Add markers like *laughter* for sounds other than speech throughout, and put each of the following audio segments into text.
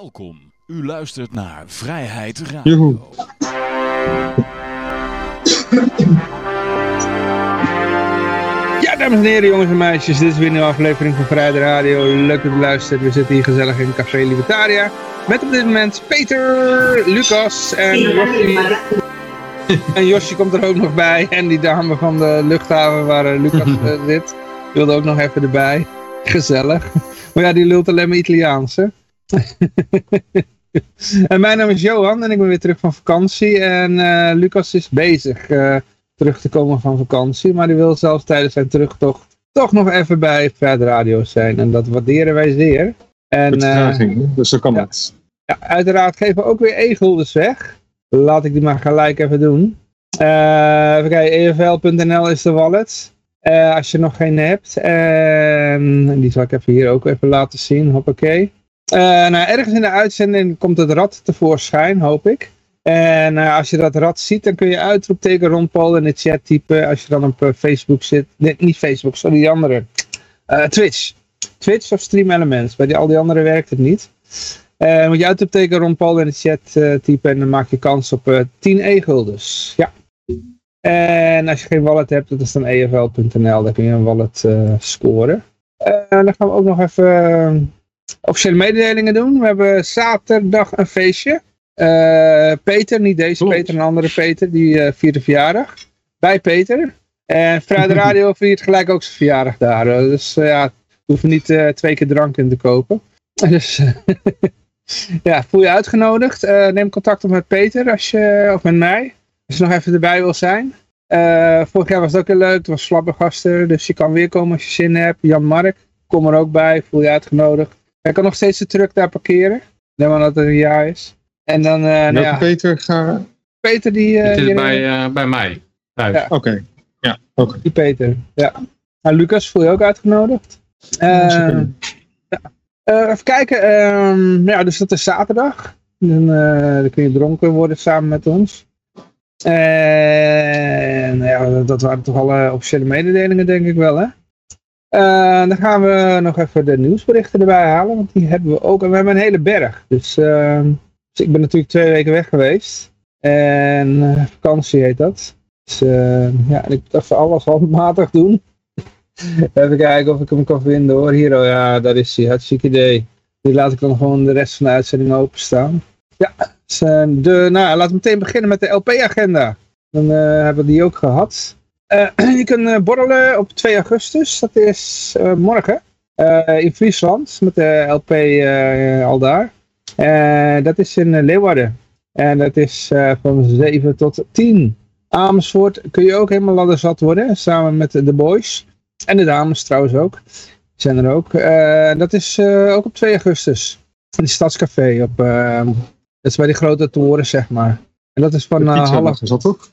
Welkom. U luistert naar Vrijheid Radio. Joehoe. Ja, dames en heren, jongens en meisjes, dit is weer een nieuwe aflevering van Vrijheid Radio. Leuk dat u luistert. We zitten hier gezellig in Café Libertaria. Met op dit moment Peter, Lucas en Josje. *laughs* En Josje komt er ook nog bij. En die dame van de luchthaven waar eh, Lucas *laughs* eh, zit, wilde ook nog even erbij. Gezellig. Maar ja, die lult alleen maar Italiaans, hè? *laughs* en mijn naam is Johan en ik ben weer terug van vakantie. En eh, Lucas is bezig eh, terug te komen van vakantie. Maar die wil zelfs tijdens zijn terugtocht toch nog even bij Vrijheid Radio zijn. En dat waarderen wij zeer. En hè? dus zo kan ja. het. ja, uiteraard geven we ook weer e-guldens weg. Laat ik die maar gelijk even doen. Even kijken, EFL.nl is de wallet. Als je nog geen hebt. En die zal ik even hier ook even laten zien. Hoppakee. Eh nou, ergens in de uitzending komt het rad tevoorschijn, hoop ik. En eh, als je dat rad ziet, dan kun je uitroepteken Ron Paul in de chat typen. Als je dan op eh, Facebook zit. Nee, niet Facebook, sorry, die andere. Twitch. Twitch of Stream Elements. Bij die, al die andere werkt het niet. Moet je uitroepteken Ron Paul in de chat typen en dan maak je kans op eh 10 e-guldens. Ja. En als je geen wallet hebt, dat is dan efl.nl. Daar kun je een wallet scoren. Dan gaan we ook nog even officiële mededelingen doen. We hebben zaterdag een feestje. Eh, Peter, niet deze Klopt. Peter, een andere Peter, die eh viert de verjaardag. Bij Peter. En Vrijde Radio *laughs* viert gelijk ook zijn verjaardag daar. Eh, Dus eh, ja, hoeven niet eh, twee keer drank in te kopen. *laughs* Dus *laughs* ja, voel je uitgenodigd. Eh, neem contact op met Peter als je, of met mij. Als je nog even erbij wil zijn. Eh, vorig jaar was het ook heel leuk. Het was Slappergaster. Dus je kan weer komen als je zin hebt. Jan Mark, kom er ook bij. Voel je uitgenodigd. Hij kan nog steeds de truck daar parkeren. Neem aan dat het een jaar is. En dan, eh nou ja, Peter ga... Peter die... eh, Het is bij, eh, bij mij. Thuis. Ja. Oké. Ja, oké. Die Peter, ja. Nou, Lucas, voel je ook uitgenodigd? Eh, ja. Eh, even kijken, ehm, ja, dus dat is zaterdag. Dan, eh, dan kun je dronken worden samen met ons. En nou ja, dat waren toch alle officiële mededelingen, denk ik wel, hè? Eh, dan gaan we nog even de nieuwsberichten erbij halen, want die hebben we ook. En we hebben een hele berg. Dus, ehm, dus ik ben natuurlijk twee weken weg geweest. En eh, vakantie heet dat. Dus eh, ja, ik moet even alles *laughs* handmatig doen. *laughs* even kijken of ik hem kan vinden hoor. Hier, oh ja, daar is hij. Hartstikke idee. Die laat ik dan gewoon de rest van de uitzending openstaan. Ja, dus, eh, de, nou, laten we meteen beginnen met de LP-agenda. Dan eh, hebben we die ook gehad. Eh, *clears throat* je kunt eh, borrelen op 2 augustus. Dat is eh, morgen. in Friesland. Met de LP al daar. Dat is in Leeuwarden. En dat is van 7 tot 10. Amersfoort kun je ook helemaal ladderzat worden, samen met de boys. En de dames trouwens ook. Zijn er ook. Eh, dat is eh, ook op 2 augustus. In het Stadscafé. Op, eh, dat is bij die grote toren, zeg maar. En dat is van half... is dat toch?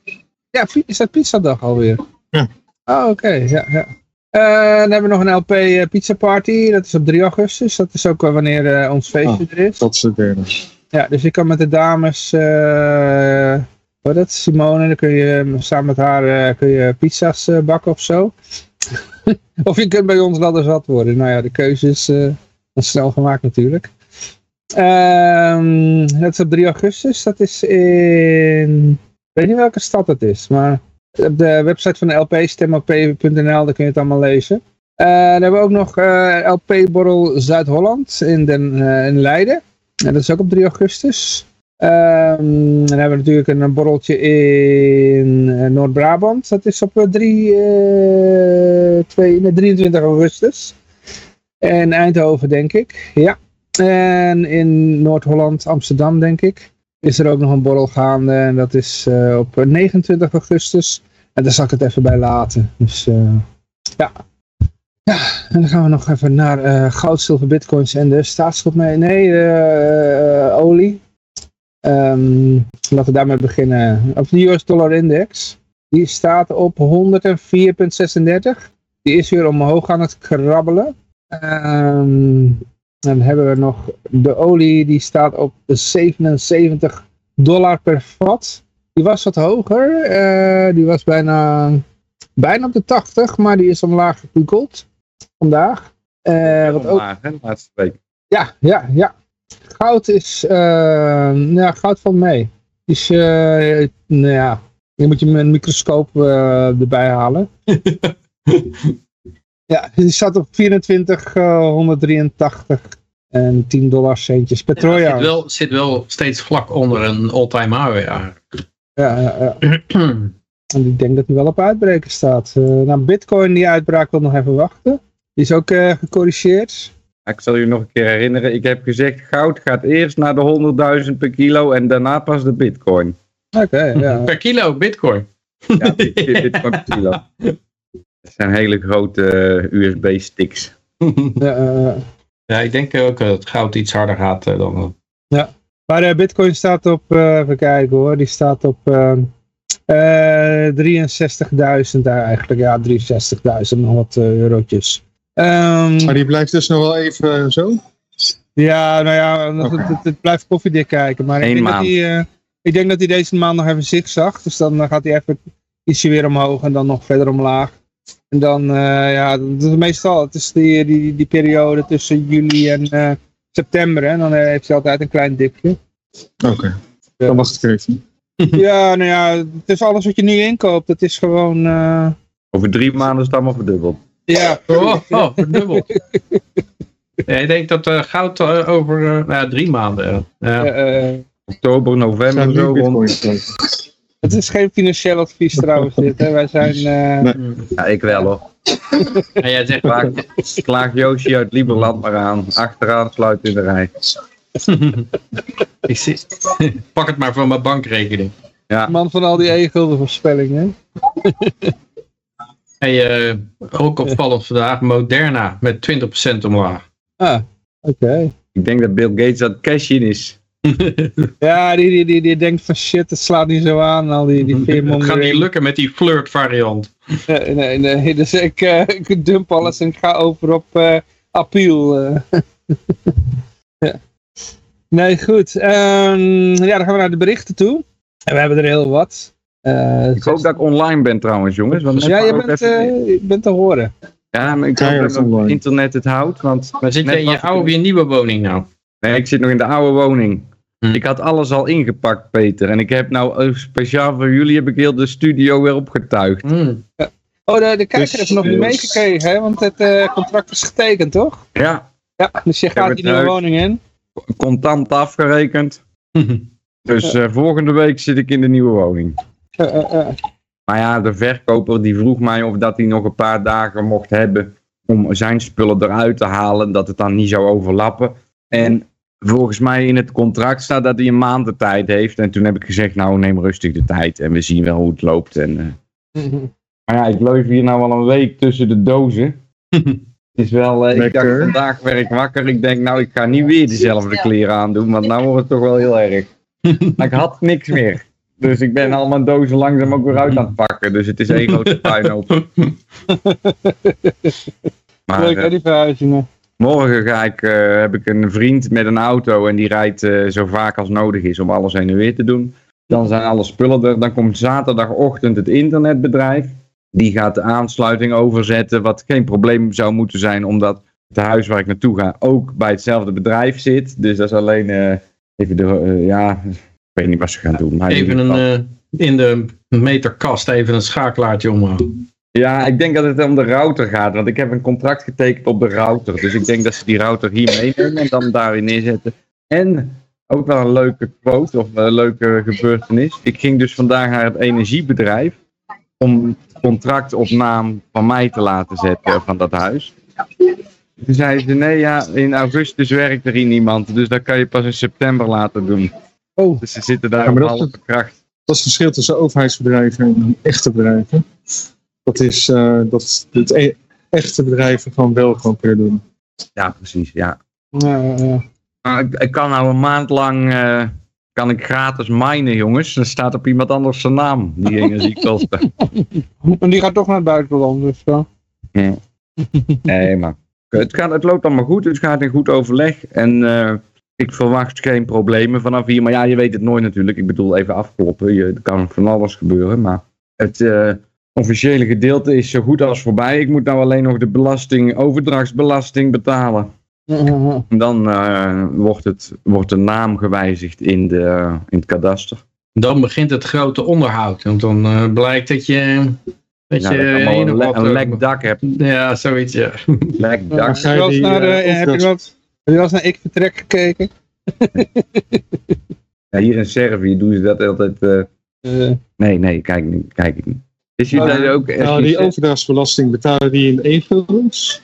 Ja, is dat pizzadag alweer? Ja. Oh, oké. Ja, ja. Eh, dan hebben we nog een LP eh, pizza party. Dat is op 3 augustus. Dat is ook eh, wanneer ons feestje er is. Dat is de derde. Ja, dus je kan met de dames, wat is dat, Simone, dan kun je samen met haar kun je pizza's bakken of zo. *laughs* of je kunt bij ons ladder zat worden. Nou ja, de keuze is snel gemaakt natuurlijk. Ehm, dat is op 3 augustus. Dat is in, weet niet welke stad het is, maar op de website van de LP, stemop.nl, daar kun je het allemaal lezen. Eh, dan hebben we ook nog eh, LP Borrel Zuid-Holland in, den, eh, in Leiden. En dat is ook op 3 augustus. Ehm, dan hebben we natuurlijk een borreltje in Noord-Brabant. Dat is op eh, 3, eh, 2, nee, 23 augustus. En Eindhoven, denk ik. Ja. En in Noord-Holland, Amsterdam, denk ik. Is er ook nog een borrel gaande. En dat is eh, op 29 augustus. En daar zal ik het even bij laten. Dus eh, ja. Ja, en dan gaan we nog even naar eh, goud, zilver, bitcoins en de staatsschuld. Nee, olie. Ehm, laten we daarmee beginnen. Op de US dollar index. Die staat op 104,36. Die is weer omhoog aan het krabbelen. Ehm, dan hebben we nog de olie. Die staat op de 77 dollar per vat. Die was wat hoger. eh, die was bijna, bijna op de 80. Maar die is omlaag gekukeld vandaag. Eh, wat ook, Omlaag, hè, de laatste week. ja, ja, ja. Goud is, eh, ja, goud valt mee. Is, eh, nou ja, je moet je met een microscoop eh, erbij halen. *laughs* ja, die staat op 2483 en 10 dollar centjes per Ja, zit, wel, zit wel steeds vlak onder een all-time high. Ja. Ja, ja, ja. *clears throat* En ik denk dat hij wel op uitbreken staat. Eh nou, Bitcoin, die uitbraak wil nog even wachten. Die is ook eh, gecorrigeerd. Ik zal je nog een keer herinneren. Ik heb gezegd, goud gaat eerst naar de 100.000 per kilo en daarna pas de bitcoin. Oké, ja. Per kilo bitcoin. Ja, bit- bitcoin per kilo. *laughs* Dat zijn hele grote eh, USB-sticks. *laughs* ja eh, Ja, ik denk ook dat het goud iets harder gaat eh, dan... eh, Maar eh, Bitcoin staat op, eh, even kijken hoor, die staat op eh, 63.000 eigenlijk. Ja, 63.000 nog wat eh, eurotjes. Ehm, Maar die blijft dus nog wel even zo. ja, nou ja, het, het, het blijft koffiedik kijken. Maar ik denk, dat hij, eh, ik denk dat hij deze maand nog even zigzag. Dus dan gaat hij even ietsje weer omhoog en dan nog verder omlaag. En dan, eh, ja, dat is meestal, het is die, die, die periode tussen juli en eh, september. Hè? Dan eh, heeft hij altijd een klein dipje. Oké. Dan wacht ik even. Ja, nou ja, het is alles wat je nu inkoopt. Dat is gewoon, eh, Over drie maanden is het allemaal verdubbeld. ja. Oh, oh verdubbeld. *laughs* ja, ik denk dat eh, goud over ja, drie maanden... ja. Oktober, november zo rond. *laughs* het is geen financieel advies trouwens dit. Hè. Wij zijn, eh. Ja, ik wel hoor. En jij zegt Klaag, klaag Joosje uit Lieberland maar aan. Achteraan sluit in de rij. ik zie, pak het maar van mijn bankrekening. man van al die e-gulden voorspellingen. Hey, eh, ook opvallend vandaag, Moderna met 20% omlaag. Ah, oké. Ik denk dat Bill Gates aan het cashen is. *laughs* Ja, die, die, die, die denkt van shit, het slaat niet zo aan. Al die, die *laughs* Het gaat niet lukken met die flirt variant. Nee, nee, nee. Dus ik, eh, ik dump alles en ik ga over op eh Appeal. eh. *laughs* ja. Nee, goed. Ehm, ja, dan gaan we naar de berichten toe. En we hebben er heel wat. Eh, Ik hoop dat ik online ben trouwens jongens. Want ja, je bent, even- eh, je bent te horen. Ja, maar ik hoop dat het online. internet het houdt. Want Maar zit je in je oude of je nieuwe woning nou? nee, ik zit nog in de oude woning. Hm. Ik had alles al ingepakt, Peter. En ik heb nou eh, speciaal voor jullie heb ik heel de studio weer opgetuigd. Hmm. Oh, de, de kijker Dus, heeft nog niet eh, meegekregen, hè? Want het eh, contract is getekend, toch? Ja, Ja, dus je gaat die nieuwe woning in. contant afgerekend. *laughs* Dus eh, volgende week zit ik in de nieuwe woning. Maar ja, de verkoper die vroeg mij of dat hij nog een paar dagen mocht hebben om zijn spullen eruit te halen, dat het dan niet zou overlappen. En volgens mij in het contract staat dat hij een maand de tijd heeft. En toen heb ik gezegd, nou neem rustig de tijd en we zien wel hoe het loopt. En, eh, *laughs* maar ja, ik leef hier nou al een week tussen de dozen. *laughs* Het is wel, eh, ik dacht vandaag werd ik wakker. Ik denk, nou ik ga niet weer dezelfde kleren aandoen, want nou wordt het toch wel heel erg. Maar *laughs* ik had niks meer. Dus ik ben al mijn dozen langzaam ook weer uit aan het pakken. Dus het is één grote puinhoop. Maar Leuk, hè, die verhuizingen. Morgen ga ik, eh, heb ik een vriend met een auto en die rijdt eh, zo vaak als nodig is om alles heen en weer te doen. Dan zijn alle spullen er. Dan komt zaterdagochtend het internetbedrijf. Die gaat de aansluiting overzetten, wat geen probleem zou moeten zijn, omdat het huis waar ik naartoe ga ook bij hetzelfde bedrijf zit. Dus dat is alleen eh, even de, ja, ik weet niet wat ze gaan doen. Maar Even een, in de meterkast even een schakelaartje omhoog. Ja, ik denk dat het om de router gaat, want ik heb een contract getekend op de router. Dus ik denk dat ze die router hier meenemen en dan daarin neerzetten. En ook wel een leuke quote of een leuke gebeurtenis. Ik ging dus vandaag naar het energiebedrijf om het contract op naam van mij te laten zetten van dat huis. Toen zeiden ze, nee ja, in augustus werkt er hier niemand, dus dat kan je pas in september laten doen. Oh. Dus ze zitten daar Ja, op halve kracht. Dat is het verschil tussen overheidsbedrijven en echte bedrijven. Dat is eh, dat het e- echte bedrijven gewoon wel gewoon kunnen doen. Ja, precies, ja. Ik, ik kan nou een maand lang eh, kan ik gratis minen, jongens. Dan staat op iemand anders zijn naam, die energiekosten. *laughs* En die gaat toch naar het buitenland, dus ja. nee, maar het, gaat, het loopt allemaal goed. Het gaat in goed overleg. En eh, ik verwacht geen problemen vanaf hier. Maar ja, je weet het nooit natuurlijk. Ik bedoel, even afkloppen. Je, er kan van alles gebeuren. Maar het officiële gedeelte is zo goed als voorbij. Ik moet nou alleen nog de belasting, overdrachtsbelasting betalen. *laughs* En dan eh, wordt, het, wordt de naam gewijzigd in, de, in het kadaster. Dan begint het grote onderhoud. Want dan eh, blijkt dat je... Dat Nou, je dat een, le- wat, een eh, lek dak hebt. Ja, zoiets, ja. *laughs* Lek Ja, dak. heb je wel eens die, naar, heb je opdracht- wel eens- heb je wel eens naar Ik Vertrek gekeken? *laughs* Ja, hier in Servië doen ze dat altijd. nee, nee, kijk, niet, kijk ik niet. Is Nou, dat ook echt Nou, die overdrachtsbelasting betalen die in e-guldens?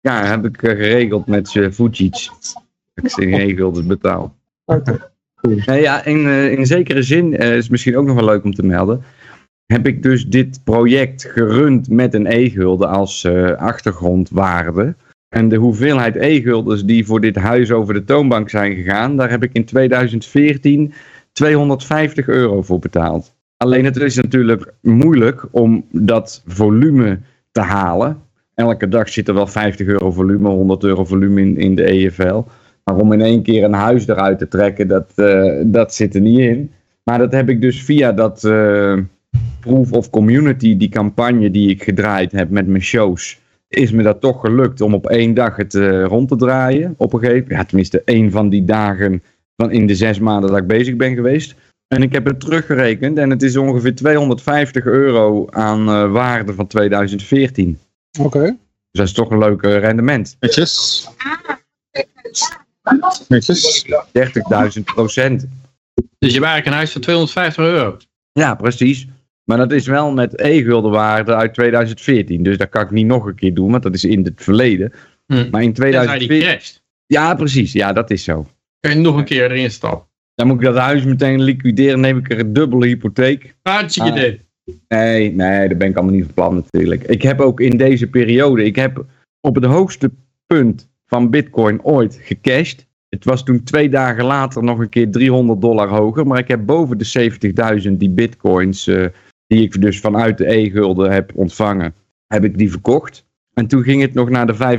Ja, heb ik eh, geregeld met uh, ik ze in één guldens betaal. Oké. Ja, in, eh, in zekere zin eh, is het misschien ook nog wel leuk om te melden. Heb ik dus dit project gerund met een e-gulden als achtergrondwaarde. En de hoeveelheid e-guldens die voor dit huis over de toonbank zijn gegaan, daar heb ik in 2014 250 euro voor betaald. Alleen het is natuurlijk moeilijk om dat volume te halen. Elke dag zit er wel 50 euro volume, 100 euro volume in, in de EFL. Maar om in één keer een huis eruit te trekken, dat, eh, dat zit er niet in. Maar dat heb ik dus via dat eh, Proof of Community, die campagne die ik gedraaid heb met mijn shows, is me dat toch gelukt om op één dag het eh, rond te draaien. Op een gegeven ja, tenminste één van die dagen van in de zes maanden dat ik bezig ben geweest. En ik heb het teruggerekend en het is ongeveer 250 euro aan eh, waarde van 2014. Oké. Dus dat is toch een leuk eh, rendement. Netjes. Netjes. 30.000 procent. Dus je hebt eigenlijk een huis van 250 euro. Ja, precies. Maar dat is wel met e-guldenwaarde uit 2014. Dus dat kan ik niet nog een keer doen, want dat is in het verleden. Hm. Maar in Tenzij die 2014... crasht. Ja, precies. Ja, dat is zo. Kun je nog een keer erin stappen. Dan moet ik dat huis meteen liquideren. neem ik er een dubbele hypotheek. Hartstikke Ah. idee. Nee, nee, dat ben ik allemaal niet van plan natuurlijk. Ik heb ook in deze periode, ik heb op het hoogste punt van bitcoin ooit gecashed. Het was toen twee dagen later nog een keer 300 dollar hoger. Maar ik heb boven de 70.000 die bitcoins, eh, die ik dus vanuit de e-gulden heb ontvangen, heb ik die verkocht. En toen ging het nog naar de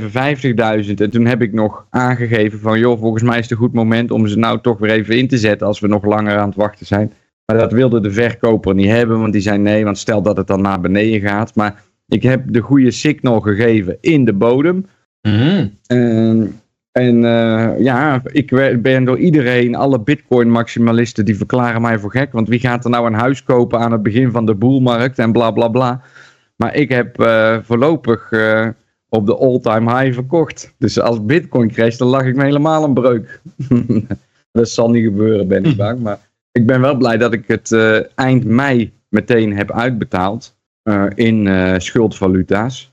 55.000. En toen heb ik nog aangegeven van, joh, volgens mij is het een goed moment om ze nou toch weer even in te zetten als we nog langer aan het wachten zijn. Maar dat wilde de verkoper niet hebben, want die zei nee, want stel dat het dan naar beneden gaat. Maar ik heb de goede signal gegeven in de bodem. Mhm. En, en eh, ja, ik ben door iedereen, alle bitcoin-maximalisten, die verklaren mij voor gek. Want wie gaat er nou een huis kopen aan het begin van de boelmarkt en bla bla bla. Maar ik heb eh, voorlopig eh, op de all-time high verkocht. Dus als bitcoin crasht, dan lag ik me helemaal een breuk. *laughs* dat zal niet gebeuren, ben ik bang. Maar ik ben wel blij dat ik het eh, eind mei meteen heb uitbetaald in schuldvaluta's.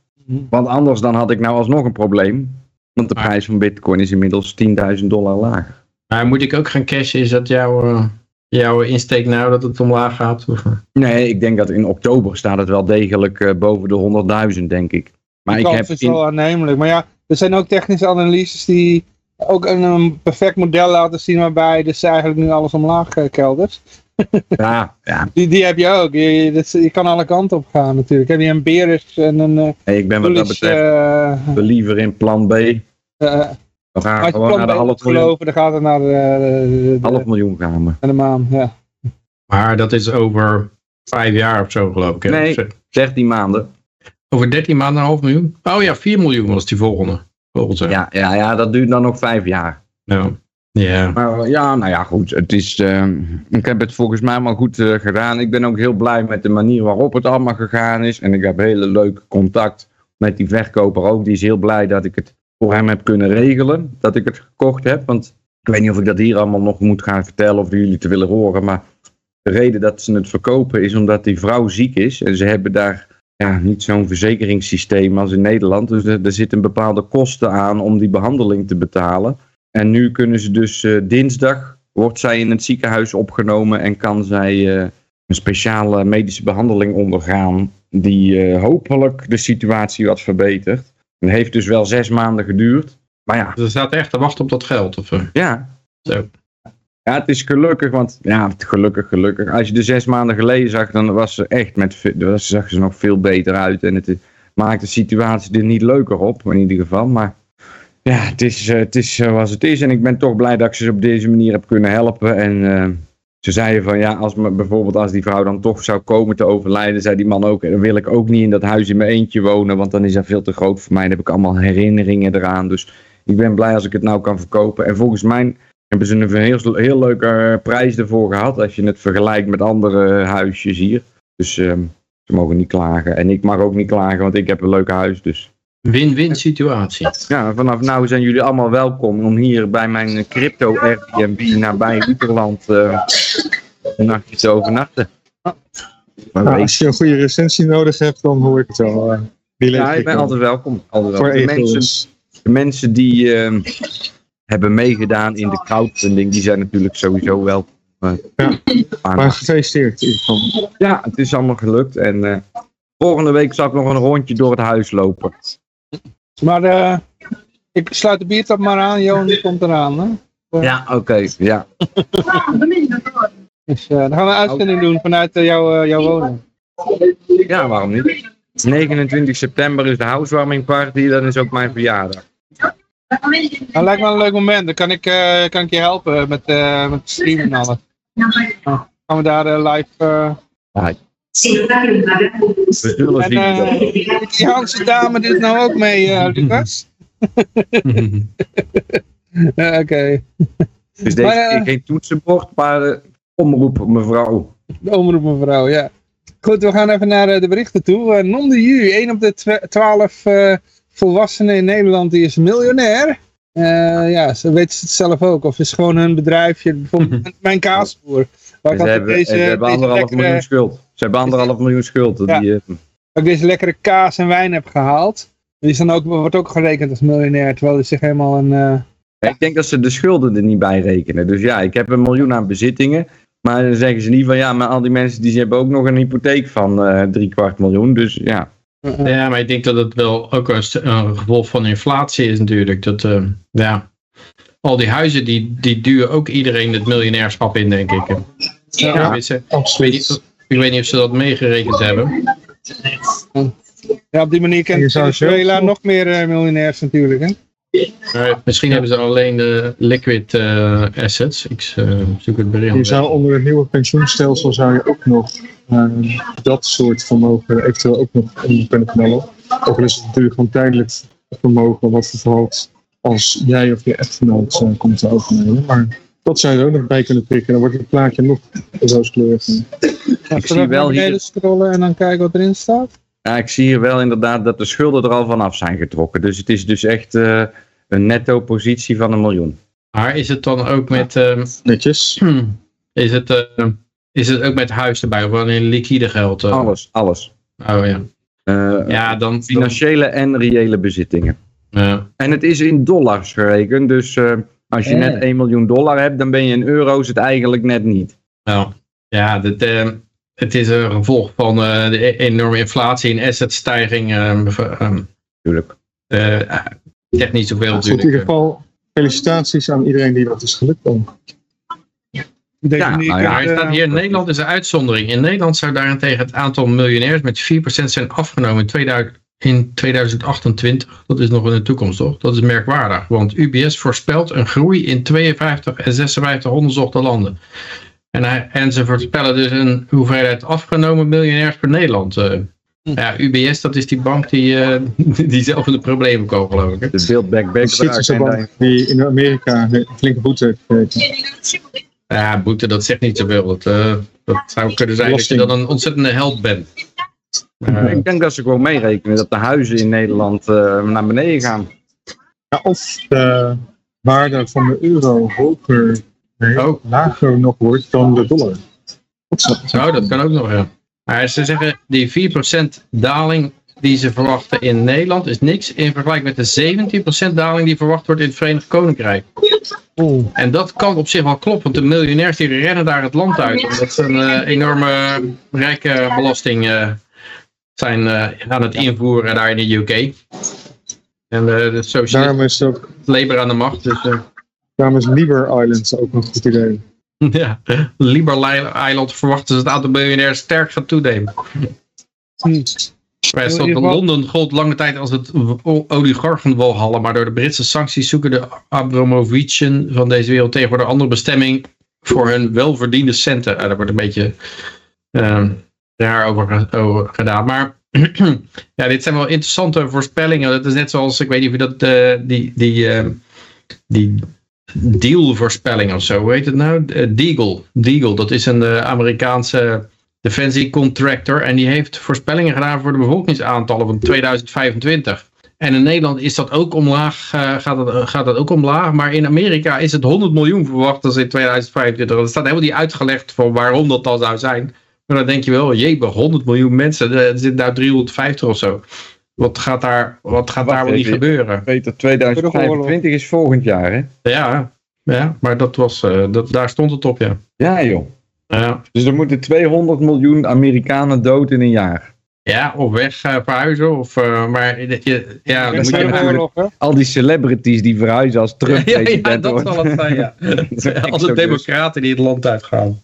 Want anders dan had ik nou alsnog een probleem. Want de prijs van bitcoin is inmiddels 10.000 dollar lager. Maar moet ik ook gaan cashen? Is dat jouw, jouw insteek nou dat het omlaag gaat? Of? Nee, ik denk dat in oktober staat het wel degelijk eh, boven de 100.000, denk ik. Maar ik kans heb is in- wel aannemelijk. Maar ja, er zijn ook technische analyses die ook een, een perfect model laten zien waarbij dus eigenlijk nu alles omlaag uh, keldert. *laughs* ja, ja, Die, die heb je ook. Je, is- je kan alle kanten op gaan natuurlijk. Heb je een bearish en een uh, nee, ik ben wat dat betreft eh, believer in plan B. We gaan als je gewoon naar de half miljoen, geloven, dan gaat het naar de, de, de, half miljoen gaan we. naar de maan. Ja. Maar dat is over vijf jaar of zo geloof ik. hè? Nee. Of zo. 13 maanden. Over 13 maanden een half miljoen? Oh ja, 4 miljoen was die volgende. Volgens mij. Ja, ja, ja, dat duurt dan nog vijf jaar. Ja. Ja. Maar ja, nou ja, goed. Het is, eh, ik heb het volgens mij maar goed eh, gedaan. Ik ben ook heel blij met de manier waarop het allemaal gegaan is. En ik heb hele leuke contact met die verkoper ook. Die is heel blij dat ik het voor hem heb kunnen regelen. Dat ik het gekocht heb. Want ik weet niet of ik dat hier allemaal nog moet gaan vertellen of jullie te willen horen. Maar de reden dat ze het verkopen is omdat die vrouw ziek is. En ze hebben daar ja, niet zo'n verzekeringssysteem als in Nederland. Dus er, zit een bepaalde kosten aan om die behandeling te betalen. En nu kunnen ze dus eh, dinsdag wordt zij in het ziekenhuis opgenomen en kan zij eh, een speciale medische behandeling ondergaan die eh, hopelijk de situatie wat verbetert. Het heeft dus wel zes maanden geduurd. Maar ja, er staat echt te wachten op dat geld. Of, eh? ja. Zo. Ja, het is gelukkig, want ja, gelukkig, gelukkig. Als je de zes maanden geleden zag, dan was ze echt met, dan zag ze nog veel beter uit. En het eh, maakt de situatie er niet leuker op, in ieder geval. Maar ja, het is, eh, het is zoals het is. En ik ben toch blij dat ik ze op deze manier heb kunnen helpen. En ze zeiden van ja, als me, bijvoorbeeld als die vrouw dan toch zou komen te overlijden, zei die man ook, dan wil ik ook niet in dat huis in mijn eentje wonen, want dan is dat veel te groot voor mij. Dan heb ik allemaal herinneringen eraan. Dus ik ben blij als ik het nou kan verkopen. En volgens mij hebben ze een heel, heel leuke eh, prijs ervoor gehad. Als je het vergelijkt met andere huisjes hier. Dus ehm, ze mogen niet klagen. En ik mag ook niet klagen, want ik heb een leuk huis. Dus Win-win situatie. ja, vanaf nu zijn jullie allemaal welkom om hier bij mijn crypto Airbnb nabij Uterland eh, een nachtje te overnachten. Maar Nou, als je een goede recensie nodig hebt, dan hoor ik het wel. eh, Ja, ik ben altijd welkom. Altijd Voor welkom. De, mensen, egels. de mensen die ehm, hebben meegedaan in de crowdfunding, die zijn natuurlijk sowieso welkom. eh, Ja. maar- gefeliciteerd in ieder geval. ja, het is allemaal gelukt. En eh, volgende week zal ik nog een rondje door het huis lopen. Maar eh, ik sluit de biertap maar aan. Johan die komt eraan. Hè? Ja, oké. ja. Dus eh, dan gaan we een uitzending doen vanuit eh, jouw, jouw woning. ja, waarom niet? 29 september is de housewarming party, dan is ook mijn verjaardag. Dat lijkt me een leuk moment. Dan kan ik, eh, kan ik je helpen met, eh met streamen en alles. Dan gaan we daar live... eh, We zullen en zien. eh, die Hanse dame doet nou ook mee, eh, *laughs* Lucas. *laughs* Ja, Oké. Dus deze Maar, eh, keer geen toetsenbord, maar omroep mevrouw. De omroep mevrouw, ja. Goed, we gaan even naar de berichten toe. Uh, non de Ju, 1 op de twa- 12 eh, volwassenen in Nederland die is miljonair. Eh, ja, ze weten het zelf ook. Of is gewoon een bedrijfje, bijvoorbeeld *laughs* mijn kaasboer. Waar ik Ze altijd hebben, deze, deze anderhalf lekkere, miljoen schuld. Ze hebben anderhalf miljoen schuld. Ja. Die, eh, ik deze lekkere kaas en wijn heb gehaald. Die is dan ook, wordt ook gerekend als miljonair, terwijl hij zich helemaal een... eh, ik denk dat ze de schulden er niet bij rekenen. Dus ja, ik heb een miljoen aan bezittingen. Maar dan zeggen ze niet van ja, maar al die mensen die hebben ook nog een hypotheek van eh drie kwart miljoen. Dus ja, Ja, maar ik denk dat het wel ook een, een gevolg van inflatie is natuurlijk. Dat, eh, ja, al die huizen die, die duwen ook iedereen het miljonairschap in, denk ik. Ja, Ja. ze- Absoluut. Ik weet niet of ze dat meegerekend hebben. ja, op die manier Je kent Venezuela nog meer eh, miljonairs natuurlijk. Hè? Misschien hebben ze alleen de liquid eh, assets. Ik eh, zoek het bericht. Je zou onder het nieuwe pensioenstelsel zou je ook nog eh, dat soort vermogen eventueel ook nog kunnen knallen. Ook al is het natuurlijk gewoon tijdelijk vermogen wat vervalt als jij of je echtgenoot komt te overnemen. Maar dat zou je er ook nog bij kunnen prikken. Dan wordt het plaatje nog rooskleuriger. ik zie wel hier, scrollen en dan kijken wat erin staat. ja, ik zie hier wel inderdaad dat de schulden er al vanaf zijn getrokken. Dus het is dus echt eh, een netto positie van een miljoen. Maar is het dan ook met, ehm, *clears throat* Netjes. is het, eh, is het ook met huis erbij? Of alleen liquide geld? eh? Alles, alles. Oh ja. Eh, Ja, dan... Financiële en reële bezittingen. Ja. En het is in dollars gerekend. Dus eh, als je Eh. net 1 miljoen dollar hebt, dan ben je in euro's het eigenlijk net niet. Ja, ja dit, eh, het is een gevolg van eh, de e- enorme inflatie en assetstijging. ehm, Natuurlijk. eh, niet zoveel Goed, in natuurlijk. ieder geval felicitaties aan iedereen die dat is gelukt dan. Deze Ja, nou ja, staat hier, Nederland is een uitzondering. In Nederland zou daarentegen het aantal miljonairs met 4% zijn afgenomen in 2000 in 2028. Dat is nog in de toekomst, toch? Dat is merkwaardig. Want UBS voorspelt een groei in 52 en 56 onderzochte landen. En, hij, en ze voorspellen dus een hoeveelheid afgenomen miljonairs per Nederland. eh. Ja, UBS, dat is die bank die, eh, *laughs* die zelf in de problemen komt, geloof ik. hè? De Build Back Better bank die in Amerika een flinke boete heeft gekregen. Ja, boete, dat zegt niet zoveel. Dat, eh, dat zou kunnen zijn dat je dan een ontzettende held bent. Eh, Ik denk dat ze gewoon meerekenen dat de huizen in Nederland eh, naar beneden gaan. Ja, of de waarde van de euro hoger, nee, Oh. lager nog wordt dan de dollar. Dat zou- Nou, dat kan ook nog, ja. Maar ze zeggen, die 4% daling die ze verwachten in Nederland is niks in vergelijking met de 17% daling die verwacht wordt in het Verenigd Koninkrijk. oeh. En dat kan op zich wel kloppen, want de miljonairs die rennen daar het land uit. Omdat ze een eh, enorme rijke belasting eh, zijn eh, aan het invoeren daar in de UK. En eh, de socialist Daarom is, ook, Labour aan de macht. Dus, eh, daarom is Lieber Islands ook een goed idee. *laughs* ja, Lieber Island verwachten ze het aantal miljonairs sterk gaat toenemen. Hm. Bij In geval- Londen gold lange tijd als het o- oligarchenwalhalla, maar door de Britse sancties zoeken de Abramovicen van deze wereld tegenwoordig een andere bestemming voor hun welverdiende centen. Ah, daar wordt een beetje uh, raar over, ge- over gedaan. Maar *clears throat* ja, dit zijn wel interessante voorspellingen. Dat is net zoals, ik weet niet of je dat, eh, die, die, eh, die deal-voorspelling of zo, hoe heet het nou? Eh, Deagle. Deagle, dat is een eh, Amerikaanse defensiecontractor en die heeft voorspellingen gedaan voor de bevolkingsaantallen van 2025. En in Nederland is dat ook omlaag, gaat, dat, gaat dat ook omlaag. Maar in Amerika is het 100 miljoen verwacht als in 2025. Er staat helemaal niet uitgelegd van waarom dat dan zou zijn. Maar dan denk je wel, jee, 100 miljoen mensen, er zitten nou 350 of zo. Wat gaat daar, wat gaat Wacht daar wel niet even. gebeuren? Peter, 2025 is volgend jaar, hè? Ja, ja maar dat was, eh, dat, daar stond het op, ja. Ja, joh. Ja, Dus er moeten 200 miljoen Amerikanen dood in een jaar. ja of weg eh, verhuizen. Of, eh, maar je, ja, dan moet je natuurlijk... Al die celebrities die verhuizen als Trump *laughs* Ja, ja, dat wordt. zal het zijn, ja. *laughs* De democraten die het land uitgaan.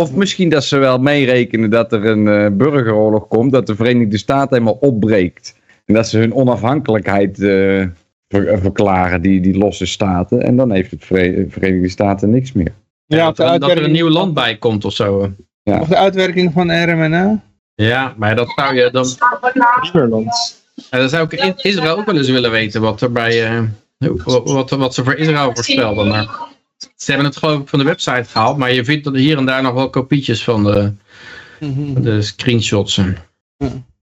Of misschien dat ze wel meerekenen dat er een eh, burgeroorlog komt, dat de Verenigde Staten helemaal opbreekt. En dat ze hun onafhankelijkheid eh, ver- eh, verklaren, die, die losse staten. En dan heeft het Vere- Verenigde Staten niks meer. Ja, Ja, dat, de er, dat er een nieuw land bij komt of zo. Of de uitwerking van RMNA. Ja, maar dat zou je dan... Nederland. Ja, dan zou ik in Israël ook wel eens willen weten wat er bij... eh, wat, wat, wat ze voor Israël voorspelden. Maar ze hebben het geloof ik van de website gehaald. Maar je vindt er hier en daar nog wel kopietjes van de, de screenshots.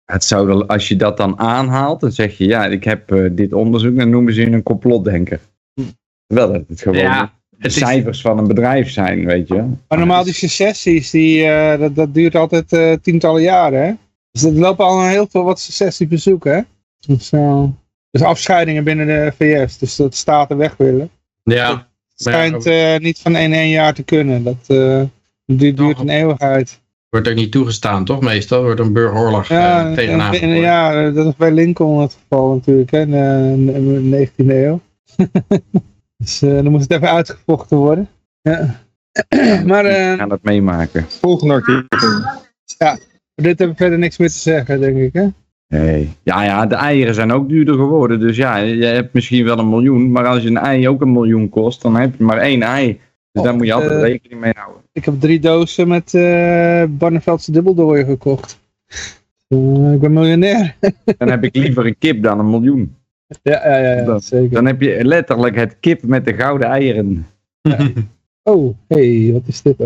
Het zou wel, als je dat dan aanhaalt, dan zeg je ja, ik heb eh, dit onderzoek, dan noemen ze je een complotdenker. Wel dat het gewoon Ja, de is, cijfers van een bedrijf zijn, weet je. Maar normaal die secessies, die, eh, dat, dat duurt altijd eh, tientallen jaren. Hè? Dus er lopen al heel veel wat secessies bezoeken. Hè? Dus, dus afscheidingen binnen de VS. Dus dat staten weg willen. ja, Het schijnt eh, niet van één één jaar te kunnen. Dat, eh, die duurt een eeuwigheid. wordt ook niet toegestaan, toch? Meestal wordt een burgeroorlog Ja, eh, en- tegenaan en- ja, dat is bij Lincoln het geval natuurlijk. Hè? In de, in de 19e eeuw. *laughs* dus eh, dan moet het even uitgevochten worden. Ja. *clears throat* maar We eh, gaan dat meemaken. Volgende artikel. dit heb ik verder niks meer te zeggen, denk ik. Hè? Nee. Ja, ja, de eieren zijn ook duurder geworden. Dus ja, je hebt misschien wel een miljoen. Maar als je een ei ook een miljoen kost, dan heb je maar één ei. Dus daar moet je altijd eh, rekening mee houden. Ik heb drie dozen met eh Barneveldse dubbeldooien gekocht. *laughs* Eh, ik ben miljonair. *laughs* Dan heb ik liever een kip dan een miljoen. ja, ja, ja, ja, Dat- zeker. Dan heb je letterlijk het kip met de gouden eieren. *laughs* Oh, hey, wat is dit?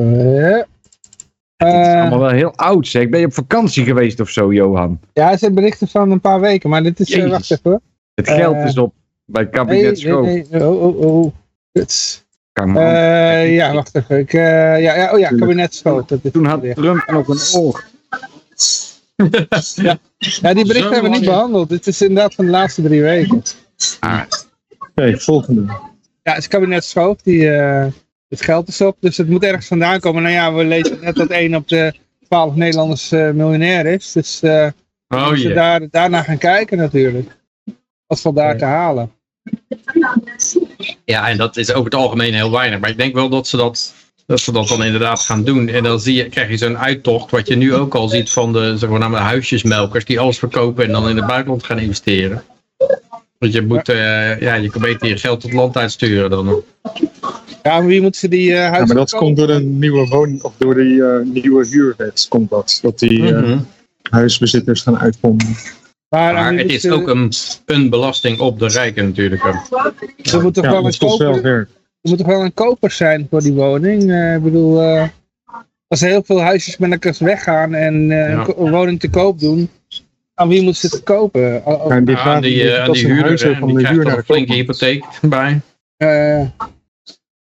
Het is eh, allemaal wel heel oud zeg. Ben je op vakantie geweest of zo, Johan? ja, het zijn berichten van een paar weken, maar dit is... eh, Jezus. wacht even hoor. Het geld Eh, is op bij Nee, kabinet nee, Schoof. nee. Oh, oh, oh. Kuts. Kan man. Eh, ja, wacht even. Ik, eh, ja, ja, oh ja, kabinet Schoof. Dat is Toen had. Trump nog een oor. Ja, die berichten hebben we niet behandeld. Dit is inderdaad van de laatste drie weken. Oké, volgende. Ja, het is kabinet Schoof. Die, eh, het geld is op, dus het moet ergens vandaan komen. Nou ja, we lezen net dat 1 op de 12 Nederlanders eh, miljonair is. Dus eh Oh moeten daar, daarna gaan kijken natuurlijk. Wat valt daar te halen? Ja, en dat is over het algemeen heel weinig. Maar ik denk wel dat ze dat, dat, ze dat dan inderdaad gaan doen. En dan zie je, krijg je zo'n uittocht, wat je nu ook al ziet van de zogenaamde huisjesmelkers, die alles verkopen en dan in het buitenland gaan investeren. Want je moet, eh, ja, je kan beter je geld tot land uitsturen dan. Ja, maar wie moeten ze die eh Ja, maar dat komt door de nieuwe woning of door die eh, nieuwe huurwet komt dat. Dat die eh, Mhm. huisbezitters gaan uitkomen. Maar, het is ze- ook een, een belasting op de rijken natuurlijk. ook. Er moet toch Ja, wel dat een kost wel koper, er moet toch wel een koper zijn voor die woning? Eh, ik bedoel, eh, als er heel veel huisjesmelkers weggaan en eh, Ja. een een woning te koop doen, aan wie moeten ze het kopen? Al- al- Ja, dit aan die, aan die een huurder, die de krijgt huur dan naar een flinke hypotheek bij.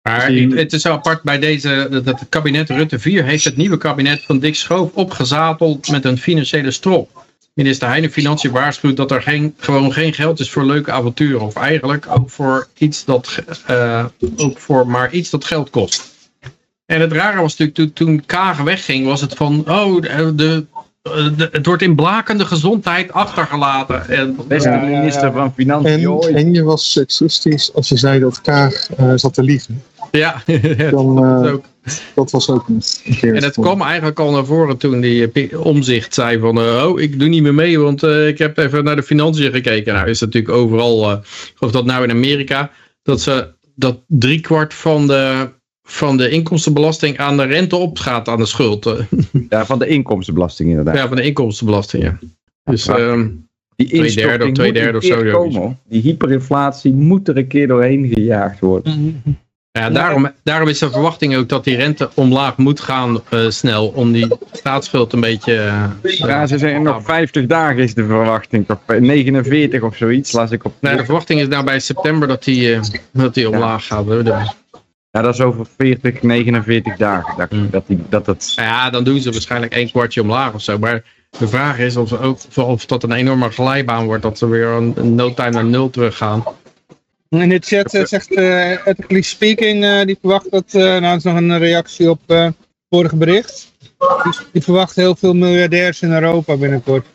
Maar het, is zo apart bij deze, dat het kabinet Rutte 4 heeft het nieuwe kabinet van Dick Schoof opgezadeld met een financiële strop. Minister Heijnen Financiën waarschuwt dat er geen, gewoon geen geld is voor leuke avonturen. Of eigenlijk ook voor iets dat, eh, ook voor maar iets dat geld kost. En het rare was natuurlijk toen, toen Kaag wegging, was het van, oh, de, de, de- het wordt in blakende gezondheid achtergelaten. En, Beste Ja, ja, ja. minister van Financiën En, ooit. en je was seksistisch als je zei dat Kaag eh, zat te liegen. Ja, *laughs* Dan, dat is eh, ook. Dat was ook een een keer. En het kwam eigenlijk al naar voren toen die eh, omzicht zei van, eh, oh, ik doe niet meer mee, want eh, ik heb even naar de financiën gekeken. Nou is het natuurlijk overal, eh, geloof dat nou in Amerika, dat ze dat driekwart van de, van de inkomstenbelasting aan de rente opgaat aan de schuld. *laughs* Ja, van de inkomstenbelasting inderdaad. ja, van de inkomstenbelasting, ja. Dus Ja. ehm, Die Twee derde of twee derde of keer zo, komen. Die hyperinflatie moet er een keer doorheen gejaagd worden. *laughs* ja, daarom, daarom is de verwachting ook dat die rente omlaag moet gaan eh, snel. Om die staatsschuld een beetje... eh, Ja, ze zeggen nog 50 dagen is de verwachting. Of eh, 49 of zoiets, las ik op. Nee, de verwachting is nou bij september dat die, eh, dat die omlaag gaat. hè. De- Ja, dat is over 40, 49 dagen. Dat, Hmm. dat, die, dat het... Ja, dan doen ze waarschijnlijk één kwartje omlaag of zo. Maar de vraag is of, ook, of dat een enorme glijbaan wordt. Dat ze weer een, een no time naar nul teruggaan. In de chat eh, zegt eh Ethically Speaking, eh, die verwacht dat, eh nou dat is nog een reactie op eh, het vorige bericht. Die, die verwacht heel veel miljardairs in Europa binnenkort.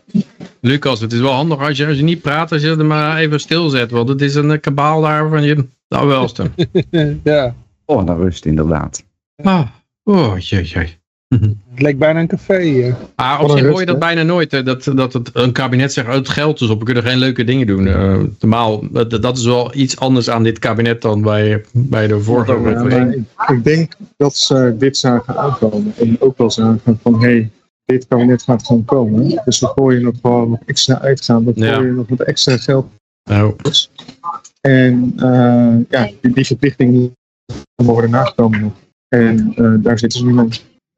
Lucas, het is wel handig als je, als je niet praat, als je er maar even stilzet. Want het is een kabaal daar van je... Nou welste. *laughs* ja, Oh, naar rust inderdaad. Ah, oh, jee, jee. Het leek bijna een café hier. Ah, op zich hoor je dat bijna nooit. Hè? Dat, dat het, een kabinet zegt, oh, het geld is op, we kunnen geen leuke dingen doen. Eh, normaal, dat, dat is wel iets anders aan dit kabinet dan bij, bij de vorige. wel Ja, ik, denk dat ze dit zagen aankomen. En ook wel zagen van, hé, hey, dit kabinet gaat gewoon komen. Dus we gooien nog gewoon wat extra uitgaan. We Ja. gooien nog wat extra geld. Nou, En eh, ja, die, die verplichtingen worden nagekomen. En eh, daar zitten ze nu mee.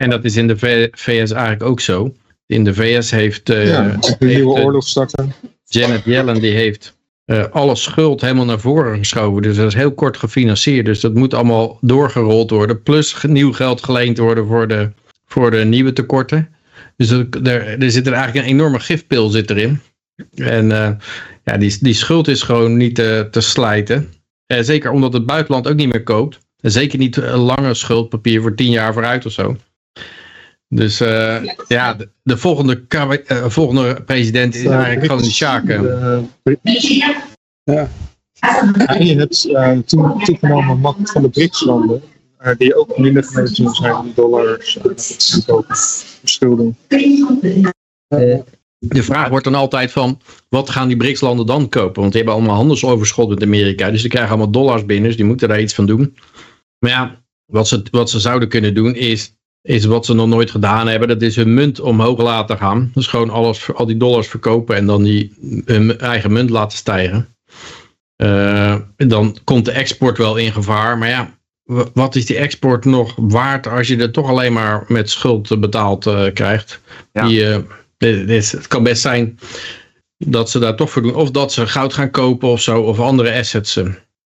En dat is in de VS eigenlijk ook zo. In de VS heeft, eh, ja, heeft, nieuwe eh, oorlog starten. Janet Yellen die heeft eh, alle schuld helemaal naar voren geschoven. Dus dat is heel kort gefinancierd. Dus dat moet allemaal doorgerold worden. Plus nieuw geld geleend worden voor de, voor de nieuwe tekorten. Dus er, er, zit er eigenlijk een enorme gifpil zit erin. En ja, die, die schuld is gewoon niet te, te slijten. Zeker omdat het buitenland ook niet meer koopt. En zeker niet lange schuldpapier voor tien jaar vooruit of zo. Dus eh, ja, de, de volgende, eh, volgende president is eigenlijk gewoon een Sjaken. Ja, en je hebt uh, toen toegenomen macht van de BRICS-landen, uh, die ook minder geneigd zullen zijn dollars uh, te kopen, verschulden. De vraag wordt dan altijd van, wat gaan die BRICS-landen dan kopen? Want die hebben allemaal handelsoverschot met Amerika, dus die krijgen allemaal dollars binnen, dus die moeten daar iets van doen. Maar ja, wat ze, wat ze zouden kunnen doen is, is wat ze nog nooit gedaan hebben, dat is hun munt omhoog laten gaan. Dus gewoon alles, al die dollars verkopen en dan die hun eigen munt laten stijgen. Uh, dan komt de export wel in gevaar, maar ja, wat is die export nog waard als je er toch alleen maar met schuld betaald uh, krijgt? Ja. Die, uh, dit, dit, het kan best zijn dat ze daar toch voor doen. Of dat ze goud gaan kopen of zo, of andere assets.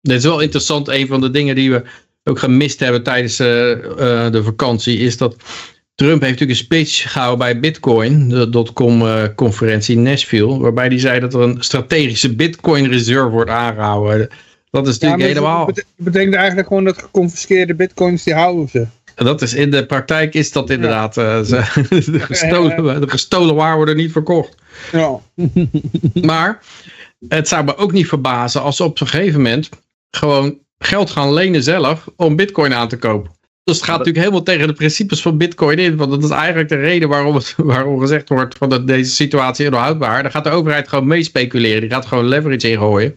Dit is wel interessant. Een van de dingen die we ook gemist hebben tijdens uh, de vakantie, is dat Trump heeft natuurlijk een speech gehouden bij Bitcoin, de dotcom uh, conferentie in Nashville, waarbij hij zei dat er een strategische Bitcoin reserve wordt aangehouden. Dat is natuurlijk ja, helemaal... Dat betekent eigenlijk gewoon dat geconfiskeerde bitcoins, die houden ze. Dat is in de praktijk is dat inderdaad. *laughs* Ja. Ze, de, gestolen, de gestolen waar worden niet verkocht. Ja. maar het zou me ook niet verbazen als ze op een gegeven moment gewoon geld gaan lenen zelf om bitcoin aan te kopen. Dus het gaat natuurlijk helemaal tegen de principes van bitcoin in. Want dat is eigenlijk de reden waarom, het, *laughs* waarom gezegd wordt van dat deze situatie onhoudbaar. Dan gaat de overheid gewoon mee speculeren. Die gaat gewoon leverage ingooien.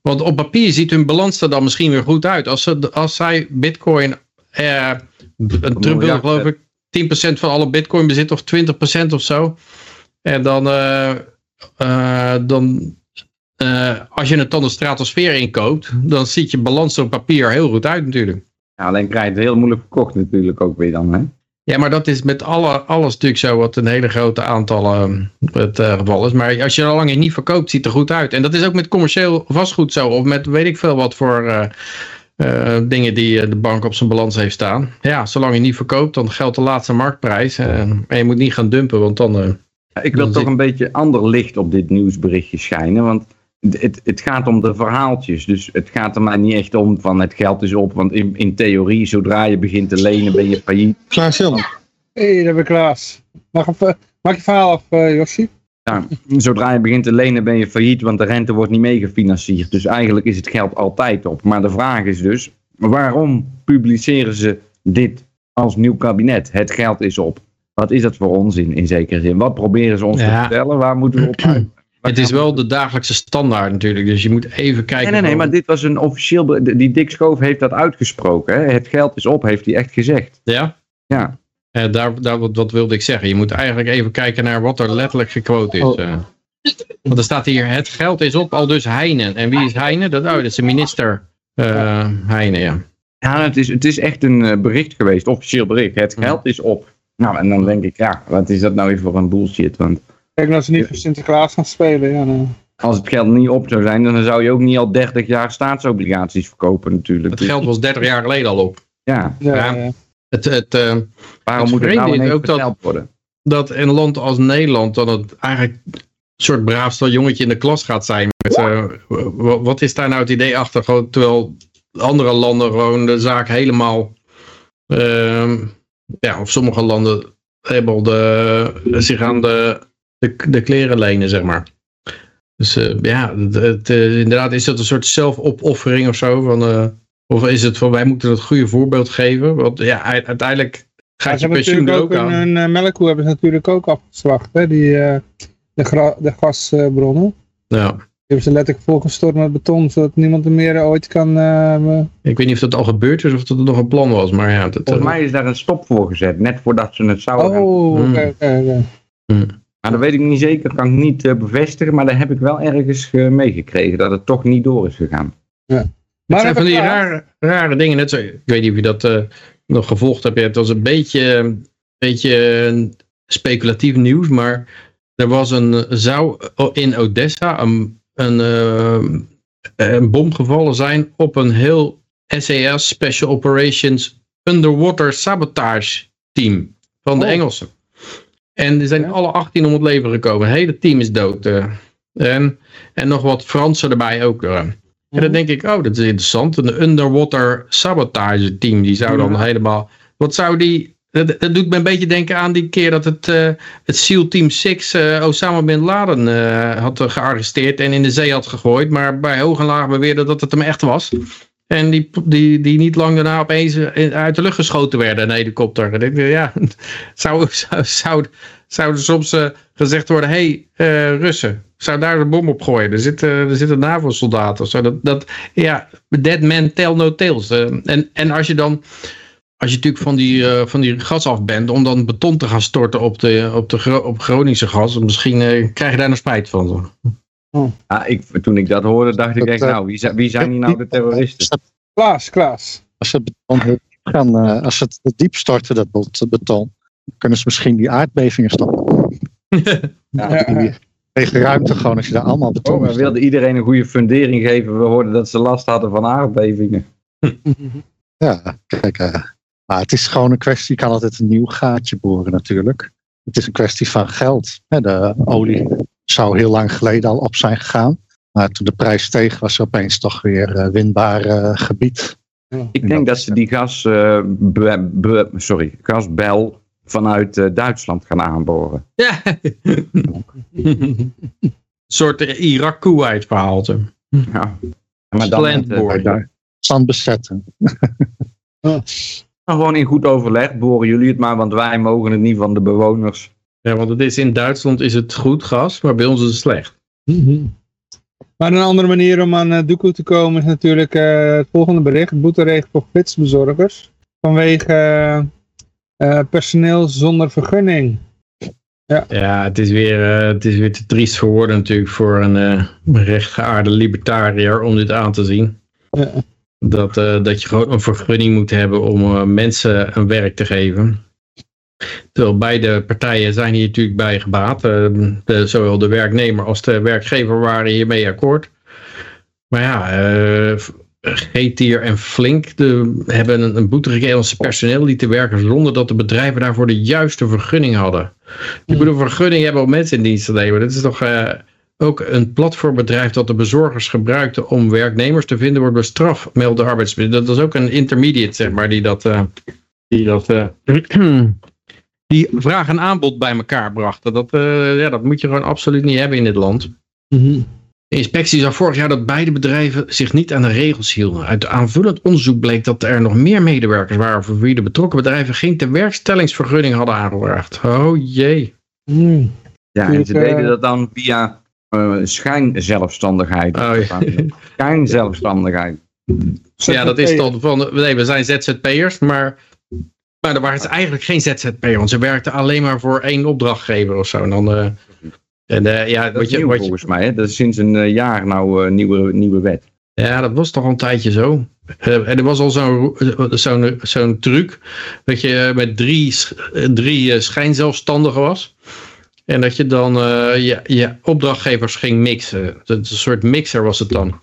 Want op papier ziet hun balans er dan misschien weer goed uit. Als, ze, als zij bitcoin eh, een Trump wil geloof ik 10% van alle bitcoin bezit of 20% of zo. En dan, uh, uh, dan uh, als je het dan de stratosfeer inkoopt, dan ziet je balans op papier heel goed uit natuurlijk. Ja, alleen krijg je het heel moeilijk verkocht natuurlijk ook weer dan. Hè? Ja, maar dat is met alle, alles natuurlijk zo wat een hele grote aantallen het uh, geval is. Maar als je al lang niet verkoopt, ziet het er goed uit. En dat is ook met commercieel vastgoed zo. Of met weet ik veel wat voor uh, uh, dingen die de bank op zijn balans heeft staan. Ja, zolang je niet verkoopt, dan geldt de laatste marktprijs. en je moet niet gaan dumpen, want dan... Ik wil toch een beetje ander licht op dit nieuwsberichtje schijnen. Want het, het gaat om de verhaaltjes. Dus het gaat er maar niet echt om van het geld is op. Want in, in theorie, zodra je begint te lenen, ben je failliet. Klaas Jan. Hé, hey, daar ben ik Klaas. Mag, even, maak je verhaal af, uh. Ja, zodra je begint te lenen ben je failliet, want de rente wordt niet meegefinancierd. Dus eigenlijk is het geld altijd op. Maar de vraag is dus, waarom publiceren ze dit als nieuw kabinet? Het geld is op. Wat is dat voor onzin in zekere zin? Wat proberen ze ons ja. te vertellen? Waar moeten we op uit? Het is wel de dagelijkse standaard natuurlijk, dus je moet even kijken. Nee, nee, nee, maar dit was een officieel. Die Dick Schoof heeft dat uitgesproken. Hè? Het geld is op, heeft hij echt gezegd. Ja? Ja. Eh, daar, daar, wat, wat wilde ik zeggen? Je moet eigenlijk even kijken naar wat er letterlijk gequote is. Oh. eh. Want er staat hier, het geld is op, al dus Heinen. En wie is Heinen? Dat, oh, dat is de minister eh Heinen, ja. Ja, het is, het is echt een bericht geweest, officieel bericht. Het geld is op. Nou, en dan denk ik, ja, wat is dat nou weer voor een bullshit? Want Kijk, als ze niet voor Sinterklaas gaan spelen, ja, als het geld niet op zou zijn, dan zou je ook niet al 30 jaar staatsobligaties verkopen natuurlijk. Het geld was 30 jaar geleden al op. ja, Ja, Ja. ja. Het, het, eh, waarom Het moet het nou ook dat- worden? dat een land als Nederland dan het eigenlijk een soort braafste jongetje in de klas gaat zijn. Met, eh, wa- wat is daar nou het idee achter? Gewoon, terwijl andere landen gewoon de zaak helemaal... ehm, ja, of sommige landen helemaal de, zich aan de, de, de kleren lenen, zeg maar. Dus eh, ja, het, het, eh, inderdaad is dat een soort zelfopoffering of zo. Van, eh, of is het van wij moeten het goede voorbeeld geven? Want ja, uiteindelijk gaat ze je pensioen er ook ook aan. een, een melkkoe hebben ze natuurlijk ook afgeslacht, hè, die, eh, de, de gasbronnen. Ja. Die hebben ze letterlijk volgestort met beton, zodat niemand er meer ooit kan... eh, Ik weet niet of dat al gebeurd is of dat het nog een plan was, maar ja. Dat, Volgens mij is daar een stop voor gezet, net voordat ze het zouden gaan. oh. Nou, dat weet ik niet zeker, kan ik niet eh, bevestigen, maar daar heb ik wel ergens eh, meegekregen, dat het toch niet door is gegaan. het Maar zijn van die rare, rare dingen. Net zo, ik weet niet of je dat eh, nog gevolgd hebt. Het was een beetje, een beetje speculatief nieuws, maar er was een, zou in Odessa een, een, eh, een bom gevallen zijn op een heel SAS Special Operations Underwater Sabotage team van de Oh. Engelsen. En er zijn alle 18 om het leven gekomen. Het hele team is dood. eh. en, en nog wat Fransen erbij ook. eh. En dan Mhm. denk ik, oh, dat is interessant. Een underwater sabotage team, die zou dan Ja. helemaal... Wat zou die... Dat, dat doet me een beetje denken aan die keer dat het, eh, het SEAL Team 6 eh, Osama Bin Laden had gearresteerd en in de zee had gegooid. Maar bij hoog en laag beweerde dat het hem echt was. En die, die, die niet lang daarna opeens eh, uit de lucht geschoten werden, een helikopter. Dan denk ja, *laughs* zou, zou, zou, zou er soms eh, gezegd worden, hé hey, eh, Russen, zou daar een bom op gooien? Er zitten, er zitten NAVO-soldaten. Dat, dat, ja, dead man tell no tales. En, en als je dan, als je natuurlijk van die, van die gas af bent, om dan beton te gaan storten op, de, op, de, op Groningse gas, misschien krijg je daar nog spijt van. Ah, ik, toen ik dat hoorde, dacht ik echt, eh, nou, wie, zijn- wie zijn hier nou de terroristen? Klaas, Klaas. Als ze beton heel diep gaan, eh, als ze het diep storten, dat bet- beton, dan kunnen ze misschien die aardbevingen stoppen. *laughs* Ja, lege ruimte gewoon, als je daar allemaal beton Oh, we wilden iedereen een goede fundering geven. We hoorden dat ze last hadden van aardbevingen. Ja, kijk, eh, maar het is gewoon een kwestie, je kan altijd een nieuw gaatje boren natuurlijk. Het is een kwestie van geld. Hè, De olie zou heel lang geleden al op zijn gegaan. Maar toen de prijs steeg, was er opeens toch weer eh, winbaar eh, gebied. Ik denk dat ze die gas, eh, be- be- sorry, gasbel vanuit eh, Duitsland gaan aanboren. Ja. een soort Irak-Kuwait verhaal. Ja. Maar dan met, stand bezetten. nou, gewoon in goed overleg boren jullie het maar, want wij mogen het niet van de bewoners. Ja, want het is in Duitsland is het goed gas, maar bij ons is het slecht. Maar een andere manier om aan uh, Doekoe te komen is natuurlijk eh, het volgende bericht. Boeterecht voor flitsbezorgers. Vanwege eh, eh, personeel zonder vergunning. Ja, het is weer, eh, het is weer te triest voor woorden natuurlijk voor een rechtgeaarde libertariër om dit aan te zien. Ja. Dat, dat je gewoon een vergunning moet hebben om mensen een werk te geven. Terwijl beide partijen zijn hier natuurlijk bij gebaat. Uh, de, zowel de werknemer als de werkgever waren hiermee akkoord. Maar ja, uh, G-Tier en Flink de, hebben een, een boete zijn personeel die te werken zonder dat de bedrijven daarvoor de juiste vergunning hadden. Je moet een vergunning hebben om mensen in dienst te nemen. Dat is toch uh, ook een platformbedrijf dat de bezorgers gebruikte om werknemers te vinden, wordt bestraft, meldt de arbeidsminister. Dat is ook een intermediate, zeg maar, die dat, die, dat die vraag en aanbod bij elkaar brachten. Dat, uh, ja, dat moet je gewoon absoluut niet hebben in dit land. Mm -hmm. De inspectie zag vorig jaar dat beide bedrijven zich niet aan de regels hielden. Uit aanvullend onderzoek bleek dat er nog meer medewerkers waren voor wie de betrokken bedrijven geen tewerkstellingsvergunning hadden aangevraagd. Oh jee. Mm. Ja, en ze deden dat dan via uh, schijnzelfstandigheid. Oh, ja. Schijnzelfstandigheid. Ja, dat is dan van, nee, we zijn ZZP'ers, maar Maar er waren ze eigenlijk geen ZZP'er, want ze werkten alleen maar voor één opdrachtgever of zo. En dan, eh, en, eh, ja, Dat wat is je, nieuw wat je, volgens mij. Hè? Dat is sinds een eh, jaar nou nieuwe, nieuwe wet. Ja, dat was toch al een tijdje zo. En er was al zo'n zo'n zo'n truc dat je met drie, drie schijnzelfstandigen was. En dat je dan je, je opdrachtgevers ging mixen. Dat een soort mixer was het dan.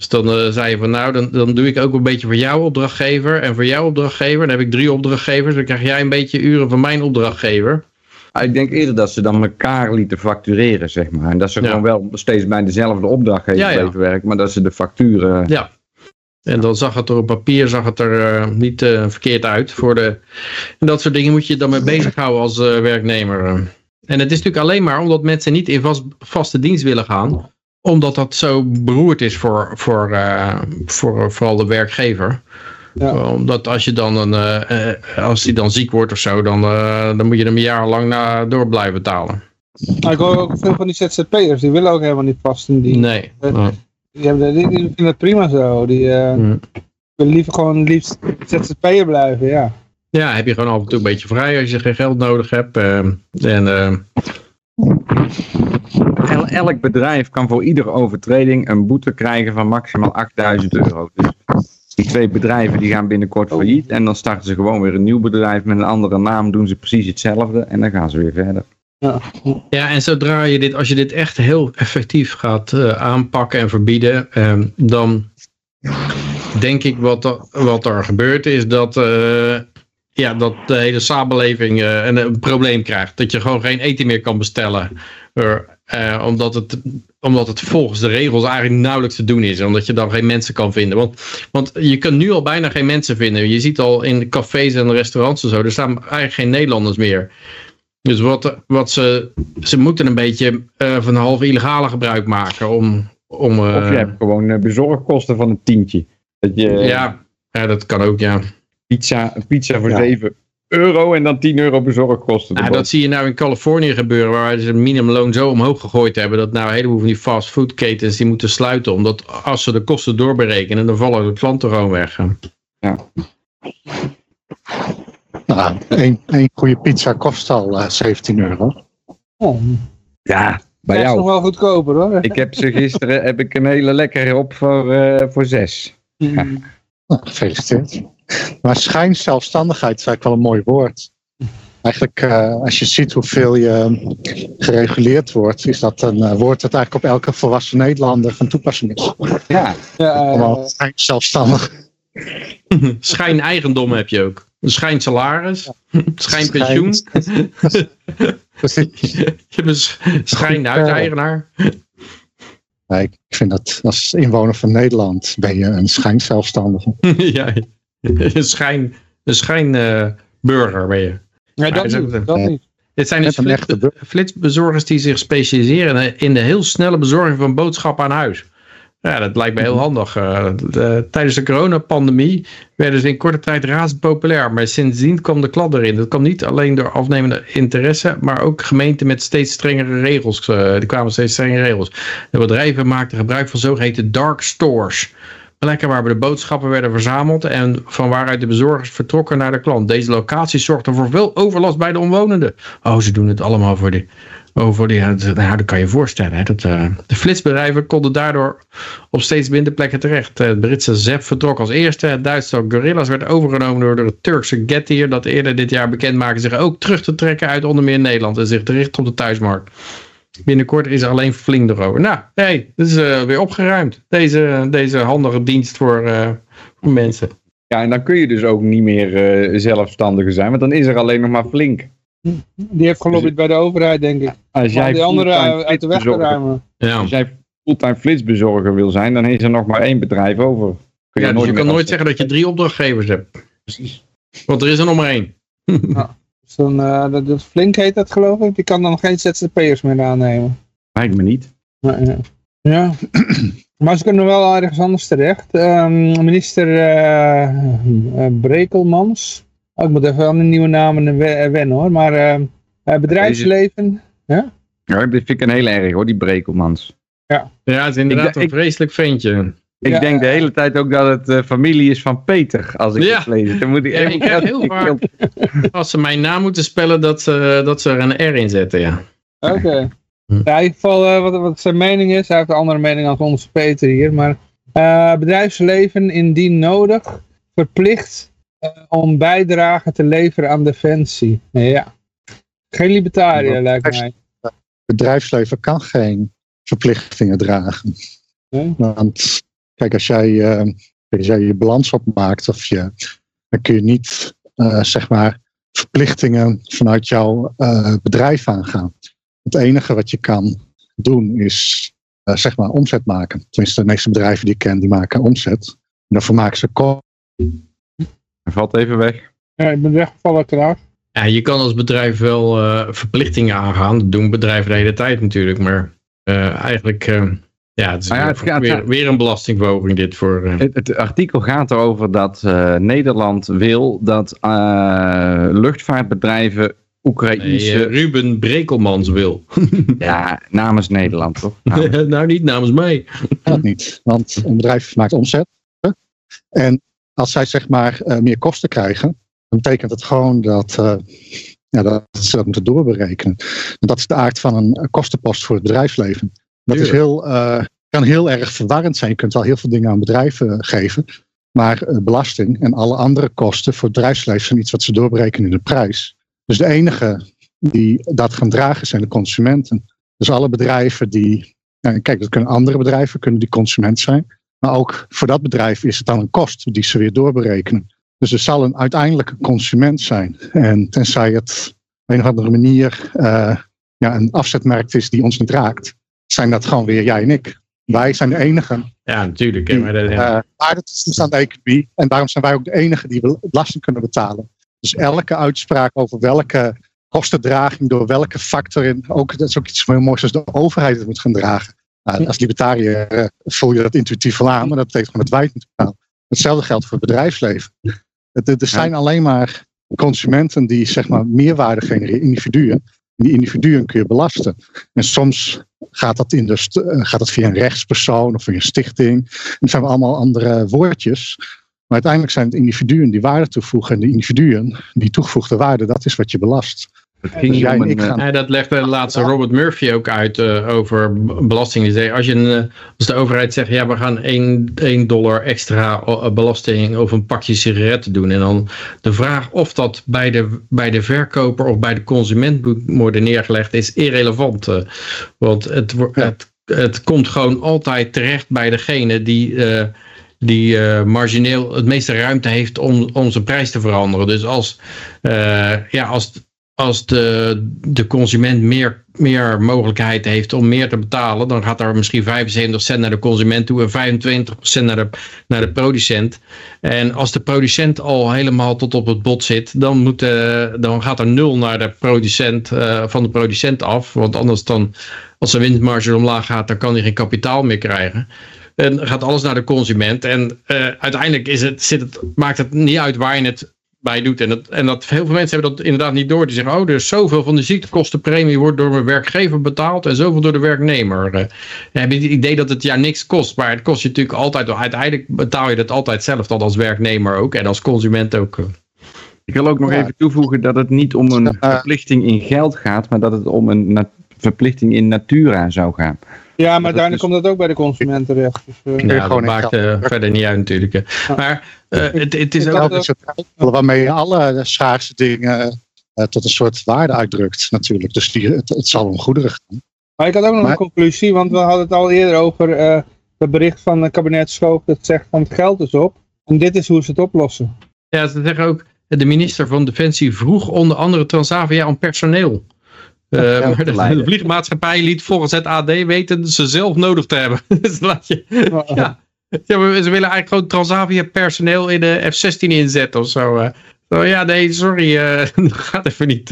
Dus dan eh, zei je van nou, dan, dan doe ik ook een beetje voor jouw opdrachtgever en voor jouw opdrachtgever. Dan heb ik drie opdrachtgevers, dan krijg jij een beetje uren van mijn opdrachtgever. Ah, Ik denk eerder dat ze dan elkaar lieten factureren, zeg maar. En dat ze Ja. gewoon wel steeds bij dezelfde opdrachtgever Ja, ja. bleven werken, maar dat ze de facturen... Ja. En dan zag het er op papier zag het er eh, niet eh, verkeerd uit. Voor de, en dat soort dingen moet je dan mee bezighouden als werknemer. En het is natuurlijk alleen maar omdat mensen niet in vast, vaste dienst willen gaan. Omdat dat zo beroerd is voor, voor, eh, voor vooral de werkgever. Ja. Omdat als je dan een, eh, eh, als die dan ziek wordt of zo, dan, eh, dan moet je hem een jaar lang na, door blijven betalen. Maar ik hoor ook veel van die ZZP'ers, die willen ook helemaal niet vast in die. Nee. Eh, Die, hebben, die, die vinden het prima zo. Die eh, Hmm. willen liever gewoon liefst ZZP'er blijven, ja. Ja, heb je gewoon af en toe een beetje vrij als je geen geld nodig hebt. eh, en eh, elk bedrijf kan voor iedere overtreding een boete krijgen van maximaal 8000 euro. Dus die twee bedrijven die gaan binnenkort failliet en dan starten ze gewoon weer een nieuw bedrijf met een andere naam, doen ze precies hetzelfde en dan gaan ze weer verder. Ja, en zodra je dit, als je dit echt heel effectief gaat eh, aanpakken en verbieden, ehm, dan denk ik wat, er- wat er gebeurt is dat, eh, ja, dat de hele samenleving eh, een, een probleem krijgt. Dat je gewoon geen eten meer kan bestellen. Eh, omdat, het, omdat het volgens de regels eigenlijk nauwelijks te doen is. Omdat je dan geen mensen kan vinden. Want, want je kunt nu al bijna geen mensen vinden. Je ziet al in de cafés en restaurants en zo, er staan eigenlijk geen Nederlanders meer. Dus wat, wat ze, ze moeten een beetje eh, van een half illegale gebruik maken om... om eh, Of je hebt gewoon bezorgkosten van een tientje. Dat je ja, ja, dat kan ook, ja. pizza, pizza voor Ja. 7 euro en dan 10 euro bezorgkosten. Ja, erboven. dat zie je nou in Californië gebeuren, waar ze het minimumloon zo omhoog gegooid hebben, dat nou een heleboel van die fastfoodketens die moeten sluiten, omdat als ze de kosten doorberekenen, dan vallen de klanten gewoon weg. Nou, één, één goede pizza kost al eh, 17 euro. Oh, Ja, bij dat is nog jou. wel goedkoper hoor. Ik heb ze gisteren heb ik een hele lekkere op voor, eh, voor 6. Mm. Nou, gefeliciteerd. Maar schijnzelfstandigheid is eigenlijk wel een mooi woord. Eigenlijk, eh, als je ziet hoeveel je gereguleerd wordt, is dat een eh, woord dat eigenlijk op elke volwassen Nederlander van toepassing is. Ja, Ja, eh, Allemaal schijnzelfstandig. *laughs* Schijneigendom heb je ook. Een schijnsalaris, *laughs* schijnpensioen, Precies. *laughs* je hebt een sch- schijnhuiseigenaar. Nee, ik vind dat als inwoner van Nederland ben je een schijnzelfstandige. ja, *laughs* een schijn, een schijnburger ben je. nee, dat is ook niet. een- Dat niet. Dit zijn dus flits, flitsbezorgers die zich specialiseren in de heel snelle bezorging van boodschappen aan huis. Ja, dat lijkt me heel handig. Eh, de- tijdens de coronapandemie werden ze in korte tijd razend populair. Maar sindsdien kwam de klad erin. Dat kwam niet alleen door afnemende interesse, maar ook gemeenten met steeds strengere regels. eh, die kwamen steeds strengere regels. De bedrijven maakten gebruik van zogeheten dark stores. Plekken waar de boodschappen werden verzameld en van waaruit de bezorgers vertrokken naar de klant. Deze locaties zorgden voor veel overlast bij de omwonenden. Oh, ze doen het allemaal voor die... Oh, voor die nou, dat kan je voorstellen. Hè, dat, eh, de flitsbedrijven konden daardoor op steeds minder plekken terecht. Eh, Het Britse ZEP vertrok als eerste. Het Duitse Gorillas werd overgenomen door het Turkse Getir. Dat eerder dit jaar bekend maakte zich ook terug te trekken uit onder meer Nederland. En zich te richten op de thuismarkt. Binnenkort is er alleen Flink erover. Nou, hey, dat is eh, weer opgeruimd. Deze, deze handige dienst voor, eh, voor mensen. ja, en dan kun je dus ook niet meer eh zelfstandige zijn, want dan is er alleen nog maar flink. Die heeft gelobbyd bij de overheid, denk ik. Als Om jij die andere uit de weg te ruimen. Ja. Als jij fulltime flitsbezorger wil zijn, dan is er nog maar één bedrijf over. Kun Ja, dus je kan nooit zeggen dat je drie opdrachtgevers hebt. Precies. Want er is er nog maar één. *laughs* Dus dan, eh, dat, dat Flink heet dat geloof ik. Die kan dan geen ZZP'ers meer aannemen. Lijkt me niet. Maar, ja. ja. *clears throat* maar ze kunnen wel ergens anders terecht. Ehm, minister eh, eh, Brekelmans. Oh, ik moet even aan de nieuwe namen we- eh, wennen hoor. Maar eh, eh, bedrijfsleven. Ja, dit vind ik een hele erg hoor, die Brekelmans. Ja, het is inderdaad ik- een vreselijk ventje. Ik Ja, denk de hele tijd ook dat het eh, familie is van Peter, als ik Ja. het lees. Dan moet ik, Ja, ik heb heel vaak, *laughs* als ze mijn naam moeten spellen, dat ze, dat ze er een R in zetten, ja. Oké. Hm. Ja, in ieder geval eh, wat, wat zijn mening is. Hij heeft een andere mening dan onze Peter hier. Maar eh, bedrijfsleven indien nodig verplicht eh, om bijdrage te leveren aan defensie. Ja. Geen libertariër Ja, lijkt mij. bedrijfsleven kan geen verplichtingen dragen. Nee? Want kijk, als jij, eh, als jij je balans opmaakt, of je, dan kun je niet eh, zeg maar verplichtingen vanuit jouw eh, bedrijf aangaan. Het enige wat je kan doen is eh, zeg maar omzet maken. Tenminste, de meeste bedrijven die ik ken, die maken omzet. En daarvoor maken ze kosten. Hij valt even weg. Ja, ik ben weggevallen klaar. Ja, je kan als bedrijf wel eh, verplichtingen aangaan. Dat doen bedrijven de hele tijd natuurlijk. Maar eh, eigenlijk, eh, ja, het is weer, gaat- weer, weer een belastingverhoging dit voor... eh, Het, het artikel gaat erover dat eh, Nederland wil dat eh, luchtvaartbedrijven Oekraïnse... nee, eh, Ruben Brekelmans wil. *laughs* ja, namens Nederland toch? *laughs* Nou, nou, niet namens mij. Dat niet, want een bedrijf maakt omzet. hè. En als zij zeg maar eh, meer kosten krijgen, dan betekent het gewoon dat, eh, ja, dat ze dat moeten doorberekenen. En dat is de aard van een kostenpost voor het bedrijfsleven. Dat is heel, eh, kan heel erg verwarrend zijn. Je kunt wel heel veel dingen aan bedrijven geven. Maar eh, belasting en alle andere kosten voor het bedrijfsleven zijn iets wat ze doorberekenen in de prijs. Dus de enige die dat gaan dragen zijn de consumenten. Dus alle bedrijven die ja, kijk, dat kunnen andere bedrijven, kunnen die consument zijn. Maar ook voor dat bedrijf is het dan een kost die ze weer doorberekenen. Dus er zal een uiteindelijke consument zijn. En tenzij het op een of andere manier eh, ja, een afzetmarkt is die ons niet raakt, zijn dat gewoon weer jij en ik. Wij zijn de enigen. Ja, natuurlijk. hè, Die, maar dat, eh, maar dat is dus aan de economie. En daarom zijn wij ook de enigen die bel- belasting kunnen betalen. Dus elke uitspraak over welke kostendraging door welke factor in, ook, dat is ook iets heel moois als de overheid het moet gaan dragen. Nou, als libertariër eh, voel je dat intuïtief wel aan, maar dat betekent gewoon dat wij het moeten betalen. Hetzelfde geldt voor het bedrijfsleven. Er zijn alleen maar consumenten die zeg maar meerwaarde genereren, individuen. Die individuen kun je belasten. En soms gaat dat, in de eh, gaat dat via een rechtspersoon of via een stichting. En zijn allemaal andere woordjes. Maar uiteindelijk zijn het individuen die waarde toevoegen. En de individuen die toegevoegde waarde, dat is wat je belast. Het ging Dus jij om en een, ik gaan Ja, dat legde de laatste Robert Murphy ook uit eh, over belasting. Die zei, als, je een, eh, als de overheid zegt, ja, we gaan 1, 1 dollar extra eh, belasting over een pakje sigaretten doen. En dan de vraag of dat bij de, bij de verkoper of bij de consument moet worden neergelegd is irrelevant. eh. want het, het, het komt gewoon altijd terecht bij degene die... eh, die eh, margineel het meeste ruimte heeft om, om zijn prijs te veranderen. Dus als, eh, ja, als, als de, de consument meer, meer mogelijkheid heeft om meer te betalen, dan gaat er misschien 75 cent naar de consument toe en 25 cent naar de, producent. En als de producent al helemaal tot op het bot zit, dan, moet, eh, dan gaat er nul naar de producent, eh, van de producent af. Want anders dan, als de winstmarge omlaag gaat, dan kan hij geen kapitaal meer krijgen. En gaat alles naar de consument. En eh, uiteindelijk is het, zit het, maakt het niet uit waar je het bij doet. En dat, en dat heel veel mensen hebben dat inderdaad niet door. Die zeggen, oh, er is zoveel van de ziektekostenpremie wordt door mijn werkgever betaald en zoveel door de werknemer. Eh, dan heb je het idee dat het ja niks kost. Maar het kost je natuurlijk altijd, uiteindelijk betaal je dat altijd zelf, dan als werknemer ook en als consument ook. Ik wil ook nog Ja. even toevoegen dat het niet om een verplichting in geld gaat, maar dat het om een verplichting in natura zou gaan. Ja, maar uiteindelijk is- komt dat ook bij de consument terecht. Dus, eh, Ja, dat maakt eh, verder niet uit natuurlijk. Maar eh, het, het is Ik ook... middel waarmee je alle schaarse dingen eh, tot een soort waarde uitdrukt natuurlijk. Dus die, het, het zal om goederen gaan. Maar ik had ook nog Maar- een conclusie, want we hadden het al eerder over eh, het bericht van het kabinet Schoop dat zegt van het geld is op. En dit is hoe ze het oplossen. Ja, ze zeggen ook, de minister van Defensie vroeg onder andere Transavia om personeel. Eh, maar de, de vliegmaatschappij liet volgens het AD weten ze zelf nodig te hebben. *laughs* dus laat je, ja. ja, maar ze willen eigenlijk gewoon Transavia personeel in de F-16 inzetten of zo. eh. Zo, ja, nee, sorry, eh, *laughs* dat gaat even niet.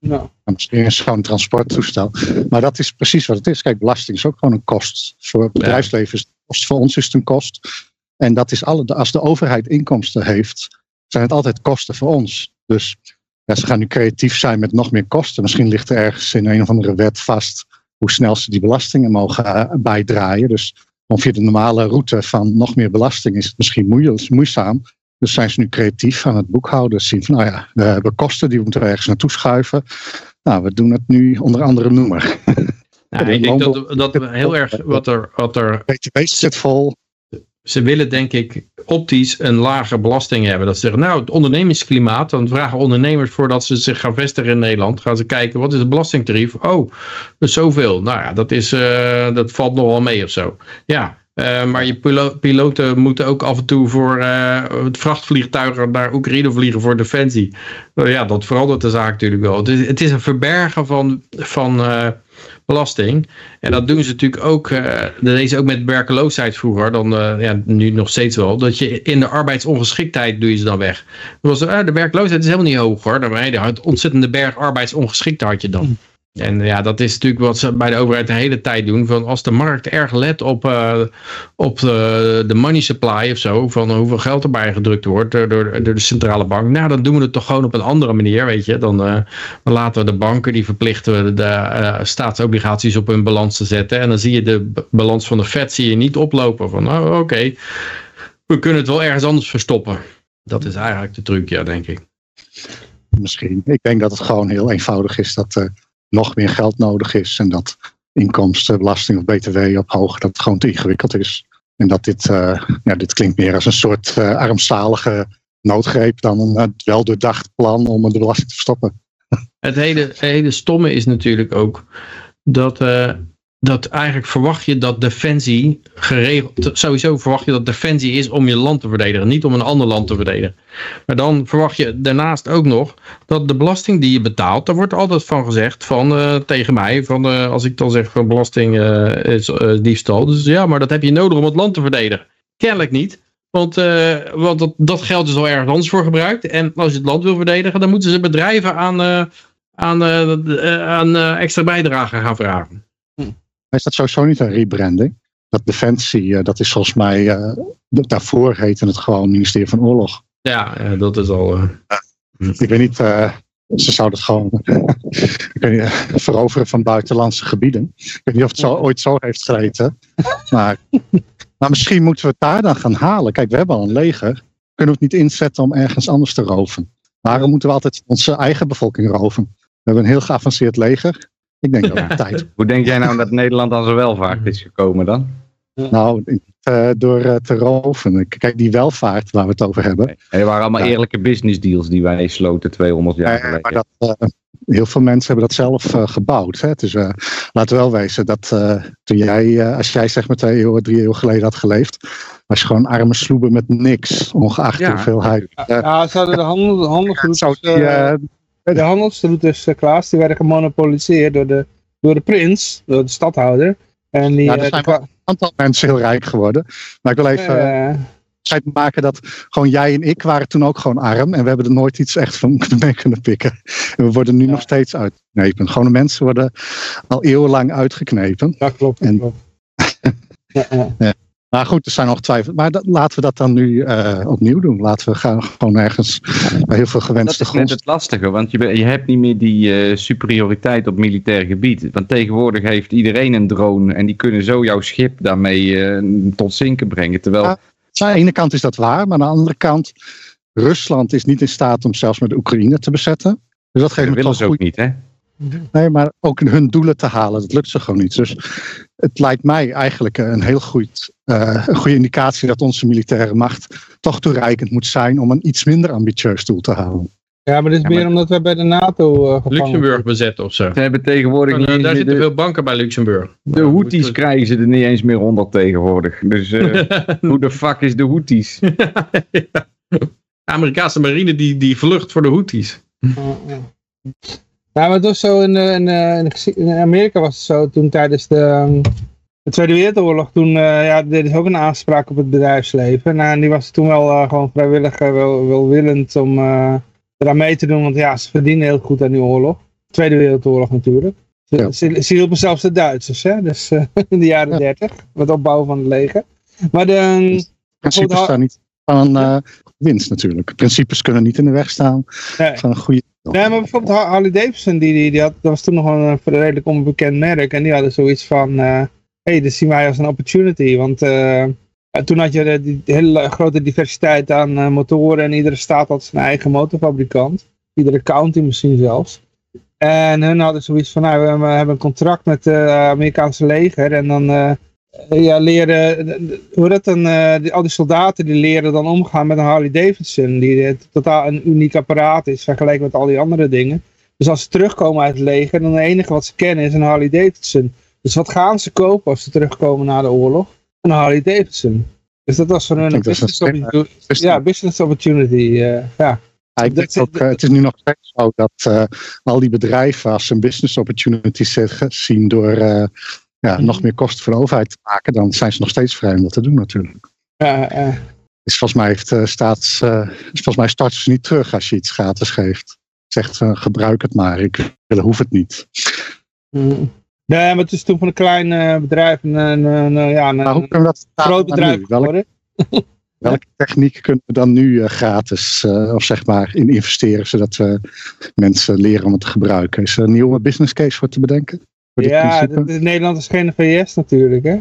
Nou, En misschien is het gewoon een transporttoestel. Maar dat is precies wat het is. Kijk, belasting is ook gewoon een kost. Voor het bedrijfsleven is het een kost. Voor ons is het een kost. En dat is alle, als de overheid inkomsten heeft, zijn het altijd kosten voor ons. Dus ja, ze gaan nu creatief zijn met nog meer kosten. Misschien ligt er ergens in een of andere wet vast hoe snel ze die belastingen mogen eh, bijdraaien. Dus om via de normale route van nog meer belasting is het misschien moeizaam. Dus zijn ze nu creatief aan het boekhouden. Zien van, nou ja, we hebben kosten, die moeten we ergens naartoe schuiven. Nou, we doen het nu onder andere noemer. Nou, ik denk *laughs* dat, dat heel erg wat er, wat er BTW zit vol. ze willen denk ik optisch een lagere belasting hebben. Dat ze zeggen, nou het ondernemingsklimaat, dan vragen ondernemers voordat ze zich gaan vestigen in Nederland, gaan ze kijken wat is het belastingtarief? Oh, zoveel. Nou ja, dat, is, eh, dat valt nog wel mee of zo. Ja, eh, maar je pilo- piloten moeten ook af en toe voor eh, het vrachtvliegtuigen naar Oekraïne vliegen voor defensie. Nou ja, dat verandert de zaak natuurlijk wel. Het is, het is een verbergen van, van belasting. En dat doen ze natuurlijk ook, eh dat deden ze ook met werkeloosheid vroeger, dan, eh, ja, nu nog steeds wel, dat je in de arbeidsongeschiktheid doe je ze dan weg. Dat was, eh, de werkloosheid is helemaal niet hoog hoor, daarmee, een ontzettende berg arbeidsongeschiktheid had je dan. En ja, dat is natuurlijk wat ze bij de overheid de hele tijd doen. Van als de markt erg let op, eh, op de, de money supply of zo, van hoeveel geld erbij gedrukt wordt door, door, door de centrale bank. Nou, dan doen we het toch gewoon op een andere manier, weet je. Dan, eh, laten we de banken, die verplichten we de eh, staatsobligaties op hun balans te zetten. En dan zie je de balans van de Fed zie je niet oplopen. Van, oh, oké, we kunnen het wel ergens anders verstoppen. Dat is eigenlijk de truc, ja, denk ik. Misschien. Ik denk dat het gewoon heel eenvoudig is dat nog meer geld nodig is. En dat inkomstenbelasting of btw ophogen, dat het gewoon te ingewikkeld is. En dat dit, eh, ja, dit klinkt meer als een soort eh, armzalige noodgreep dan een eh, wel doordacht plan om de belasting te verstoppen. Het hele, hele stomme is natuurlijk ook dat, eh, dat eigenlijk verwacht je dat defensie geregeld, sowieso verwacht je dat defensie is om je land te verdedigen, niet om een ander land te verdedigen. Maar dan verwacht je daarnaast ook nog dat de belasting die je betaalt, daar wordt altijd van gezegd van eh, tegen mij, van eh, als ik dan zeg van belasting eh, is diefstal, dus ja, maar dat heb je nodig om het land te verdedigen. Kennelijk niet. Want, want dat, dat geld is al ergens anders voor gebruikt. En als je het land wil verdedigen, dan moeten ze bedrijven aan, aan, aan extra bijdragen gaan vragen. Is dat sowieso niet een rebranding? Dat Defensie, eh, dat is volgens mij, eh, daarvoor heette het gewoon ministerie van Oorlog. Ja, dat is al. eh, Ik weet niet, eh, ze zouden het gewoon *laughs* niet, veroveren van buitenlandse gebieden. Ik weet niet of het zo, ooit zo heeft geheten. Maar, maar misschien moeten we het daar dan gaan halen. Kijk, we hebben al een leger. Kunnen we het niet inzetten om ergens anders te roven? Waarom moeten we altijd onze eigen bevolking roven? We hebben een heel geavanceerd leger. Ik denk dat het *laughs* tijd Hoe denk jij nou dat Nederland aan zijn welvaart is gekomen dan? Nou, eh, door eh, te roven. Kijk, die welvaart waar we het over hebben. En er waren allemaal Ja. eerlijke business deals die wij sloten 200 jaar geleden. maar dat, eh, heel veel mensen hebben dat zelf eh, gebouwd. Hè? Dus eh, laten we wel wezen dat eh, toen jij, eh, als jij zeg maar twee eeuwen, drie eeuwen geleden had geleefd, was je gewoon arme sloeben met niks, ongeacht Ja. hoeveelheid. Ja, ze hadden de zou die, eh, eh, de handelsroutes, eh, Klaas, die werden gemonopoliseerd door de, door de prins, door de stadhouder. En die, Ja, er eh, zijn kwa- aantal mensen heel rijk geworden. Maar ik wil even eh, eh, onderscheid maken dat gewoon jij en ik waren toen ook gewoon arm. En we hebben er nooit iets echt van *laughs* mee kunnen pikken. En we worden nu Ja. nog steeds uitgeknepen. Gewone mensen worden al eeuwenlang uitgeknepen. dat klopt. En- klopt. *laughs* Ja, ja. Maar goed, er zijn nog twijfels. Maar dat, laten we dat dan nu eh, opnieuw doen. Laten we gaan gewoon ergens bij heel veel Dat gewenste is net grond. het lastige, want je, je hebt niet meer die eh, superioriteit op militair gebied. Want tegenwoordig heeft iedereen een drone en die kunnen zo jouw schip daarmee eh, tot zinken brengen. Terwijl, Ja. Aan de ene kant is dat waar, maar aan de andere kant, Rusland is niet in staat om zelfs met Oekraïne te bezetten. Dus dat geeft dat willen ze ook goed. niet, hè? Nee, maar ook hun doelen te halen, dat lukt ze gewoon niet. Dus het lijkt mij eigenlijk een heel goed, eh, een goede indicatie dat onze militaire macht toch toereikend moet zijn om een iets minder ambitieus doel te halen. Ja, maar dit is Ja, meer omdat we bij de NATO eh gevangen Luxemburg bezetten of zo. Ze hebben tegenwoordig niet Oh, eens daar meer zitten de, veel banken bij Luxemburg. de Houthis krijgen ze er niet eens meer onder tegenwoordig. Dus eh, *laughs* hoe de fuck is de Houthis? *laughs* De Amerikaanse marine die, die vlucht voor de Houthis. Ja, ja. Ja, maar het was zo in, eh, in, eh, in, Amerika was het zo toen tijdens de, ehm, de Tweede Wereldoorlog, toen eh, ja, deden ze ook een aanspraak op het bedrijfsleven. Nou, en die was toen wel gewoon vrijwillig wel, welwillend om eh eraan mee te doen, want ja, ze verdienen heel goed aan die oorlog. Tweede Wereldoorlog natuurlijk. Ze, Ja. ze, ze hielpen zelfs de Duitsers, hè? dus *laughs* in de jaren Ja. dertig, met opbouwen van het leger. Maar de, ehm, Principes staan niet van eh, winst natuurlijk. Principes kunnen niet in de weg staan nee. van een goede. Nee, maar bijvoorbeeld Ha- Harley Davidson, die, die, die had, dat was toen nog een redelijk onbekend merk. En die hadden zoiets van, eh, hey, dat zien wij als een opportunity. Want eh, toen had je de, die hele grote diversiteit aan eh, motoren en iedere staat had zijn eigen motorfabrikant. Iedere county misschien zelfs. En hun hadden zoiets van, nou, we hebben een contract met het Amerikaanse leger en dan ja, leren, hoe dat dan, eh, die, al die soldaten die leren dan omgaan met een Harley Davidson, die eh, totaal een uniek apparaat is vergeleken met al die andere dingen. Dus als ze terugkomen uit het leger, dan het enige wat ze kennen is een Harley Davidson. Dus wat gaan ze kopen als ze terugkomen na de oorlog? Een Harley Davidson. Dus dat was voor hun een business, een opportunity. Ja, business opportunity. eh, ja. Ja, ik denk Dat- ook, eh, het is nu nog steeds zo dat eh, al die bedrijven als een business opportunity zien door eh, ja, Mhm. nog meer kosten voor de overheid te maken, dan zijn ze nog steeds vrij om dat te doen natuurlijk. Ja, Dus volgens mij, heeft, eh, staats, eh, volgens mij starten ze niet terug als je iets gratis geeft. Zegt eh, gebruik het maar, ik wil, hoef het niet. mm. Nee, maar het is toen van een klein bedrijf een, een, ja, een, Maar hoe kunnen we dat groot bedrijf? Welke, *laughs* welke techniek kunnen we dan nu gratis of zeg maar in investeren zodat we mensen leren om het te gebruiken? Is er een nieuwe business case voor te bedenken? Ja, Nederland is geen VS natuurlijk, hè.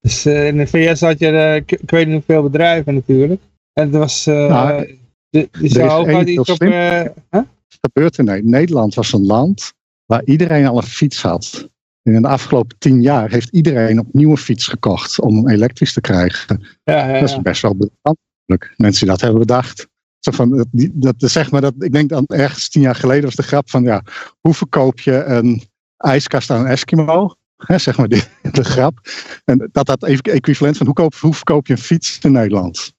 Dus eh, in de VS had je, eh, ik, ik weet niet hoeveel bedrijven natuurlijk. En het was, eh Nou, die is zou ook iets op, hè? gebeurt in Nederland. Nederland was een land waar iedereen al een fiets had. En in de afgelopen tien jaar heeft iedereen opnieuw een fiets gekocht om hem elektrisch te krijgen. Ja, ja, Dat is best wel belangrijk. Mensen die dat hebben bedacht. Zo van, dat, zeg maar dat, ik denk dan ergens tien jaar geleden was de grap van ja, hoe verkoop je een ijskast aan een Eskimo? *laughs* Hè, zeg maar die, de grap. En dat dat even equivalent van hoe, koop, hoe verkoop je een fiets in Nederland?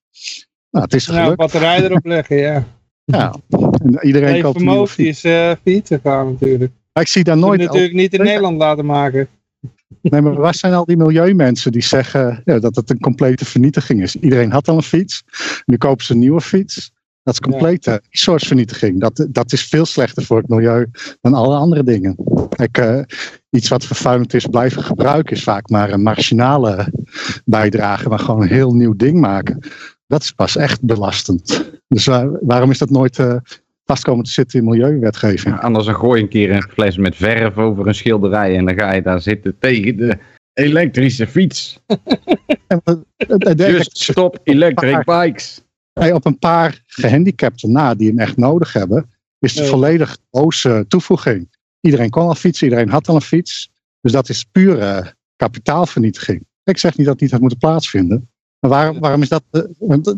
Nou, het is Nou, gelukt. batterij erop *laughs* leggen, ja. Ja. En iedereen koopt een fiets. is eh fietsen gaan natuurlijk. Maar ik zie daar Nooit natuurlijk niet in. Nederland laten maken. Nee, maar waar zijn al die milieumensen die zeggen ja, dat het een complete vernietiging is? Iedereen had al een fiets, nu kopen ze een nieuwe fiets. Dat is complete resourcevernietiging. Dat, dat is veel slechter voor het milieu dan alle andere dingen. Kijk, eh, iets wat vervuilend is blijven gebruiken is vaak maar een marginale bijdrage, maar gewoon een heel nieuw ding maken. Dat is pas echt belastend. Dus waar- waarom is dat nooit eh, vast komen te zitten in milieuwetgeving? Ja, anders dan gooi je een keer een fles met verf over een schilderij en dan ga je daar zitten tegen de elektrische fiets. Dus stop electric bikes. Hey, op een paar gehandicapten na die hem echt nodig hebben, is het Ja. volledig boze toevoeging. Iedereen kon al fietsen, iedereen had al een fiets. Dus dat is pure kapitaalvernietiging. Ik zeg niet dat het niet had moeten plaatsvinden. Maar waarom, waarom is dat? eh,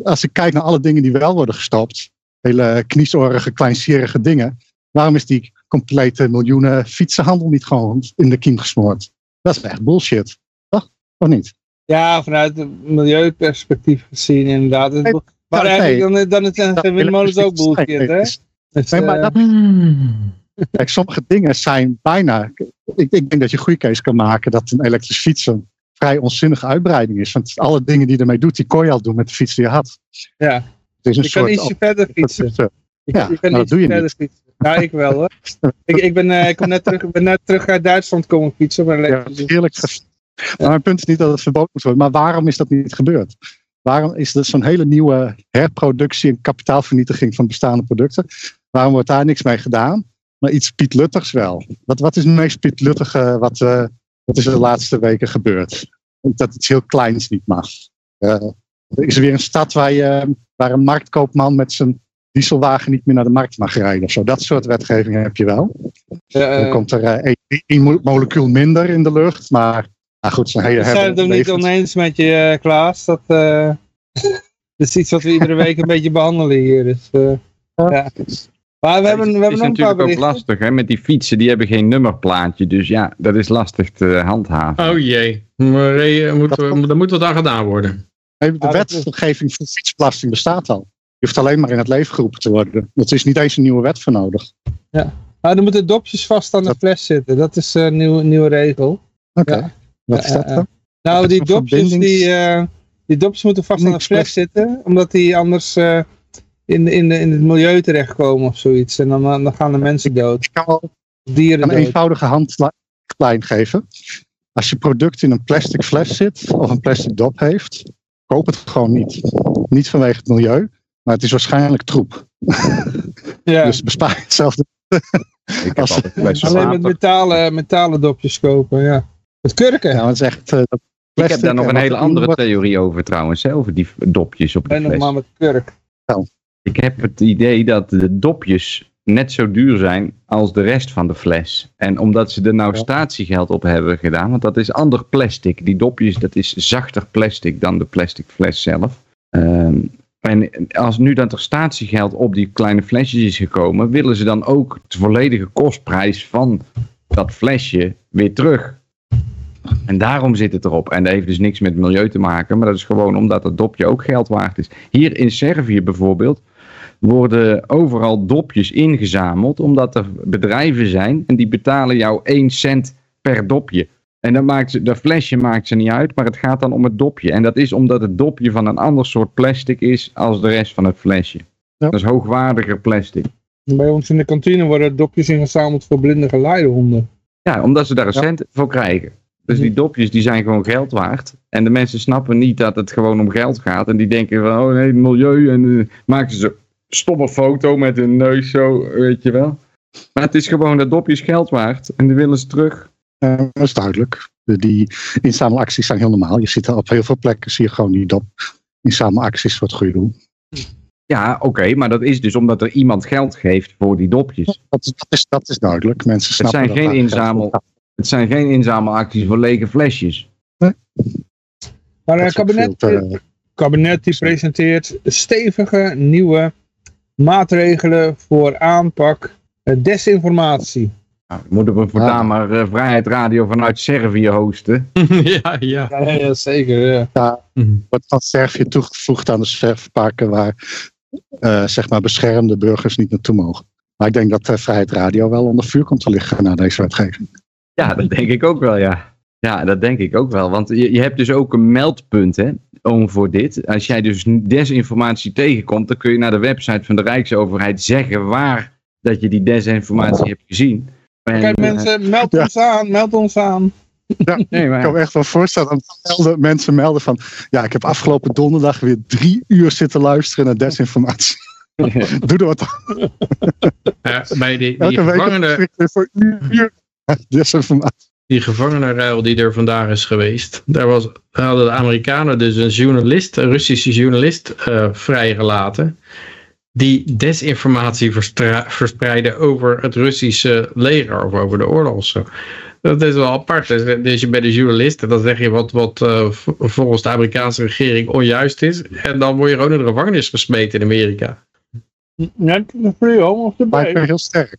als ik kijk naar alle dingen die wel worden gestopt, hele kniesorige, kleinsierige dingen, waarom is die complete miljoenen fietsenhandel niet gewoon in de kiem gesmoord? Dat is echt bullshit. Toch? Of niet? Ja, vanuit het milieuperspectief gezien inderdaad. Het- Nee, maar nee. eigenlijk dan, dan zijn Dat de windmolens ook bullshit, hè? Dus, Nee, maar eh, dat, *laughs* Kijk, sommige dingen zijn bijna. Ik, ik denk dat je een goede case kan maken dat een elektrische fiets een vrij onzinnige uitbreiding is. Want alle dingen die je ermee doet, die kon je al doen met de fiets die je had. ja, Het is een je kan ietsje verder fietsen. Je, Ja, je kan maar dat doe je verder niet. fietsen. Nou, ik wel hoor. *laughs* ik, ik, ben, eh, ik kom net terug, ik ben net terug uit Duitsland komen fietsen. Maar Ja, heerlijk. Maar mijn punt is niet dat het verboden moet worden. Maar waarom is dat niet gebeurd? Waarom is er zo'n hele nieuwe herproductie en kapitaalvernietiging van bestaande producten? Waarom wordt daar niks mee gedaan? Maar iets Piet Luttigs wel. Wat, wat is het meest Piet Luttige wat, eh, wat is er de laatste weken gebeurd? Dat iets heel kleins niet mag. Eh, er is weer een stad waar, je, waar een marktkoopman met zijn dieselwagen niet meer naar de markt mag rijden. Of zo. Dat soort wetgeving heb je wel. Ja, Dan eh, komt er eh, één, één mo- molecuul minder in de lucht. Maar nou goed, we zijn het ook niet oneens met je, eh, Klaas. Dat, eh, *laughs* dat is iets wat we iedere *laughs* week een beetje behandelen hier. Dus, eh, ja. Maar we hebben, we het hebben is nog een paar natuurlijk ook lastig, hè? Met die fietsen, die hebben geen nummerplaatje. Dus ja, dat is lastig te handhaven. Oh jee, maar, moeten we, er moet wat aan gedaan worden. De Ah, dat is- wetgeving voor fietsbelasting bestaat al. Je hoeft alleen maar in het leven geroepen te worden. Er is niet eens een nieuwe wet voor nodig. Nou, er moeten dopjes vast aan de Dat- fles zitten. Dat is een nieuwe, nieuwe regel. Oké. Ja. Wat is Ja, dat ja, dan? Nou, die is dopjes, die, eh, die dopjes moeten vast aan de fles zitten. Omdat die anders eh, in, in, in het milieu terechtkomen of zoiets. En dan, eh, dan gaan de mensen dood. Ik kan wel Dieren een dood. eenvoudige handlijn geven. Als je product in een plastic fles zit of een plastic dop heeft, koop het gewoon niet. Niet vanwege het milieu, maar het is waarschijnlijk troep. *laughs* Ja. Dus bespaar je hetzelfde. Ik heb als- altijd bij Alleen met metalen, metalen dopjes kopen, ja. Het kurken. Ja, want het is echt... dat Ik heb daar nog en een hele andere theorie over trouwens, hè, over die dopjes op de En nog fles. maar met kurk. Ik heb het idee dat de dopjes net zo duur zijn als de rest van de fles. En omdat ze er nou Ja. statiegeld op hebben gedaan, want dat is ander plastic. Die dopjes, dat is zachter plastic dan de plastic fles zelf. Ehm, en als nu dat er statiegeld op die kleine flesjes is gekomen, willen ze dan ook de volledige kostprijs van dat flesje weer terug. En daarom zit het erop. En dat heeft dus niks met milieu te maken, maar dat is gewoon omdat het dopje ook geld waard is. Hier in Servië bijvoorbeeld worden overal dopjes ingezameld, omdat er bedrijven zijn en die betalen jou 1 cent per dopje. En dan maakt ze, dat flesje maakt ze niet uit, maar het gaat dan om het dopje. En dat is omdat het dopje van een ander soort plastic is als de rest van het flesje. Ja. Dat is hoogwaardiger plastic. Bij ons in de kantine worden dopjes ingezameld voor blinde geleidehonden. Ja, omdat ze daar een Ja. cent voor krijgen. Dus die Mhm. dopjes die zijn gewoon geld waard. En de mensen snappen niet dat het gewoon om geld gaat. En die denken van, oh nee, milieu. En eh, maken ze stomme foto met hun neus zo, weet je wel. Maar het is gewoon, dat dopje is geld waard. En die willen ze terug. Dat is duidelijk. De, die inzamelacties zijn heel normaal. Je ziet er op heel veel plekken zie je gewoon die dop inzamelacties voor het goede doel. Ja, oké, maar dat is dus omdat er iemand geld geeft voor die dopjes. Dat, is- dat, is, dat is duidelijk. Mensen Het snappen zijn dat geen daar geld inzamel, voor gaat. Het zijn geen inzamelacties voor lege flesjes. Maar het ook kabinet, veel te- kabinet die presenteert stevige nieuwe maatregelen voor aanpak eh, desinformatie. Nou, moeten we voortaan Ah. maar eh, Vrijheid Radio vanuit Servië hosten. *laughs* ja, ja. Ja, ja zeker. Ja. wordt van Servië toegevoegd aan de Serviëparken waar eh, zeg maar beschermde burgers niet naartoe mogen. Maar ik denk dat eh, Vrijheid Radio wel onder vuur komt te liggen na deze wetgeving. Ja, *laughs* dat denk ik ook wel, ja. Ja, dat denk ik ook wel. Want je, je hebt dus ook een meldpunt hè, om voor dit. Als jij dus desinformatie tegenkomt, dan kun je naar de website van de Rijksoverheid zeggen waar dat je die desinformatie hebt gezien. En, Kijk eh, mensen, meld ja. ons aan, meld ons aan. Ja, *laughs* nee, ik maar, kan me echt wel voorstellen dat mensen melden van... Ja, ik heb afgelopen donderdag weer drie uur zitten luisteren naar desinformatie. *laughs* Doe er wat aan. Ja, bij die, die Elke week gevangenen, heb ik weer voor uur. *laughs* die gevangenenruil die er vandaag is geweest. Daar was, hadden de Amerikanen dus een journalist, een Russische journalist, eh, vrijgelaten. Die desinformatie verspreidde over het Russische leger of over de oorlog of zo. Dat is wel apart. Dus, dus je bent een journalist en dan zeg je wat, wat eh, volgens de Amerikaanse regering onjuist is. En dan word je gewoon in de gevangenis gesmeten in Amerika. Net de freedom of the Lijkt me brave. heel sterk.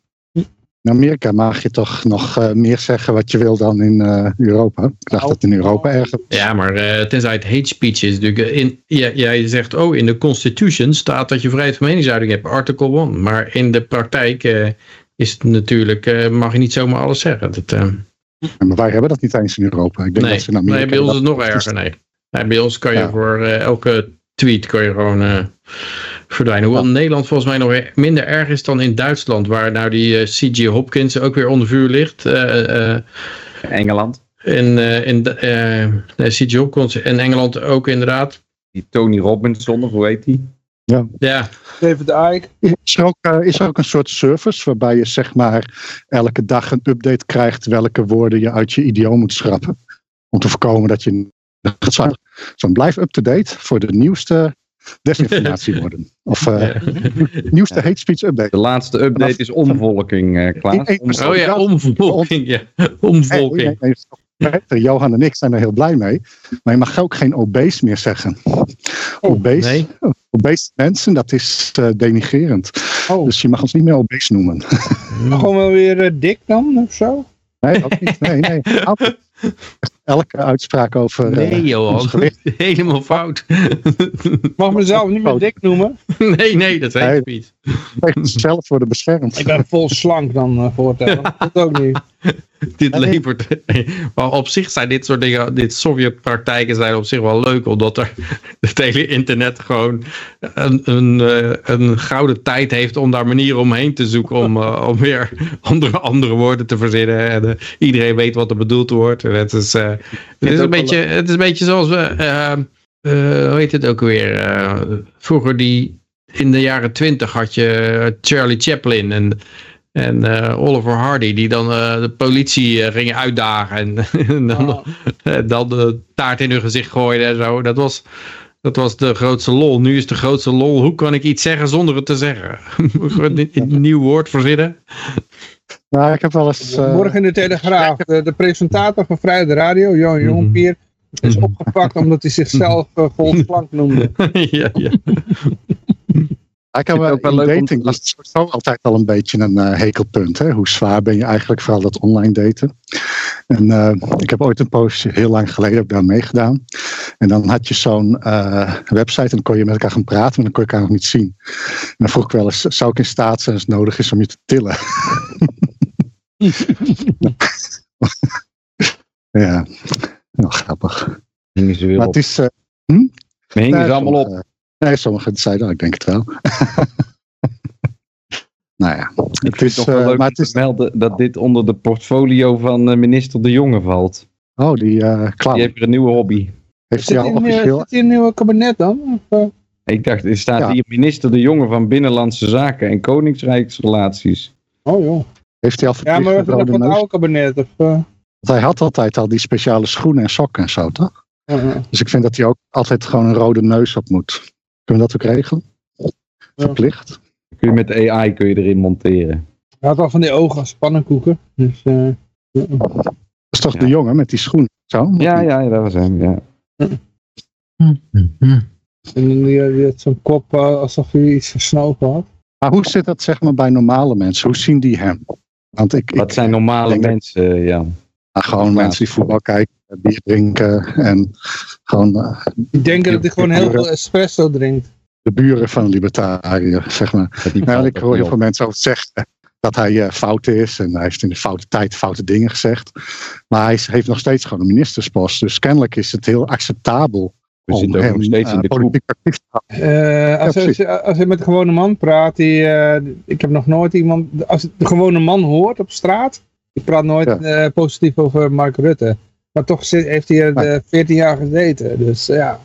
In Amerika mag je toch nog eh, meer zeggen wat je wil dan in eh, Europa. Ik dacht Nou. dat in Europa erger Ja, maar eh, tenzij het hate speech is. natuurlijk, In, ja, jij zegt, oh, in de Constitution staat dat je vrijheid van meningsuiting hebt, artikel 1. Maar in de praktijk eh, is het natuurlijk, eh, mag je niet zomaar alles zeggen. Dat, Maar wij hebben dat niet eens in Europa. Ik denk nee, dat ze in Amerika nee, bij ons is het nog erger. Nee. Nee, bij ons kan je Ja. voor elke tweet kan je gewoon eh, verdwijnen. Hoewel in Nederland volgens mij nog weer minder erg is dan in Duitsland, waar nou die eh, C.G. Hopkins ook weer onder vuur ligt. eh, eh, Engeland, in eh in eh, C.G. Hopkins in Engeland ook inderdaad. die Tony Robinson, of hoe heet die? Ja, David Icke. Is er, ook, is er ook een soort service waarbij je zeg maar elke dag een update krijgt welke woorden je uit je idioom moet schrappen? Om te voorkomen dat je. Zo'n blijf up-to-date voor de nieuwste desinformatiewoorden. *laughs* Of eh, *laughs* nieuwste hate speech update. De laatste update is omvolking, eh Klaas. Oh ja, omvolking. Ja. Omvolking. Nee, Peter, Johan en ik zijn er heel blij mee. Maar je mag ook geen obese meer zeggen. obese, Nee. obese mensen, dat is eh, denigerend. Oh, Dus je mag ons niet meer obese noemen. *laughs* gewoon wel weer dik dan of zo? Nee, ook niet. Nee, nee. Elke uitspraak over. eh, Nee, Johan. *laughs* Helemaal fout. Ik mag mezelf niet meer dik noemen. nee, nee, dat weet Nee. ik niet. zelf worden beschermd. Ik ben vol slank dan uh, voortellen. Dat ook niet. *laughs* Dit levert. *laughs* Maar op zich zijn dit soort dingen, dit Sovjet-praktijken zijn op zich wel leuk, omdat er het hele internet gewoon een, een, eh, een gouden tijd heeft om daar manieren omheen te zoeken om, eh, om weer andere, andere woorden te verzinnen. En eh, iedereen weet wat er bedoeld wordt. En het, is, eh, het, is een beetje, het is een beetje zoals we, eh, eh, hoe heet het ook weer? eh, vroeger die, in de jaren twintig had je Charlie Chaplin en En Oliver Hardy, die dan de politie gingen uitdagen. En, *laughs* en dan, Oh. dan de taart in hun gezicht gooiden en zo. Dat was, dat was de grootste lol. Nu is de grootste lol, hoe kan ik iets zeggen zonder het te zeggen? *laughs* Een nieuw woord verzinnen? Nou, ik heb wel eens... eh, Morgen in de Telegraaf. *laughs* De, de presentator van Vrijde Radio, Johan Jongpier, is Mhm. opgepakt omdat hij zichzelf uh, Volksplank noemde. *laughs* ja, ja. ik heb ook wel in leuk dating was het sowieso altijd al een beetje een eh, hekelpunt. Hè? Hoe zwaar ben je eigenlijk, vooral dat online daten. En eh, ik heb ooit een poosje, heel lang geleden, heb ik daar meegedaan. En dan had je zo'n eh, website en dan kon je met elkaar gaan praten, maar dan kon je elkaar nog niet zien. En dan vroeg ik wel eens, zou ik in staat zijn als het nodig is om je te tillen? *laughs* ja, wel grappig. Hingen ze weer Maar op. het is... eh, We hingen ze allemaal op. Nee, sommigen zeiden, oh, ik denk het wel. *laughs* nou ja, Ik het vind is, het toch wel eh, leuk maar om het is, te melden dat dit onder de portfolio van eh, minister De Jonge valt. oh, die eh clown. Die heeft weer een nieuwe hobby. Heeft Zit hij al in, officieel... zit hij in een nieuwe kabinet dan? Of? Ik dacht, er staat Ja. hier minister De Jonge van Binnenlandse Zaken en Koningsrijksrelaties. Oh joh. Heeft hij al Ja, verplicht maar van het neus? oude kabinet. Of, Want hij had altijd al die speciale schoenen en sokken en zo, toch? Dus ik vind dat hij ook altijd gewoon een rode neus op moet. Kunnen we dat ook regelen? Verplicht? Kun je met AI kun je erin monteren. Hij had al van die ogen als pannenkoeken. Dus, eh, Dat is toch Ja. de jongen met die schoen? Zo? Ja, ja, ja, dat was hem. Ja. en die, die had zo'n kop eh, alsof hij iets versnopen had. Maar hoe zit dat zeg maar bij normale mensen? Hoe zien die hem? Want ik, Wat ik zijn normale dat- mensen, Jan? nou, gewoon Ja. mensen die voetbal kijken, bier drinken en gewoon eh, Ik denk dat hij gewoon heel veel espresso drinkt. De buren van een libertariër, zeg maar. Nou, ik hoor heel veel mensen over zeggen dat hij eh, fout is en hij heeft in de foute tijd foute dingen gezegd. Maar hij heeft nog steeds gewoon een ministerspost, dus kennelijk is het heel acceptabel We om zitten ook hem nog steeds in eh, de groep. politiek actief te houden. Eh, als, Ja, als, je, als je met een gewone man praat, die, eh, ik heb nog nooit iemand, als de gewone man hoort op straat, ik praat nooit Ja. eh, positief over Mark Rutte. Maar toch zit, heeft hij er Nee. eh, 14 jaar gezeten, dus ja.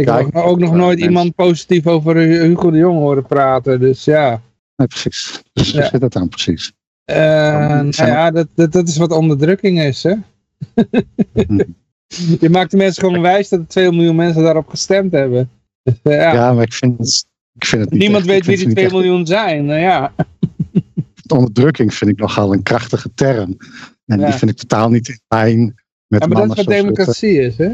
Ik Ja, heb ook nog ja, nooit iemand positief over Hu- Hugo de Jong horen praten, dus ja. Nee, precies. Dus Ja. zit het dan precies? Eh, Ja, nou ja, dat, dat, dat is wat onderdrukking is, hè. Hm. *laughs* Je maakt de mensen gewoon wijs dat er 2 miljoen mensen daarop gestemd hebben. Dus, eh, ja. Ja, maar ik vind, het- ik vind het niet Niemand echt- weet wie die het 2 niet miljoen zijn. Nou ja. *laughs* Onderdrukking vind ik nogal een krachtige term. En Ja. die vind ik totaal niet in lijn met ja, maar dat is wat democratie is, hè?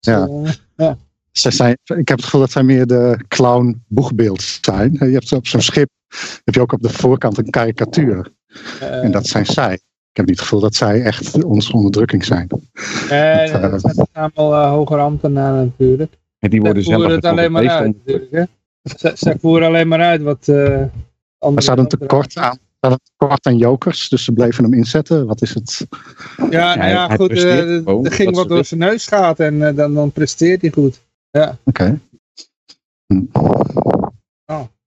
Ja. Eh, Zij zijn, ik heb het gevoel dat zij meer de clown boegbeeld zijn. Je hebt op zo'n schip heb je ook op de voorkant een karikatuur. eh, En dat zijn zij. Ik heb niet het gevoel dat zij echt onze onderdrukking zijn. nee, dat, dat zijn allemaal uh, hoger ambtenaren natuurlijk. En die worden Zij zelf voeren het alleen maar uit, natuurlijk? Zij, zij voeren alleen maar uit wat uh, Maar andere ze hadden een tekort aan, ze hadden een tekort aan jokers, dus ze bleven hem inzetten. Wat is het? Ja, nou ja, hij goed, eh, er ging wat door zijn neus gaat en eh, dan, dan presteert hij goed. Oké. Hm.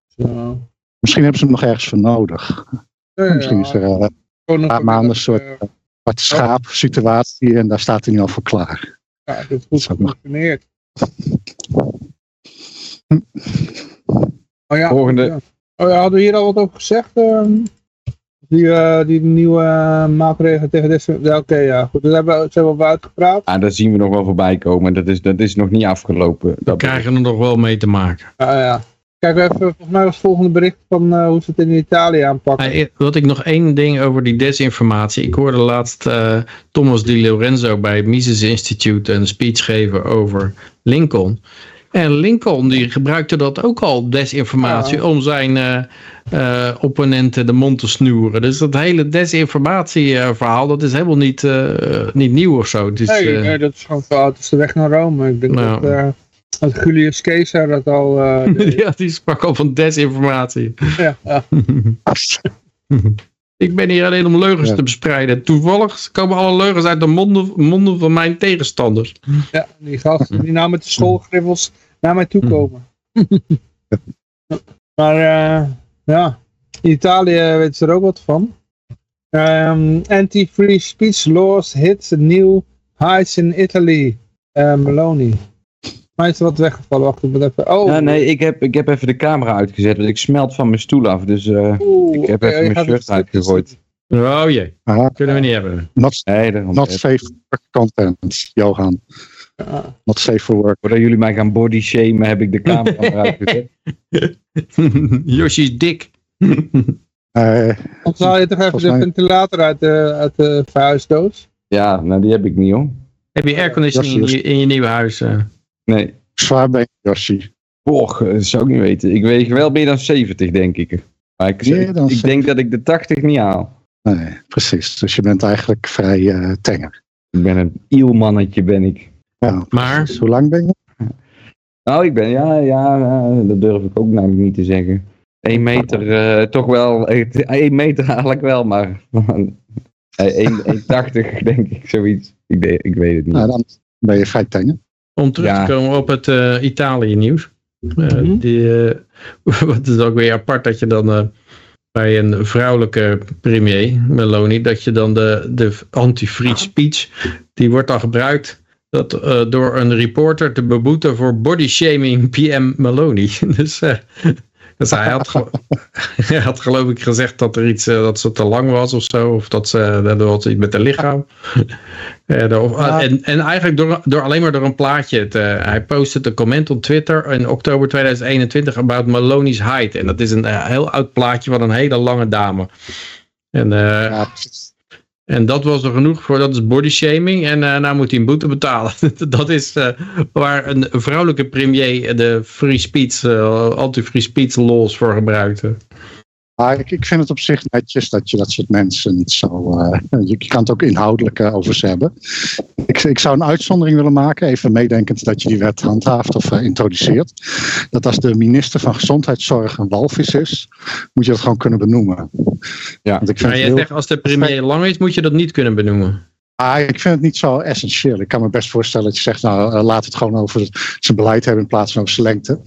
Zo. Misschien hebben ze hem nog ergens voor nodig. Ja, Misschien is er eh, een paar maanden een soort eh, zwarte schaap situatie en daar staat hij nu al voor klaar. Ja, heeft goed zou nog- gefunctioneerd. Oh ja, Volgende. ja. Oh ja, hadden we hier al wat over gezegd? ehm? Die, eh, die nieuwe eh, maatregelen tegen deze... Ja, oké, ja. Goed, daar hebben we, zijn we over uitgepraat. Ah, dat zien we nog wel voorbij komen. Dat is, dat is nog niet afgelopen. We Dat krijgen er nog wel mee te maken. Ah, ja. Kijk even, volgens mij was het volgende bericht van eh, hoe ze het in Italië aanpakken. Wat ik nog één ding over die desinformatie. Ik hoorde laatst eh, Thomas Di Lorenzo bij het Mises Institute een speech geven over Lincoln. En Lincoln die gebruikte dat ook al, desinformatie, Ja. om zijn eh, opponenten de mond te snoeren. Dus dat hele desinformatieverhaal, dat is helemaal niet, eh, niet nieuw of zo. Is, nee, nee, dat is gewoon fout. Is de weg naar Rome. Ik denk Nou. dat, dat Julius Caesar dat al... *laughs* ja, die sprak al van desinformatie. ja, ja. *laughs* Ik ben hier alleen om leugens Ja. te bespreiden. Toevallig komen alle leugens uit de monden, monden van mijn tegenstanders. Ja, die gasten die met de schoolgriffels naar mij toe komen. *laughs* maar eh, ja, in Italië weten ze er ook wat van. Ehm, Anti-free speech laws hit new heights in Italy. Eh, Meloni. mij is er wat weggevallen. Wacht, ik moet even... Oh, Ja, nee, ik heb, ik heb even de camera uitgezet, want ik smelt van mijn stoel af. Dus eh, Oeh, ik heb even mijn shirt uitgegooid. Oh jee, Ah, kunnen we niet hebben. not, Nee, not safe content, Johan. Ja. Not safe for work. Voordat jullie mij gaan body shamen, heb ik de camera *laughs* eruit gezet. *laughs* Yoshi is dik. *laughs* Eh, Of haal je toch even de mij- ventilator uit de, uit de verhuisdoos? Ja, nou die heb ik niet hoor. Heb je airconditioning in je, in je nieuwe huis? eh? Nee. zwaar ben je, Yoshi. Och, dat zou ik niet weten. Ik weeg wel meer dan 70, denk ik. Maar ik, ik 70? denk dat ik de 80 niet haal. Nee, precies. Dus je bent eigenlijk vrij eh tenger. Ik ben een ielmannetje, ben ik. Ja, Maar precies. Hoe lang ben je? Nou, ik ben, ja, ja, eh, dat durf ik ook namelijk niet te zeggen. 1 meter, eh, toch wel, 1 meter eigenlijk wel, maar *laughs* eh, 1,80 *laughs* denk ik, zoiets. Ik, de- ik weet het niet. Nou, dan ben je vrij tenger. om terug Ja. te komen op het eh, Italië nieuws. Eh, Mhm. die, eh, *laughs* wat is ook weer apart dat je dan eh, bij een vrouwelijke premier, Meloni, dat je dan de, de anti-free speech, die wordt dan gebruikt dat, eh, door een reporter te beboeten voor body shaming PM Meloni. *laughs* dus, dus hij, had *laughs* hij had geloof ik gezegd dat er iets, eh, dat ze te lang was of zo, of dat ze, dat er iets met haar lichaam. *laughs* En, en eigenlijk door, door alleen maar door een plaatje. te, hij postte een comment op Twitter in oktober 2021 about Maloney's height. En dat is een heel oud plaatje van een hele lange dame. En, Ja, precies. En dat was er genoeg voor, dat is body shaming. En eh nou moet hij een boete betalen. *laughs* dat is eh, waar een vrouwelijke premier de free speech, eh, anti-free speech laws voor gebruikte. Maar ik, ik vind het op zich netjes dat je dat soort mensen niet zo. eh, *laughs* je, je kan het ook inhoudelijk eh, over ze hebben. Ik, ik zou een uitzondering willen maken, even meedenkend dat je die wet handhaaft of eh, introduceert. Dat als de minister van Gezondheidszorg een walvis is, moet je dat gewoon kunnen benoemen. Ja. Want ik vind, Maar jij heel, zegt als de premier lang is, moet je dat niet kunnen benoemen. ah, ik vind het niet zo essentieel. Ik kan me best voorstellen dat je zegt, nou laat het gewoon over zijn beleid hebben in plaats van over zijn lengte.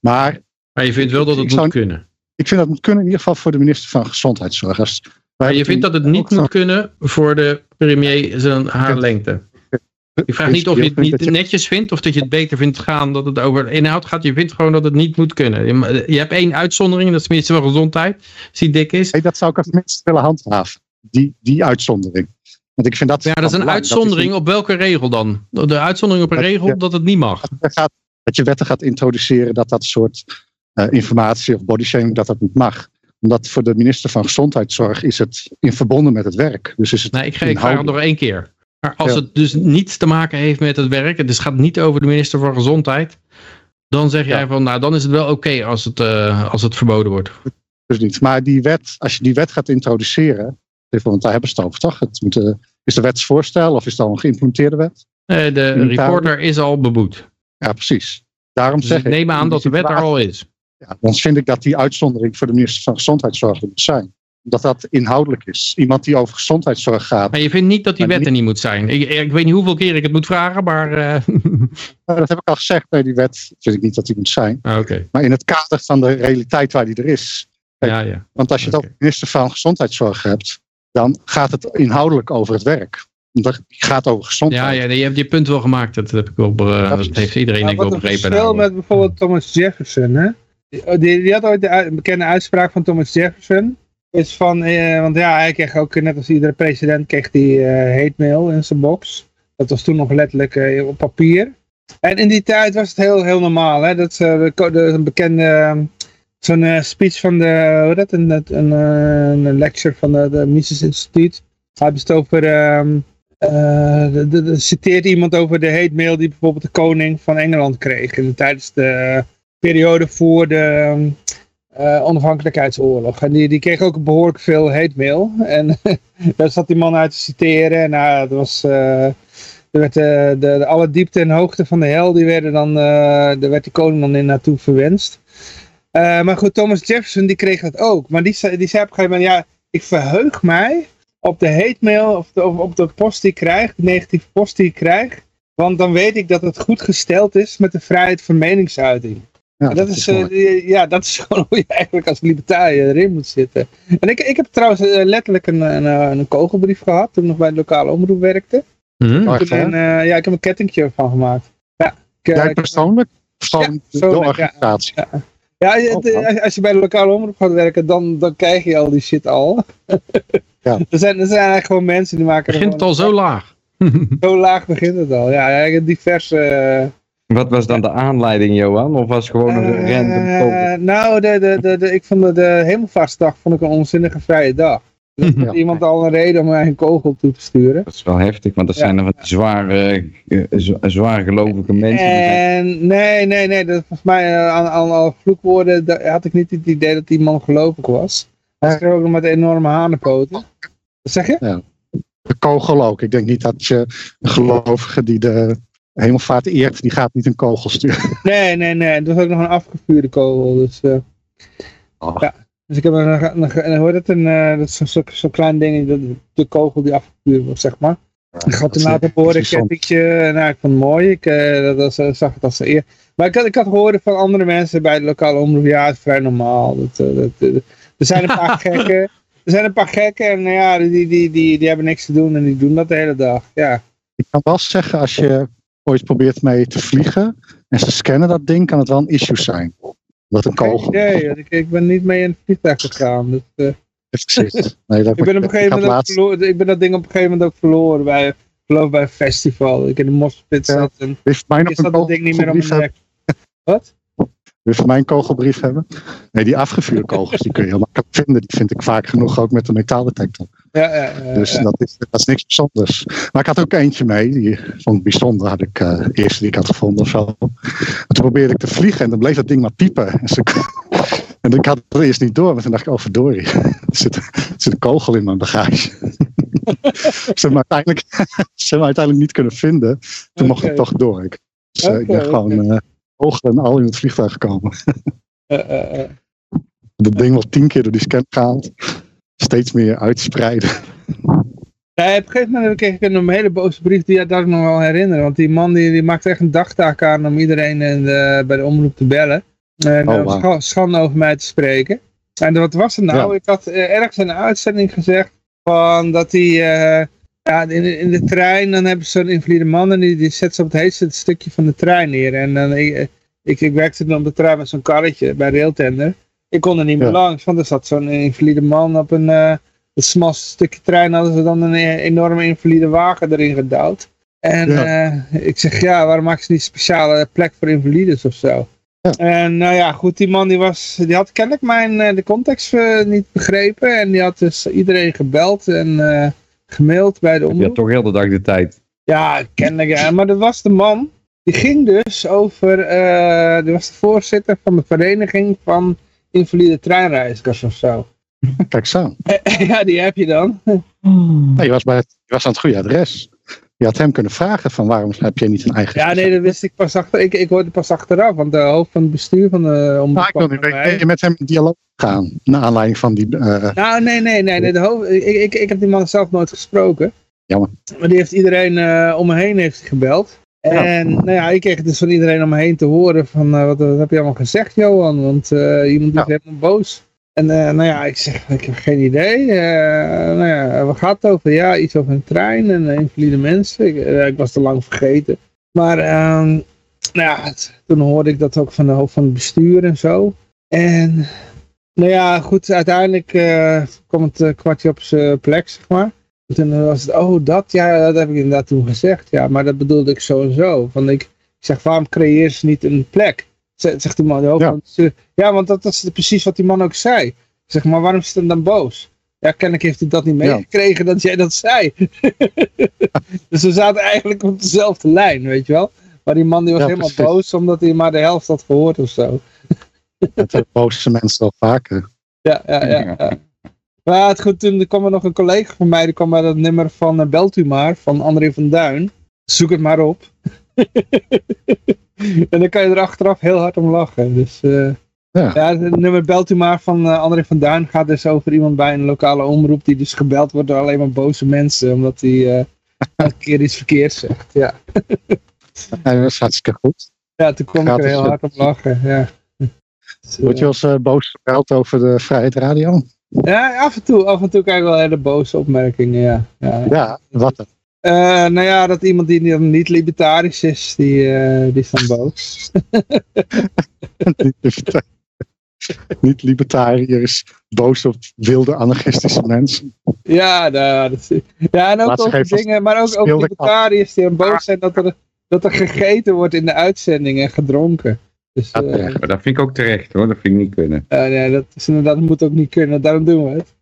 Maar Maar je vindt wel dat het moet zou- kunnen. Ik vind dat moet kunnen in ieder geval voor de minister van Gezondheidszorg. Als, Maar je vindt dat het niet van- moet kunnen voor de premier zijn haar lengte. Ik vraag niet of je het niet netjes vindt of dat je het beter vindt gaan dat het over inhoud gaat. Je vindt gewoon dat het niet moet kunnen. Je, hebt één uitzondering, dat is de minister van Gezondheid, als die dik is. Nee, dat zou ik als minst willen handhaven. Die, die uitzondering. Want ik vind dat. Ja, dat is een belang. uitzondering op welke regel dan? De uitzondering op een Dat- regel dat het niet mag. Dat gaat, dat je wetten gaat introduceren dat dat soort informatie of bodyshaming dat dat niet mag. Omdat voor de minister van Gezondheidszorg is het in verbonden met het werk. Dus is het Nee, ik, ga- ik vraag het inhoudelijk. nog één keer. Maar als Ja. het dus niets te maken heeft met het werk, het dus gaat niet over de minister van Gezondheid, dan zeg jij Ja. van, nou dan is het wel oké als, het, eh, als het verboden wordt. dus niet. Maar die wet, als je die wet gaat introduceren, want daar hebben ze het over, toch? Het moet, eh, is de wetsvoorstel of is het al een geïmplementeerde wet? Eh, de reporter is al beboet. Ja, precies. Daarom Dus zeg ik neem aan dat de wet er al is. Ja, dan vind ik dat die uitzondering voor de minister van Gezondheidszorg er moet zijn. Dat dat inhoudelijk is. Iemand die over gezondheidszorg gaat. Maar je vindt niet dat die wet er niet moet zijn. Ik, ik weet niet hoeveel keer ik het moet vragen, maar... eh, *laughs* Nou, dat heb ik al gezegd. Nee, die wet vind ik niet dat die moet zijn. ah, Oké, Maar in het kader van de realiteit waar die er is. ja, ja. Want als je het Oké. over de minister van Gezondheidszorg hebt. Dan gaat het inhoudelijk over het werk. Dat gaat over Ja, gezondheid. ja nee, je hebt je punt wel gemaakt. Dat, heb ik wel, be- dat heeft iedereen denk ik wel wat een begrepen. met bijvoorbeeld Thomas Jefferson, hè? Die, die, had ooit de ui- bekende uitspraak van Thomas Jefferson. Is van, eh, want ja, hij kreeg ook, net als iedere president, kreeg die eh hate mail in zijn box. Dat was toen nog letterlijk eh, op papier. En in die tijd was het heel, heel normaal, hè? Dat de, een bekende, eh, zo'n speech van de, hoe dat, een, een, een, een lecture van de, de Mises Instituut. Hij het over, ehm, eh, de, citeert iemand over de hate mail die bijvoorbeeld de koning van Engeland kreeg in, tijdens de periode voor de ehm, eh, onafhankelijkheidsoorlog. En die, die kreeg ook behoorlijk veel hate mail. En *laughs* daar zat die man uit te citeren. En nou, dat was, eh, er werd, eh, de, de, alle diepte en hoogte van de hel, die werden dan, daar werd die koning dan in naartoe verwenst. Maar goed, Thomas Jefferson die kreeg dat ook. Maar die, die zei op een gegeven moment, ja, ik verheug mij op de hate mail of, de, of op de post die ik krijg, de negatieve post die ik krijg. Want dan weet ik dat het goed gesteld is met de vrijheid van meningsuiting. Ja, En dat, is, eh, ja, dat is *laughs* gewoon hoe je eigenlijk als libertariër erin moet zitten. En ik, ik heb trouwens eh, letterlijk een, een, eh, een kogelbrief gehad toen ik nog bij de lokale omroep werkte. Hm? Oh, echt een, eh, ja, ik heb een kettingje van gemaakt. eh, Jij ik- persoonlijk? Of Ja, gewoon de persoonlijk, ja. Ja, Oh, oh. als- je bij de lokale omroep gaat werken, dan, dan krijg je al die shit al. *laughs* Ja. er, zijn, er zijn eigenlijk gewoon mensen die maken er begint het al zo laag. Zo laag begint het al. Ja, ja diverse... eh, Wat was dan de aanleiding, Johan? Of was het gewoon een eh, random nou, de, de, de, de, ik vond de, de hemelvaartsdag vond ik een onzinnige vrije dag. *laughs* Er had Ja. iemand al een reden om mij een kogel toe te sturen. Dat is wel heftig, want er Ja. zijn er van die zware, eh, zwaar gelovige mensen. En nee, nee, nee. Dat, volgens mij eh, aan, aan alle vloekwoorden had ik niet het idee dat die man gelovig was. Hij schreef ook nog met enorme hanenpoten. Wat zeg je? De kogel ook. Ik denk niet dat je een gelovige die de hemelvaart eert, die gaat niet een kogel sturen. *laughs* Nee, nee, nee. Het was ook nog een afgevuurde kogel. Dus, eh, Oh. Ja. dus ik heb een, een, een, hoe heet het, een, eh, dat is zo'n zo, zo'n klein ding, de, de kogel die afgevuurd wordt, zeg maar. Ik had toen laten horen, kettingje, nou ik vond het mooi, ik eh, dat was, zag het als eer. Maar ik had, ik had gehoord van andere mensen bij de lokale omroep, ja het is vrij normaal. Dat, eh, dat, er zijn een paar *laughs* gekken, er zijn een paar gekken en nou ja, die, die, die, die hebben niks te doen en die doen dat de hele dag. Ja, Ik kan wel zeggen, als je ooit probeert mee te vliegen en ze scannen dat ding, kan het wel een issue zijn. Dat een kogel want ik, ik ben niet mee in het vliegtuig gegaan. Dus. *laughs* Nee, dat Ik ben, op een gegeven moment laatst- ik ben dat ding op een gegeven moment ook verloren bij, ik geloof bij een festival. Ik in de mospit Ja. zat en mij nog een dat ding niet meer om kogelbrief mijn nek. Wat? Wil je van mij een kogelbrief hebben? Nee, die afgevuurde kogels, die kun je heel makkelijk vinden. Die vind ik vaak genoeg ook met de metaaldetector. Ja, ja, ja, Dus dat, is, dat is niks bijzonders. Maar ik had ook eentje mee, die vond ik bijzonder. Had ik eh eerste die ik had gevonden of zo. Maar toen probeerde ik te vliegen en dan bleef dat ding maar piepen. En, ze- *laughs* en ik had het eerst niet door, maar toen dacht ik, oh verdorie. *laughs* Er zit, er zit een kogel in mijn bagage. *laughs* ze hebben me uiteindelijk, ze hebben me uiteindelijk niet kunnen vinden. Toen mocht ik toch door. Ik, dus, eh, ik ben gewoon eh en al in het vliegtuig gekomen. *laughs* Eh, eh, eh. Dat ding wel tien keer door die scan gehaald. Steeds meer uitspreiden. Ja, op een gegeven moment kreeg ik een hele boze brief, die dat ik nog wel herinneren. Want die man die, die maakte echt een dagtaak aan om iedereen in de, bij de omroep te bellen. En Oh, schande over mij te spreken. En wat was het nou? Ja. Ik had ergens in een uitzending gezegd van dat hij ja, in, in de trein, dan hebben ze zo'n invalide man en die, die zet ze op het heetste stukje van de trein neer. En dan, ik, ik, ik werkte dan op de trein met zo'n karretje bij Railtender. Ik kon er niet meer Ja. langs, want er zat zo'n invalide man op een... eh, smalste stukje trein hadden ze dan een e- enorme invalide wagen erin gedouwd. En Ja. eh, ik zeg, ja, waarom maken ze niet een speciale plek voor invalides of zo? Ja. En nou ja, goed, die man die, was, die had kennelijk mijn, eh, de context eh, niet begrepen. En die had dus iedereen gebeld en eh, gemaild bij de Je omroep. had toch heel de dag de tijd. Ja, kennelijk. Ja. Maar dat was de man. Die ging dus over. eh die was de voorzitter van de vereniging van invalide treinreizigers of zo. Kijk zo. *laughs* ja, die heb je dan. Nee, je, was bij het, je was aan het goede adres. Je had hem kunnen vragen van waarom heb je niet een eigen... Ja, nee, dat wist ik pas achter. Ik, ik hoorde pas achteraf, want de hoofd van het bestuur van de omroep. Nou, ik wil niet weten, met hem in dialoog gaan? Naar aanleiding van die... eh, Nou, nee, nee, nee. nee de hoofd, ik, ik, ik heb die man zelf nooit gesproken. Jammer. Maar die heeft iedereen eh, om me heen heeft gebeld. Ja. En nou ja, ik kreeg het dus van iedereen om me heen te horen van eh, wat, wat heb je allemaal gezegd Johan? Want eh, iemand is Ja. helemaal boos. En eh, nou ja, ik zeg, ik heb geen idee. Eh, nou ja, waar gaat het over? Ja, iets over een trein en eh, invalide mensen. Ik, was te lang vergeten. Maar ehm, nou ja, toen hoorde ik dat ook van de hoofd van het bestuur en zo. En nou ja, goed, uiteindelijk kwam het kwartje op zijn plek, zeg maar. En toen was het, oh dat, ja, dat heb ik inderdaad toen gezegd. Ja, maar dat bedoelde ik zo en zo. Van ik, ik zeg, waarom creëer ze niet een plek? Zegt die man, hoofd Ja. van. Ja, want dat, dat is precies wat die man ook zei. Zeg, maar waarom is hij dan boos? Ja, kennelijk heeft hij dat niet Ja. meegekregen dat jij dat zei. *laughs* dus we zaten eigenlijk op dezelfde lijn, weet je wel. Maar die man die was Ja, helemaal precies. boos omdat hij maar de helft had gehoord of zo. *laughs* Dat hebben boze mensen wel vaker. Ja, ja, ja. ja. Maar het goed, toen kwam er nog een collega van mij, die kwam bij dat nummer van eh, Belt u maar, van André van Duin. Zoek het maar op. *laughs* en dan kan je er achteraf heel hard om lachen. Dus eh, Ja. ja, het nummer Belt u maar van eh, André van Duin gaat dus over iemand bij een lokale omroep die dus gebeld wordt door alleen maar boze mensen, omdat hij eh, elke keer iets verkeerds zegt. Ja, *laughs* dat is hartstikke goed. ja toen kwam ik er heel eh, hard om lachen. Ja. Dus, Word je eh, als boos gebeld over de Vrijheid Radio? ja, af en toe, af en toe krijg ik wel hele boze opmerkingen, ja. ja. Ja, wat dan? Eh, nou ja, dat iemand die niet libertarisch is, die, eh, die is dan boos. *laughs* niet, liberta- niet libertariërs, boos op wilde anarchistische mensen. Ja, nou, dat is- ja en ook over dingen, maar ook over libertariërs die dan boos zijn dat er, dat er gegeten wordt in de uitzending en gedronken. Dus Ja, eh, terecht. Maar dat vind ik ook terecht hoor, dat vind ik niet kunnen. eh, nee, dat, is inderdaad, dat moet ook niet kunnen, daarom doen we het.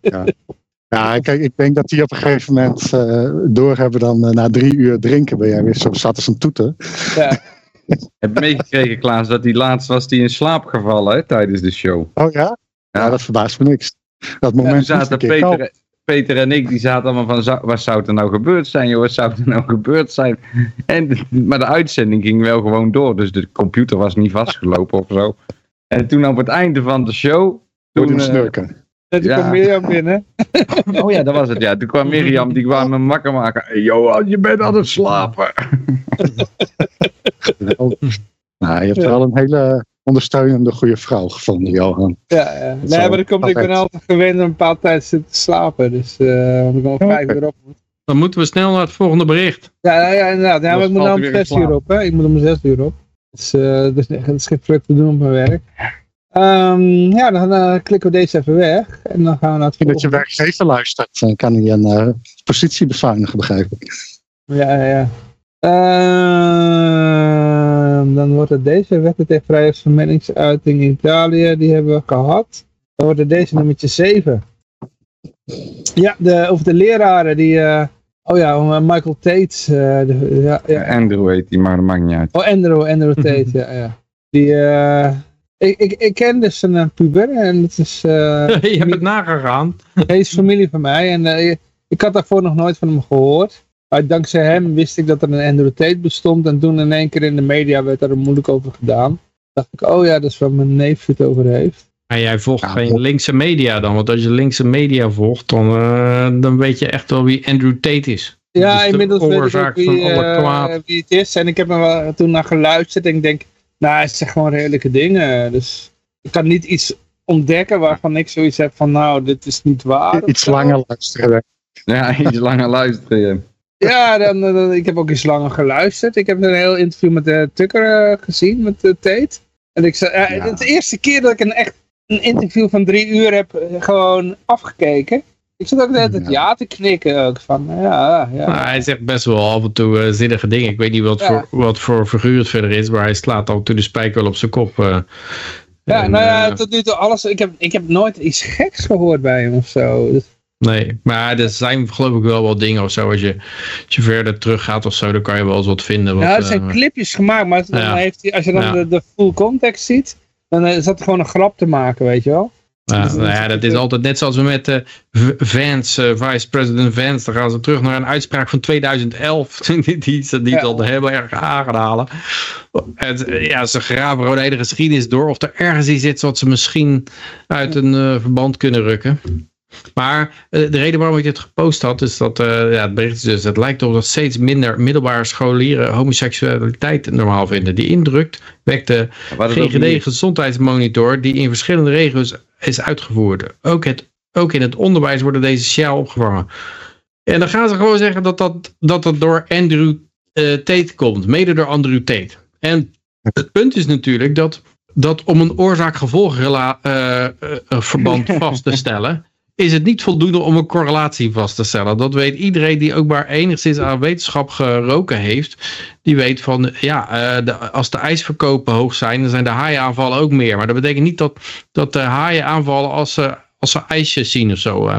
Ja, *laughs* kijk, ik denk dat die op een gegeven moment eh, doorhebben dan eh, na drie uur drinken ben jij weer zo zat als een toeter. Ja, *laughs* Heb meegekregen Klaas dat die laatst was die in slaap gevallen hè, tijdens de show. Oh ja? Ja, dat verbaast me niks. Dat Toen moment moest zaten. Peter, Peter en ik, die zaten allemaal van, wat zou er nou gebeurd zijn joh, wat zou er nou gebeurd zijn? En, maar de uitzending ging wel gewoon door, dus de computer was niet vastgelopen of zo. En toen op het einde van de show, Door toen, die eh, snurken. Dat Ja. komt Mirjam binnen. oh ja, dat was het ja, toen kwam Mirjam, die kwam me wakker maken. Hey, Johan, je bent aan het slapen. *laughs* Nou, je hebt wel een hele ondersteunende goede vrouw gevonden, Johan. Ja, ja. Nee, maar dat komt, ik ben altijd gewend om een bepaald tijd te slapen. Dus uh, want ik ben om vijf uur op. Dan moeten we snel naar het volgende bericht. Ja, ja, ja, inderdaad. Ja, maar Dan ik moet nou om zes uur op. Hè. Ik moet om zes uur op. Dus eh dus het is geen druk te doen op mijn werk. Ehm, ja, dan eh, klikken we deze even weg. En dan gaan we naar het Ik dat je volgende. werkgever luistert, dan kan hij een eh, positie bezuinigen, begrijp ik. Ja, ja, ja. Ehm, dan wordt het deze wetten tegen vrijheidsvermenningsuiting in Italië, die hebben we gehad. Dan wordt het deze nummertje 7. Ja, de, over de leraren die, eh, oh ja, Michael Tate, eh, de, ja, ja. Andrew heet die, maar dat maakt niet uit. oh Andrew, Andrew Tate, *laughs* ja, ja. Die, eh, ik, ik, ik ken dus een puber en het is, eh, *laughs* je hebt het nagegaan. *laughs* hij is familie van mij en eh, ik had daarvoor nog nooit van hem gehoord. Maar dankzij hem wist ik dat er een Andrew Tate bestond. En toen in één keer in de media werd daar moeilijk over gedaan. dacht ik, oh ja, dat is waar mijn neef het over heeft. Maar jij volgt Ja, geen linkse media dan. Want als je linkse media volgt, dan, eh, dan weet je echt wel wie Andrew Tate is. Ja, Dus de inmiddels weet ik ook oorzaak wie, van alle kwaad. wie het is. En ik heb er toen naar geluisterd en ik denk, nou, hij zegt gewoon redelijke dingen. Dus ik kan niet iets ontdekken waarvan ik zoiets heb van, nou, dit is niet waar. Iets langer luisteren. Ja, *laughs* iets langer luisteren. ja. Ja, dan, dan- ik heb ook iets langer geluisterd. Ik heb een heel interview met uh, Tucker eh, gezien, met uh, Tate. En ik zei, ja, Ja. het is de eerste keer dat ik een echt een interview van drie uur heb eh, gewoon afgekeken. Ik zat ook hele tijd Ja. ja te knikken ook van, ja, ja. Nou, hij zegt best wel af en toe eh, zinnige dingen. Ik weet niet wat, Ja. voor, wat voor figuur het verder is, maar hij slaat af en toe de spijker wel op zijn kop. eh. ja, En, nou ja, eh, tot nu toe alles. Ik heb, ik heb nooit iets geks gehoord bij hem of zo. Dus, Nee, maar er zijn geloof ik wel wat dingen of zo. Als je, als je verder teruggaat of zo, dan kan je wel eens wat vinden. Wat, nou, er zijn clipjes gemaakt, maar dan ja. heeft hij, als je dan Ja. de, de full context ziet, dan is dat gewoon een grap te maken, weet je wel. Ja, Dus nou ja, dat- is altijd net zoals we met V- Vance, eh, vice-president Vance, dan gaan ze terug naar een uitspraak van 2011, *laughs* die, die ze niet Ja. al heel erg aanhalen. Het, eh, ja, ze graven gewoon de hele geschiedenis door, of er ergens iets zit wat ze misschien uit een eh, verband kunnen rukken. Maar eh, de reden waarom ik dit gepost had, is dat eh, ja, het bericht is dus, het lijkt erop dat steeds minder middelbare scholieren homoseksualiteit normaal vinden. Die indruk wekt de We hadden het over GGD gezondheidsmonitor die in verschillende regio's is uitgevoerd. Ook, het, ook in het onderwijs worden deze sjaal opgevangen. En dan gaan ze gewoon zeggen dat dat, dat, dat door Andrew eh, Tate komt. Mede door Andrew Tate. En het punt is natuurlijk dat, dat om een oorzaak-gevolgverband *laughs* vast te stellen... is het niet voldoende om een correlatie vast te stellen. Dat weet iedereen die ook maar enigszins aan wetenschap geroken heeft. Die weet van, ja, eh, de, als de ijsverkopen hoog zijn, dan zijn de haaienaanvallen ook meer. Maar dat betekent niet dat, dat de haaien aanvallen als ze, als ze ijsjes zien of zo. eh.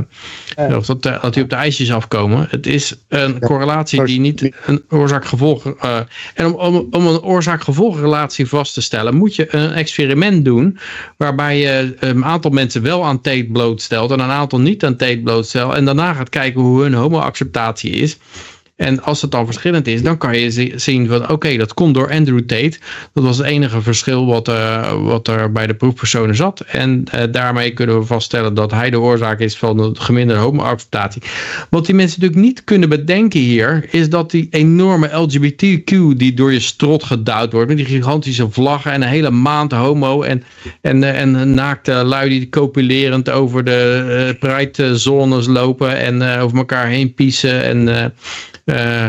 Of dat, eh, dat die op de ijsjes afkomen. Het is een correlatie die niet een oorzaak-gevolg... eh, en om, om, om een oorzaak-gevolgrelatie vast te stellen, moet je een experiment doen. Waarbij je een aantal mensen wel aan teet blootstelt en een aantal niet aan teet blootstelt. En daarna gaat kijken hoe hun homo-acceptatie is. En als het dan verschillend is, dan kan je zi- zien van oké, dat komt door Andrew Tate. Dat was het enige verschil wat, eh, wat er bij de proefpersonen zat. En eh, daarmee kunnen we vaststellen dat hij de oorzaak is van de geminderde homoacceptatie. Wat die mensen natuurlijk niet kunnen bedenken hier, is dat die enorme LGBTQ die door je strot gedouwd wordt, met die gigantische vlaggen en een hele maand homo en, en, eh, en naakte lui die copulerend over de uh, Pride-zones lopen en over elkaar heen piezen en eh,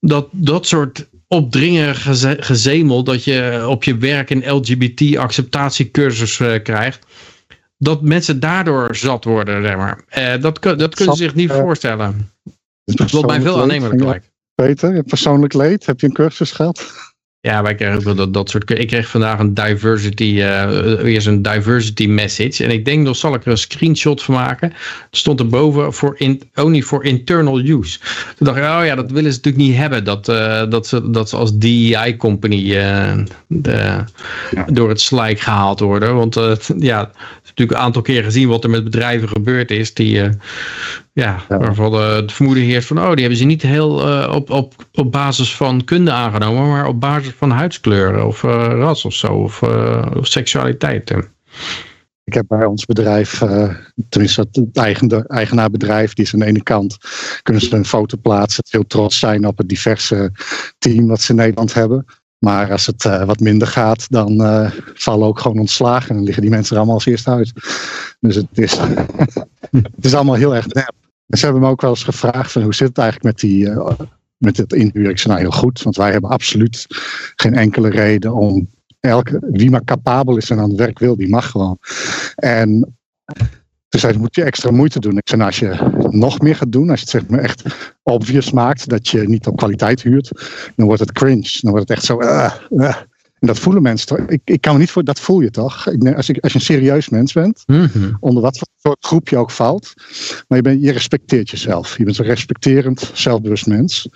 dat, dat soort opdringerig geze- gezemel dat je op je werk een LGBT-acceptatiecursus eh, krijgt. Dat mensen daardoor zat worden, zeg maar. Eh, dat, dat kunnen ze zich niet voorstellen. Dat wordt mij veel aannemelijk lijkt. Peter, je hebt persoonlijk leed. Heb je een cursus gehad? Ja, wij krijgen ook wel dat, dat soort... Ik kreeg vandaag een diversity, eh weer zo'n diversity message. En ik denk, nog zal ik er een screenshot van maken. Er stond erboven, voor in, only for internal use. Toen dacht ik, oh ja, dat willen ze natuurlijk niet hebben. Dat, eh, dat, ze, dat ze als DEI-company eh, door het slijk gehaald worden. Want het- ja, het natuurlijk een aantal keer gezien wat er met bedrijven gebeurd is. Die, ja, Ja. waarvan de, het vermoeden heerst van, oh, die hebben ze niet heel eh, op, op, op basis van kunde aangenomen, maar op basis van huidskleur of eh, ras of zo, of, eh, of seksualiteit. eh. Ik heb bij ons bedrijf, eh, tenminste het eigen, eigenaarbedrijf, die is aan de ene kant, kunnen ze een foto plaatsen, heel trots zijn op het diverse team wat ze in Nederland hebben. Maar als het eh, wat minder gaat, dan eh, vallen ook gewoon ontslagen. En dan liggen die mensen er allemaal als eerst uit. Dus het is, *laughs* het is allemaal heel erg nep. En ze hebben me ook wel eens gevraagd van hoe zit het eigenlijk met die eh, met het inhuren. Ik zei nou heel goed, want wij hebben absoluut geen enkele reden om elke, wie maar capabel is en aan het werk wil, die mag gewoon. En zei ze, moet je extra moeite doen. Ik zei, nou, als je nog meer gaat doen, als je het zeg echt obvious maakt dat je niet op kwaliteit huurt, dan wordt het cringe. Dan wordt het echt zo. eh, eh. En dat voelen mensen toch? Ik, ik kan me niet voor, dat voel je toch? Ik, als, ik, als je een serieus mens bent, onder wat voor soort groep je ook valt, maar je, bent, je respecteert jezelf. Je bent een respecterend, zelfbewust mens.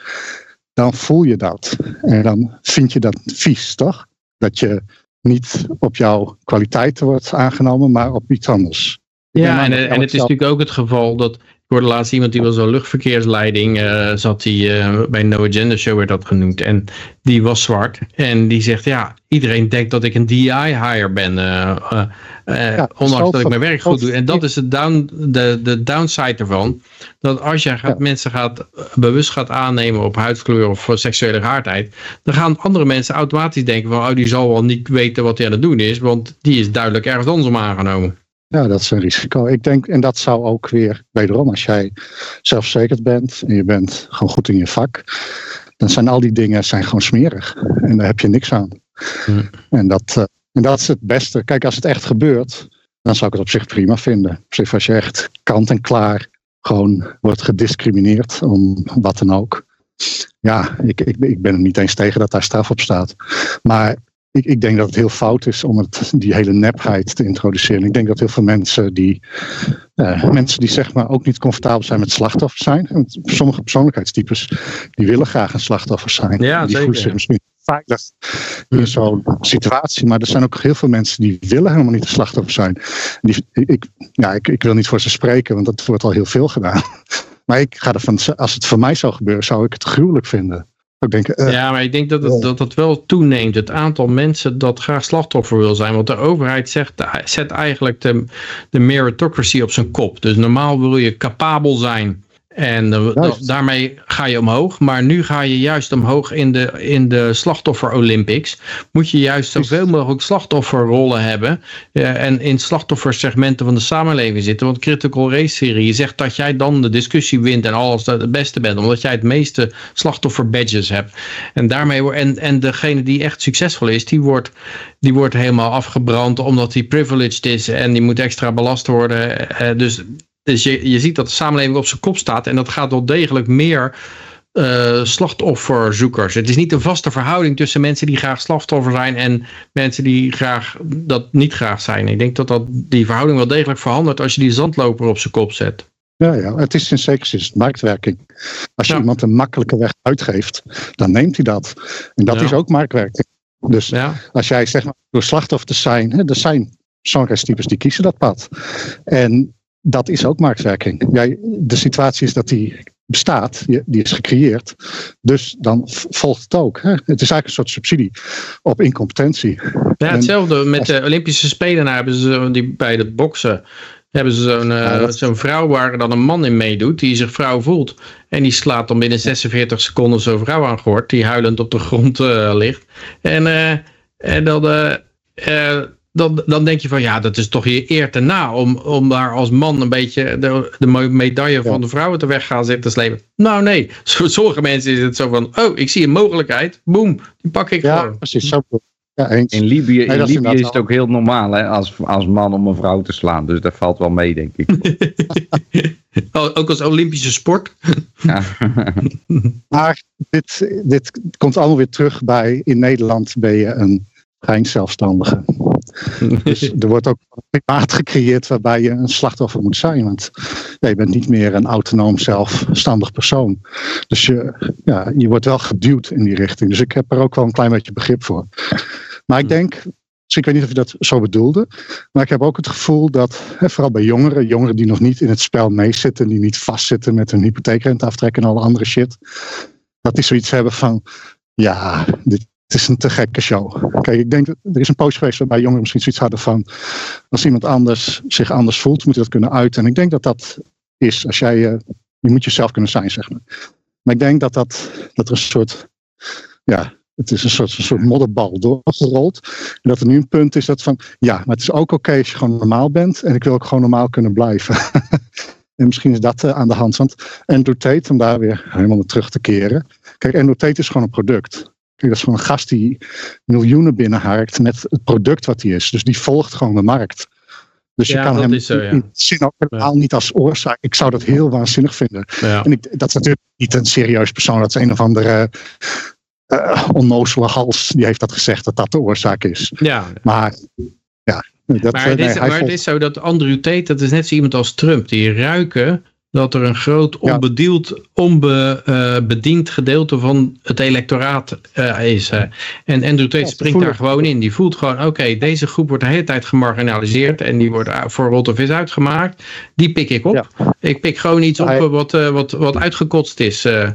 Dan voel je dat. En dan vind je dat vies, toch? Dat je niet op jouw kwaliteiten wordt aangenomen, maar op iets anders. Ja, en, en het is natuurlijk ook het geval dat. Hoorde laatst iemand die was een luchtverkeersleiding, eh, zat die eh, bij No Agenda Show werd dat genoemd. En die was zwart. En die zegt, ja, iedereen denkt dat ik een DI-hire ben. eh, Ja, ondanks dat ik mijn werk goed doe. En dat is de, down, de, de downside ervan. Dat als jij gaat, Ja. mensen gaat, bewust gaat aannemen op huidskleur of seksuele geaardheid. Dan gaan andere mensen automatisch denken van, oh, die zal wel niet weten wat hij aan het doen is. Want die is duidelijk ergens anders om aangenomen. Ja, dat is een risico. Ik denk, en dat zou ook weer, wederom, als jij zelfverzekerd bent en je bent gewoon goed in je vak, dan zijn al die dingen zijn gewoon smerig. En daar heb je niks aan. Hm. En, dat, eh, en dat is het beste. Kijk, als het echt gebeurt, dan zou ik het op zich prima vinden. Op zich als je echt kant en klaar gewoon wordt gediscrimineerd om wat dan ook. Ja, ik, ik, ik ben er niet eens tegen dat daar straf op staat. Maar ik, ik denk dat het heel fout is om het, die hele nepheid te introduceren. Ik denk dat heel veel mensen die, eh, mensen die zeg maar ook niet comfortabel zijn met slachtoffer zijn. En sommige persoonlijkheidstypes die willen graag een slachtoffer zijn. Ja, die zeker. voelen zich misschien veilig in zo'n situatie. Maar er zijn ook heel veel mensen die willen helemaal niet een slachtoffer zijn. Die, ik, ja, ik, ik wil niet voor ze spreken, want dat wordt al heel veel gedaan. *laughs* Maar ik ga ervan, als het voor mij zou gebeuren, zou ik het gruwelijk vinden. Ik denk, eh, Ja, maar ik denk dat het, dat het wel toeneemt. Het aantal mensen dat graag slachtoffer wil zijn. Want de overheid zegt, zet eigenlijk de, de meritocracy op zijn kop. Dus normaal wil je capabel zijn. En eh, daarmee ga je omhoog. Maar nu ga je juist omhoog in de, in de slachtoffer Olympics. Moet je juist zoveel mogelijk slachtofferrollen hebben. eh, en in slachtoffersegmenten van de samenleving zitten. Want Critical Race Serie je zegt dat jij dan de discussie wint. En alles het beste bent. Omdat jij het meeste slachtoffer badges hebt. En daarmee en, en degene die echt succesvol is, die wordt, die wordt helemaal afgebrand omdat hij privileged is en die moet extra belast worden. Eh, dus dus je, je ziet dat de samenleving op zijn kop staat en dat gaat wel degelijk meer eh, slachtofferzoekers. Het is niet een vaste verhouding tussen mensen die graag slachtoffer zijn en mensen die graag dat niet graag zijn. Ik denk dat, dat die verhouding wel degelijk verandert als je die zandloper op zijn kop zet. Ja, ja, het is in zekere zin marktwerking. Als je Ja. iemand een makkelijke weg uitgeeft, dan neemt hij dat. En dat Ja. is ook marktwerking. Dus Ja, als jij zeg maar door slachtoffer te zijn, hè, er zijn persoonlijkheidstypes die kiezen dat pad. En dat is ook marktwerking. Jij, de situatie is dat die, bestaat, die, is gecreëerd. Dus dan volgt het ook. Hè? Het is eigenlijk een soort subsidie op incompetentie. Ja, En hetzelfde met als- de Olympische Spelen. Hebben ze die, bij het boksen hebben ze zo'n eh, Ja, dat- zo'n vrouw waar dan een man in meedoet. Die zich vrouw voelt. En die slaat dan binnen 46 seconden zo'n vrouw aan gort. Die huilend op de grond eh, ligt. En, eh, en dan, dan, dan denk je van ja, dat is toch je eer te na. Om, om daar als man een beetje de, de me- medaille van de vrouwen te weg gaan zitten slepen. Nou nee, voor sommige mensen is het zo van. Oh, ik zie een mogelijkheid. Boom, die pak ik Ja, gewoon. precies. Zo, ja, eens. In Libië, in Libië is het ook heel normaal hè, als, als man om een vrouw te slaan. Dus dat valt wel mee, denk ik. *laughs* Oh, ook als Olympische sport. Ja. *laughs* Maar dit, dit komt allemaal weer terug bij, in Nederland ben je een schijnzelfstandige. *laughs* Dus er wordt ook een klimaat gecreëerd waarbij je een slachtoffer moet zijn. Want ja, je bent niet meer een autonoom zelfstandig persoon. Dus je, ja, je wordt wel geduwd in die richting. Dus ik heb er ook wel een klein beetje begrip voor. Maar ik denk, dus ik weet niet of je dat zo bedoelde. Maar ik heb ook het gevoel dat, hè, vooral bij jongeren, jongeren die nog niet in het spel meezitten, die niet vastzitten met hun hypotheekrenteaftrek en alle andere shit, dat die zoiets hebben van, ja, dit is een te gekke show. Kijk, ik denk, er is een post geweest waarbij jongeren misschien zoiets hadden van, als iemand anders zich anders voelt, moet je dat kunnen uiten. En ik denk dat dat is, als jij, eh, je moet jezelf kunnen zijn, zeg maar. Maar ik denk dat, dat, dat er een soort, ja, het is een soort, soort modderbal doorgerold. En dat er nu een punt is dat van, ja, maar het is ook oké als je gewoon normaal bent. En ik wil ook gewoon normaal kunnen blijven. *laughs* en misschien is dat eh, aan de hand. Want Andrew Tate, om daar weer helemaal naar terug te keren. Kijk, Andrew Tate is gewoon een product. Dat is gewoon een gast die miljoenen binnenharkt met het product wat hij is. Dus die volgt gewoon de markt. Dus je Ja, kan dat hem is zo, ja. in zin ook helemaal niet als oorzaak. Ik zou dat heel waanzinnig vinden. Ja. En ik, dat is natuurlijk niet een serieus persoon. Dat is een of andere eh onnozele hals. Die heeft dat gezegd dat dat de oorzaak is. ja. Maar ja, dat, Maar, het is, maar het is zo dat Andrew Tate, dat is net zo iemand als Trump. Die ruiken dat er een groot onbediend gedeelte van het electoraat eh, is. En Andrew Tate springt daar gewoon in. Die voelt gewoon, oké, deze groep wordt de hele tijd gemarginaliseerd. En die wordt uh, voor rotte vis uitgemaakt. Die pik ik op. Ja. Ik pik gewoon iets op Hij- eh, wat, eh, wat, wat uitgekotst is. eh.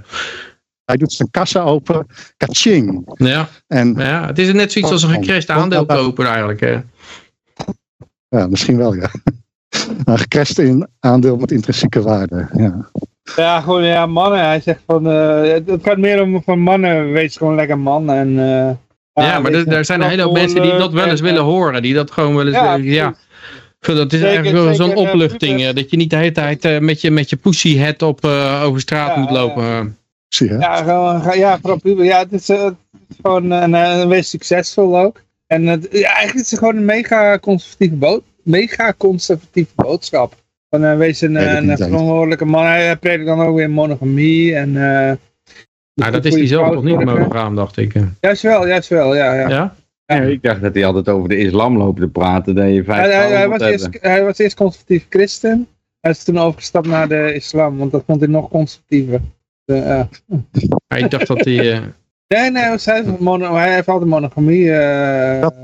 hij doet zijn kassa open. Kaching. ja, En ja, het is net zoiets als een gecrashed aandeel kopen eigenlijk. hè. ja, misschien wel, ja. Een in aandeel met intrinsieke waarde. Ja. Ja, gewoon ja, mannen. Hij zegt van, eh, het, gaat meer om van mannen, wees gewoon lekker man. En, eh, Ja, maar er, zijn een hele hoop mensen die dat wel eens en, willen eh, horen. Die dat gewoon wel eens Ja, willen. Ja, vind dat is Zeker, eigenlijk wel zo'n eh, opluchting. eh, dat je niet de hele tijd eh, met je, met je pussyhead op eh, over straat Ja, moet lopen. Ja, gewoon, ja, vooral puber. Ja, het is, eh, het is gewoon een, een wees succesvol ook. En het, ja, eigenlijk is het gewoon een mega conservatieve, bood, mega conservatieve boodschap. Van, eh, wees een, Nee, dat een, verantwoordelijke man. Hij predikt dan ook weer monogamie. En, eh, Nou, dat is die zelf nog niet monogaam, dacht ik. eh. Juist wel, juist wel, ja. ja. Ja? Ja. Ja, ik dacht dat hij altijd over de islam loopt te praten. Dat je vijf Hij, hij, hij was eerst, hij was eerst conservatief christen. Hij is toen overgestapt naar de islam, want dat vond hij nog conservatiever. Eh, ja. Maar ik dacht dat die... eh, Nee, nee, hij, hij, hij heeft altijd monogamie. eh, Dat-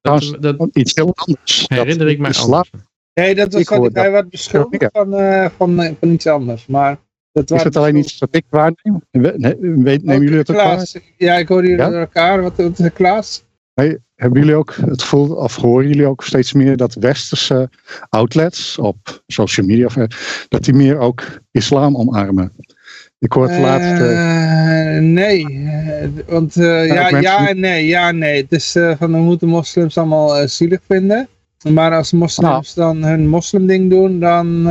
dat, dat Iets heel anders. herinner ik mij anders. nee, dat was Ik wat ik, hij werd beschuldigd van, eh, van, eh, van iets anders. Maar dat Is was het alleen iets wat ik waarneem? We- ne- weet- Nemen jullie het ook waar? Klaas, Ja, ik hoor jullie Ja? door elkaar. Wat, wat is Klaas? Hey, hebben jullie ook het gevoel, of horen jullie ook steeds meer dat westerse outlets op social media, of, eh, dat die meer ook islam omarmen? Ik hoor het laatst. eh, Eh, nee, eh, want ja, ja en nee, ja nee. Het is van we moeten moslims allemaal zielig vinden. Maar als moslims Nou. dan hun moslimding doen, dan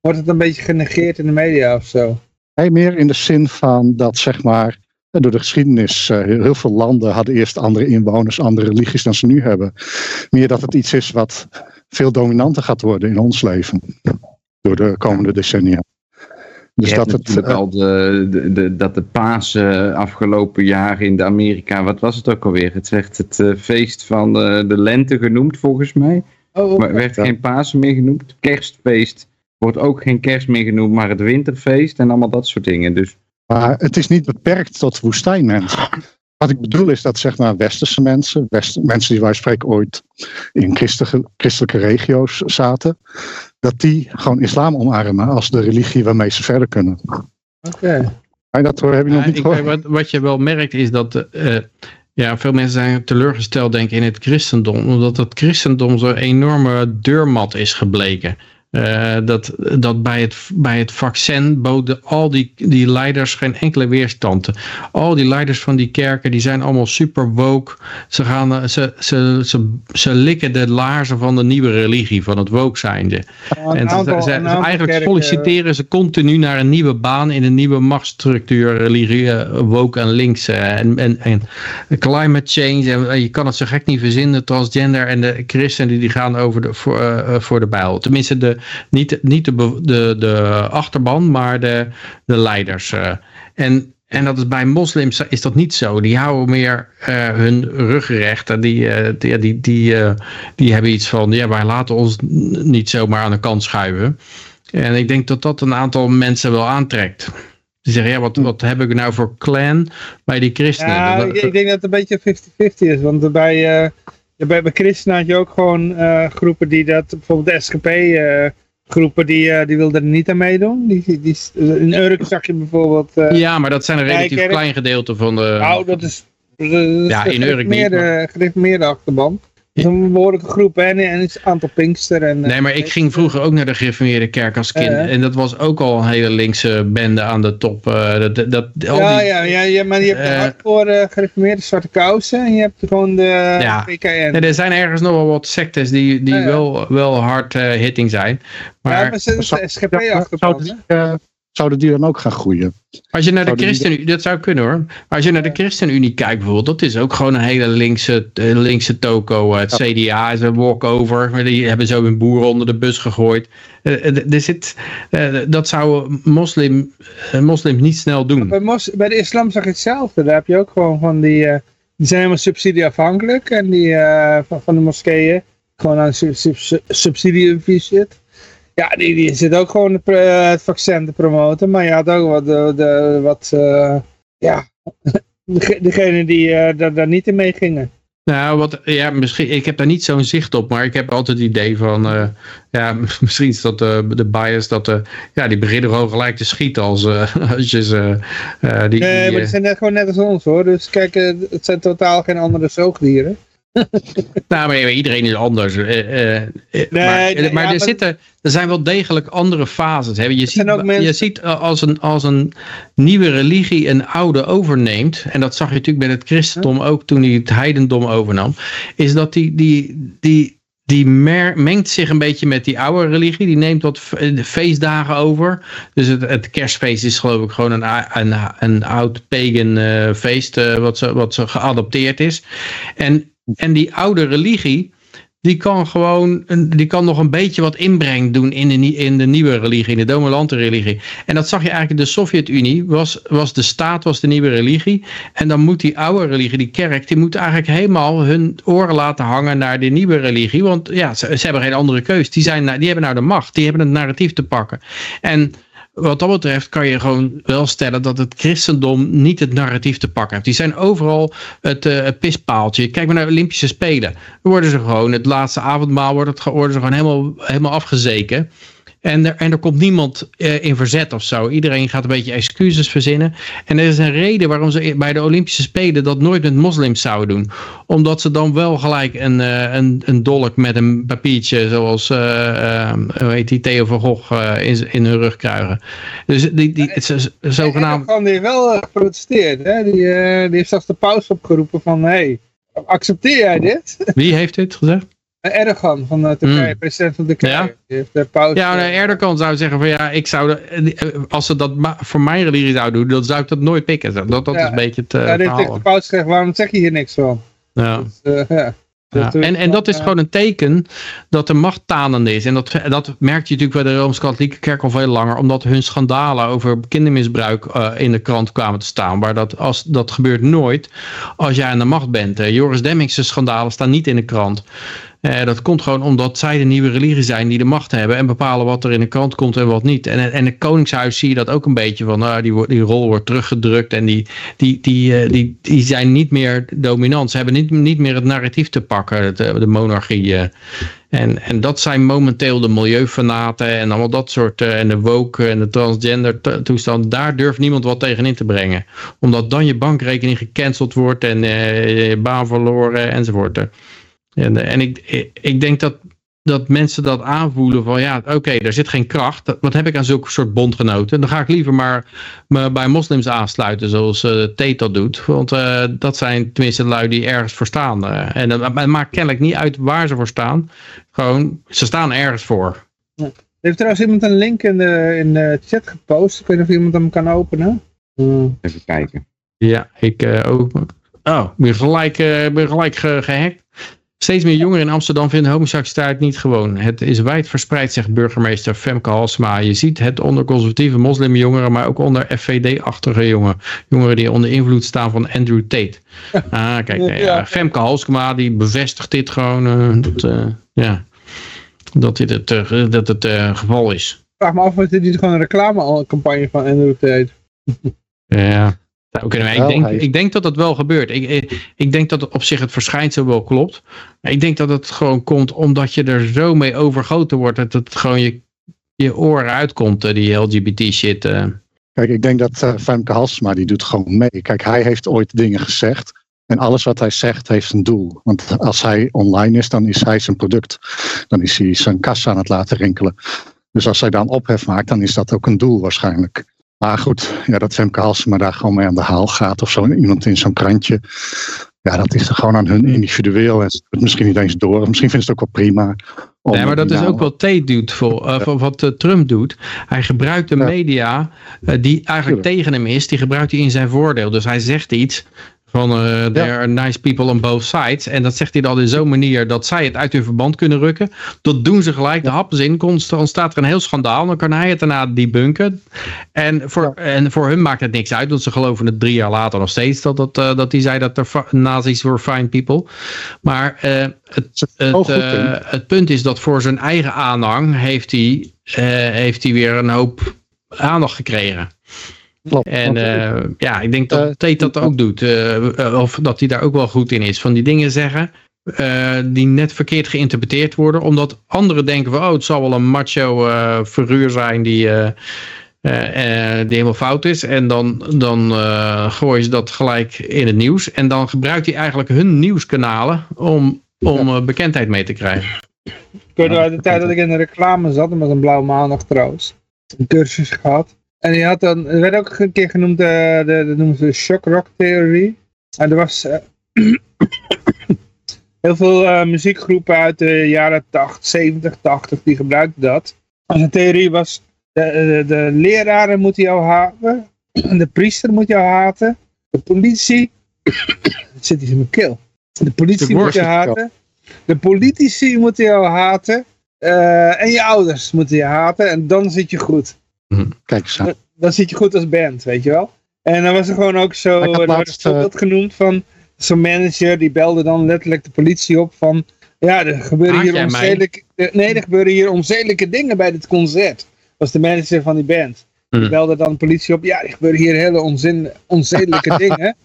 wordt het een beetje genegeerd in de media of zo. Nee, meer in de zin van dat, zeg maar, door de geschiedenis, heel veel landen hadden eerst andere inwoners, andere religies dan ze nu hebben. Meer dat het iets is wat veel dominanter gaat worden in ons leven. Door de komende decennia. Dus dat het. eh, al de, de, de- dat de Pasen afgelopen jaar in de Amerika, wat was het ook alweer? Het werd het eh, feest van de, de lente genoemd volgens mij. Oh, Maar werd Ja. geen Pasen meer genoemd. Kerstfeest wordt ook geen kerst meer genoemd, maar het winterfeest en allemaal dat soort dingen. Dus Maar het is niet beperkt tot woestijnmensen. Wat ik bedoel is dat zeg maar westerse mensen, west, mensen die wij spreken ooit in christelijke, christelijke regio's zaten, dat die gewoon islam omarmen als de religie waarmee ze verder kunnen. Oké. Maar dat hoor, heb je nog Ja, niet ik, gehoord. wat, wat je wel merkt is dat eh, ja, veel mensen zijn teleurgesteld denk ik in het christendom. Omdat het christendom zo'n enorme deurmat is gebleken. Eh, dat, dat bij, het, bij het vaccin boden al die, die leiders geen enkele weerstand. Al die leiders van die kerken die zijn allemaal super woke. Ze, gaan, eh, ze, ze, ze, ze likken de laarzen van de nieuwe religie, van het woke zijnde. En ze- aantal- eigenlijk kerken- solliciteren ze continu naar een nieuwe baan in een nieuwe machtsstructuur, religie, eh, woke en links. En, en, en climate change, en, je kan het zo gek niet verzinnen, transgender en de christenen die gaan over de, voor, voor de bijl. Tenminste, de, niet, niet de, de, de achterban, maar de, de leiders. eh. En, en dat is bij moslims is dat niet zo. Die houden meer eh, hun rug recht. En die, eh, die, die, die, eh, die hebben iets van, ja, wij laten ons niet zomaar aan de kant schuiven. En ik denk dat dat een aantal mensen wel aantrekt. Die zeggen, ja, wat, wat heb ik nou voor clan bij die christenen? Ja, Dat- ik denk dat het een beetje 50-50 is. Want bij, eh, bij, bij christenen had je ook gewoon eh, groepen die dat, bijvoorbeeld de SGP eh, groepen, die, eh, die wilden er niet aan meedoen. Die, die, in Urk zag je bijvoorbeeld, ja, maar dat zijn een relatief Rijkerk. klein gedeelte van de... nou dat is, dat is Ja, in Urk niet, gereformeerde, gereformeerde achterban. Een behoorlijke groep hè, en en een aantal Pinkster. En, eh, Nee, maar ik ging vroeger ook naar de gereformeerde kerk als kind. Ja. En dat was ook al een hele linkse bende aan de top. eh, dat, dat, dat- al ja, die- ja, ja, ja, maar je hebt de Eh, hardcore uh, gereformeerde zwarte kousen en je hebt gewoon de Ja. PKN. Ja, er zijn ergens nog wel wat sectes die, die. Wel, wel hard eh, hitting zijn. Maar ja, maar ze de SGP achterban. Zouden die, eh, dan ook gaan groeien? als je naar de ChristenUnie, dat zou kunnen hoor. Maar als je naar de ChristenUnie kijkt bijvoorbeeld, dat is ook gewoon een hele linkse, eh, linkse toko. Het CDA is een walkover, maar die hebben zo hun boeren onder de bus gegooid. Eh, eh, er zit, eh, dat zouden moslim, eh, moslims niet snel doen. Bij, mos, bij de islam zag je hetzelfde. Daar heb je ook gewoon van die... eh, die zijn helemaal subsidieafhankelijk. En die eh, van, van de moskeeën. Gewoon aan sub, sub, sub- subsidie shit. Ja, die, die zit ook gewoon het, eh, het vaccin te promoten. Maar je had ook wat... De, de, wat eh, ja, *laughs* dege- degene die eh, daar, daar niet in meegingen. Nou, wat, ja, misschien, ik heb daar niet zo'n zicht op, maar ik heb altijd het idee van, ja, *laughs* misschien is dat de, de bias dat, eh, ja, die beginnen gewoon gelijk te schieten als, *laughs* als je ze, eh, die, Nee, maar die zijn net, gewoon net als ons hoor. Dus kijk, het zijn totaal geen andere zoogdieren. Nou, maar iedereen is anders. eh, eh, eh, maar nee, maar ja, er, maar- zitten, er zijn wel degelijk andere fases. Hè. Je, ziet, mensen- je ziet als een, als een nieuwe religie een oude overneemt, en dat zag je natuurlijk met het christendom ook toen hij het heidendom overnam, is dat die, die, die, die mer- mengt zich een beetje met die oude religie. Die neemt wat feestdagen over. Dus het, het kerstfeest is geloof ik gewoon een, een, een oud pagan feest wat, zo, wat zo geadopteerd is. En, en die oude religie, die kan gewoon, die kan nog een beetje wat inbreng doen in de, in de nieuwe religie, in de dominante religie. En dat zag je eigenlijk in de Sovjet-Unie, was, was de staat, was de nieuwe religie. En dan moet die oude religie, die kerk, die moet eigenlijk helemaal hun oren laten hangen naar de nieuwe religie. Want ja, ze, ze hebben geen andere keus. Die, zijn, die hebben nou de macht, die hebben het narratief te pakken. En wat dat betreft kan je gewoon wel stellen dat het christendom niet het narratief te pakken heeft. Die zijn overal het, het pispaaltje. Kijk maar naar de Olympische Spelen. Worden ze gewoon, het laatste avondmaal wordt het, worden ze gewoon helemaal, helemaal afgezeken. En er, en er komt niemand eh, in verzet of zo. Iedereen gaat een beetje excuses verzinnen. En er is een reden waarom ze bij de Olympische Spelen dat nooit met moslims zouden doen. Omdat ze dan wel gelijk een, eh, een, een dolk met een papiertje, zoals eh, hoe heet die, Theo van Gogh, in, in hun rug krijgen. Dus die, die, het is zogenaamd... Erdogan die wel geprotesteerd. Hè? Die, die heeft zelfs de paus opgeroepen van... Hey, accepteer jij dit? Wie heeft dit gezegd? Erdogan van eh, Turkije, Hmm. president van Turkije. Ja? Die heeft de paus... Ja, eh, nee, Erdogan zou zeggen van ja, ik zou, de- eh, als ze dat voor mijn religie zouden doen, dan zou ik dat nooit pikken. Dat, dat Ja. is een beetje het eh, ja, die heeft de paus gezegd, waarom zeg je hier niks van? Ja. Dus, eh, ja. Ja. En, en dat is eh, gewoon een teken dat de macht tanende is. En dat, dat merk je natuurlijk bij de Rooms-Katholieke Kerk al veel langer. Omdat hun schandalen over kindermisbruik eh, in de krant kwamen te staan. Maar dat, als, dat gebeurt nooit als jij aan de macht bent. Eh, Joris Demmingse schandalen staan niet in de krant. Eh, dat komt gewoon omdat zij de nieuwe religie zijn die de macht hebben en bepalen wat er in de krant komt en wat niet. En, en het Koningshuis zie je dat ook een beetje van, nou, die, die rol wordt teruggedrukt en die, die, die, eh, die, die zijn niet meer dominant. Ze hebben niet, niet meer het narratief te pakken, het, eh, de monarchie. En, en dat zijn momenteel de milieufanaten en allemaal dat soort, en de woke en de transgender to- toestand. Daar durft niemand wat tegen in te brengen. Omdat dan je bankrekening gecanceld wordt en je baan verloren enzovoort. En, eh, en ik, ik, denk dat, dat mensen dat aanvoelen van ja, oké, er zit geen kracht. Wat heb ik aan zulke soort bondgenoten? Dan ga ik liever maar me bij moslims aansluiten zoals eh Tate dat doet. Want eh, dat zijn tenminste de lui die ergens voor staan. eh. en dat- het maakt kennelijk niet uit waar ze voor staan. Gewoon, ze staan ergens voor. Er heeft trouwens iemand een link in de, in de chat gepost. Ik weet niet of iemand hem kan openen. Hmm. Even kijken. Ja, ik eh, ook. Oh, ben gelijk, eh, ben gelijk ge- gehackt. Steeds meer jongeren in Amsterdam vinden homoseksualiteit niet gewoon. Het is wijd verspreid, zegt burgemeester Femke Halsma. Je ziet het onder conservatieve moslimjongeren, maar ook onder FVD-achtige jongeren. Jongeren die onder invloed staan van Andrew Tate. *laughs* Ah, kijk, Ja. eh, ja, Femke Halsma die bevestigt dit gewoon. eh, dat, eh, ja, dat dit het, dat het geval is. Ik vraag me af of dit niet gewoon een reclamecampagne van Andrew Tate. Ja. Zou kunnen, maar ik, denk, ik denk dat dat wel gebeurt. Ik, ik, ik denk dat op zich het verschijnsel wel klopt. Maar ik denk dat het gewoon komt omdat je er zo mee overgoten wordt. Dat het gewoon je, je oren uitkomt, eh, die LGBT shit. eh. Kijk, ik denk dat eh Femke Halsema, die doet gewoon mee. Kijk, hij heeft ooit dingen gezegd. En alles wat hij zegt heeft een doel. Want als hij online is, dan is hij zijn product. Dan is hij zijn kassa aan het laten rinkelen. Dus als hij dan ophef maakt, dan is dat ook een doel waarschijnlijk. Maar goed, ja, dat Femke Halsema daar gewoon mee aan de haal gaat. Of zo, iemand in zo'n krantje. Ja, dat is er gewoon aan hun individueel. En het misschien niet eens door. Misschien vindt ze het ook wel prima. om Nee, maar dat is ook wat Tate doet, voor, eh, voor wat eh, Trump doet. Hij gebruikt de media eh, die eigenlijk tegen hem is, die gebruikt hij in zijn voordeel. Dus hij zegt iets van eh there are nice people on both sides. En dat zegt hij dan in zo'n manier dat zij het uit hun verband kunnen rukken. Dat doen ze gelijk, de happen ze in. Ontstaat er een heel schandaal. Dan kan hij het daarna debunken. En voor, en voor hun maakt het niks uit, want ze geloven het drie jaar later nog steeds dat, dat, eh, dat hij zei dat er nazi's were fine people. Maar eh, het, het, Oh, punt. het punt is dat voor zijn eigen aanhang heeft hij, heeft hij weer een hoop aandacht gekregen. Klopt. En eh, ja, ik denk dat Eh, Tate dat ook doet. eh, of dat hij daar ook wel goed in is. Van die dingen zeggen eh, die net verkeerd geïnterpreteerd worden. Omdat anderen denken van, oh, het zal wel een macho eh figuur zijn die, eh, eh, eh, die helemaal fout is. En dan, dan eh, gooien ze dat gelijk in het nieuws. En dan gebruikt hij eigenlijk hun nieuwskanalen om, om bekendheid mee te krijgen. Ik weet nog uit de tijd dat ik in de reclame zat, was een blauwe maandag trouwens. Een cursus gehad. En die had dan, er werd ook een keer genoemd, de, de, dat noemen ze shock rock theorie. En er was eh, *coughs* heel veel eh, muziekgroepen uit de jaren 80, 70, 80, die gebruikten dat. En de theorie was, de, de, de leraren moeten jou haten, de priester moet jou haten, de politie, *coughs* het zit iets in mijn keel. De politie moet je haten, de politici moeten jou haten, eh, en je ouders moeten je haten, en dan zit je goed Kijk eens aan. dan zit je goed als band, weet je wel. En dan was er gewoon ook zo, Ik had er werd laatst, een voorbeeld genoemd van zo'n manager, die belde dan letterlijk de politie op van, ja, er gebeuren hier onzedelijke, eh, nee, er gebeuren hier onzedelijke dingen bij dit concert. was de manager van die band. Die Hmm. belde dan de politie op, ja, er gebeuren hier hele onzin, onzedelijke *laughs* dingen.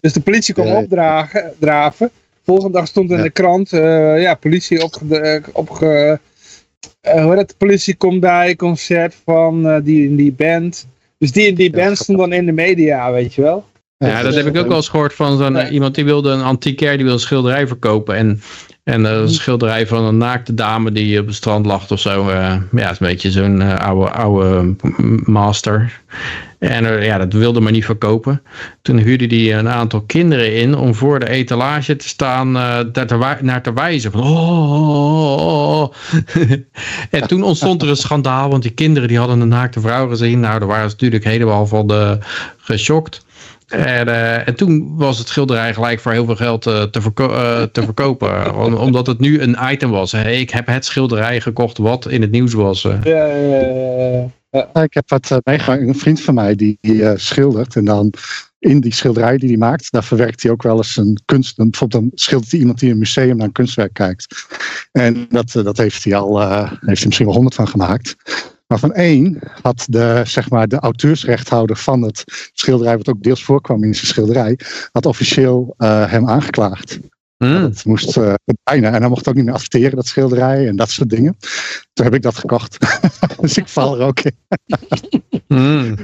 Dus de politie kwam opdragen, draven. Volgende dag stond in Ja. de krant, eh, ja, politie opge, opge eh, hoe heet het, de politie komt bij concert van eh, die en die band. Dus die en die band stond dan in de media, weet je wel. Ja, dat heb ik ook wel eens gehoord van zo'n Ja. iemand die wilde een antiquair, die wilde een schilderij verkopen. En, en eh, een schilderij van een naakte dame die op het strand lag of zo. eh, ja, het is een beetje zo'n eh, oude, oude master. En ja, dat wilde maar niet verkopen. Toen huurde hij een aantal kinderen in om voor de etalage te staan, eh, daar te naar te wijzen. Van, oh, oh, oh, oh. *laughs* en toen ontstond er een schandaal, want die kinderen die hadden een naakte vrouw gezien. Nou, daar waren ze natuurlijk helemaal van de geschokt. En, eh, en toen was het schilderij gelijk voor heel veel geld eh, te, verko- eh, te verkopen. *laughs* Om- omdat het nu een item was. Hè. Ik heb het schilderij gekocht wat in het nieuws was. Ja, ja, ja, Ik heb wat meegemaakt. Een vriend van mij die, die eh, schildert. En dan in die schilderij die hij maakt, daar verwerkt hij ook wel eens een kunst. Bijvoorbeeld dan schildert hij iemand die in een museum naar een kunstwerk kijkt. En dat, dat heeft hij al, eh, heeft hij misschien wel honderd van gemaakt. Maar van één had de, zeg maar, de auteursrechthouder van het schilderij, wat ook deels voorkwam in zijn schilderij, had officieel eh, hem aangeklaagd. Hmm. Het moest eh verdwijnen. En hij mocht ook niet meer adverteren, dat schilderij en dat soort dingen. Toen heb ik dat gekocht. *laughs* dus ik val er ook in. *laughs* Hmm.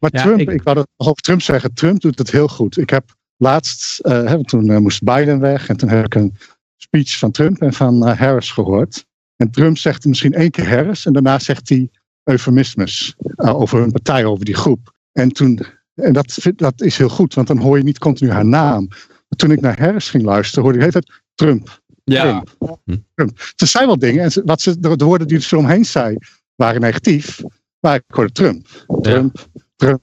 Maar Ja, Trump, ik- ik... wou dat nog over Trump zeggen. Trump doet het heel goed. Ik heb laatst, eh, hè, toen eh, moest Biden weg. En toen heb ik een speech van Trump en van Harris gehoord. En Trump zegt misschien één keer Harris. En daarna zegt hij eufemismes eh, over hun partij, over die groep. En, toen, en dat, vind- dat is heel goed, want dan hoor je niet continu haar naam. Maar toen ik naar Harris ging luisteren, hoorde ik de hele tijd Trump. Ja. Trump. Trump. Er zijn wel dingen, en wat ze, de, de woorden die ze omheen zei, waren negatief. Maar ik hoorde Trump. Trump. Trump.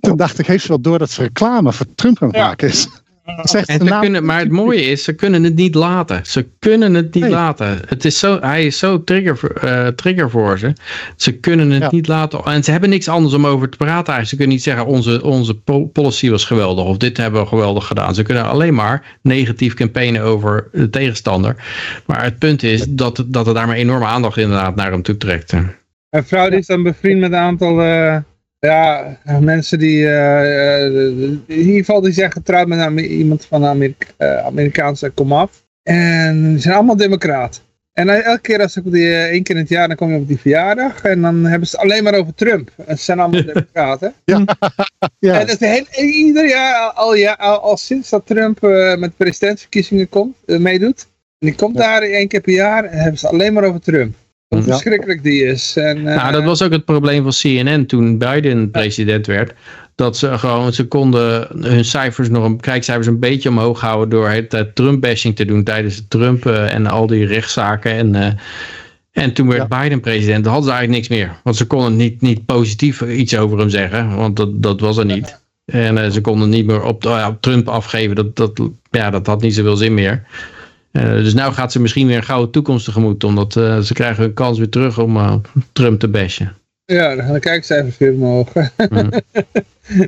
Toen dacht ik, heeft ze wel door dat ze reclame voor Trump aan het Ja. maken is? Zegt En ze naam- kunnen, maar het mooie is, ze kunnen het niet laten. Ze kunnen het niet Nee. laten. Het is zo, hij is zo trigger, voor- eh, trigger voor ze. Ze kunnen het Ja. niet laten. En ze hebben niks anders om over te praten. eigenlijk. Ze kunnen niet zeggen, onze, onze po- policy was geweldig. Of dit hebben we geweldig gedaan. Ze kunnen alleen maar negatief campaignen over de tegenstander. Maar het punt is dat, dat er daar maar enorme aandacht inderdaad naar hem toe trekt. Een vrouw die is dan bevriend met een aantal eh, ja, mensen die, eh, eh, in ieder geval die zijn getrouwd met Amer- iemand van de Amerika eh, Amerikaanse komaf. En die zijn allemaal democraat. En elke keer als ik op die, één keer in het jaar, dan kom je op die verjaardag. En dan hebben ze het alleen maar over Trump. En ze zijn allemaal *laughs* democraten. *laughs* Ja, En dat is de hele, ieder jaar, al, al, ja, al, al sinds dat Trump met presidentsverkiezingen komt, eh, meedoet. En die komt daar één keer per jaar en hebben ze het alleen maar over Trump. Hoe Ja. verschrikkelijk die is. En, eh, Nou, dat was ook het probleem van CNN toen Biden president werd. Dat ze gewoon, ze konden hun cijfers nog, een, kijkcijfers een beetje omhoog houden door het Trump-bashing te doen tijdens Trump eh, en al die rechtszaken. En, eh, en toen werd Biden president, dan hadden ze eigenlijk niks meer. Want ze konden niet, niet positief iets over hem zeggen, want dat, dat was er niet. En eh, ze konden niet meer op, ja, op Trump afgeven, dat, dat, ja, dat had niet zoveel zin meer. Eh, dus nu gaat ze misschien weer een gouden toekomst tegemoet, omdat eh, ze krijgen hun kans weer terug om eh, Trump te bashen. Ja, dan gaan de kijkcijfers weer omhoog. *laughs*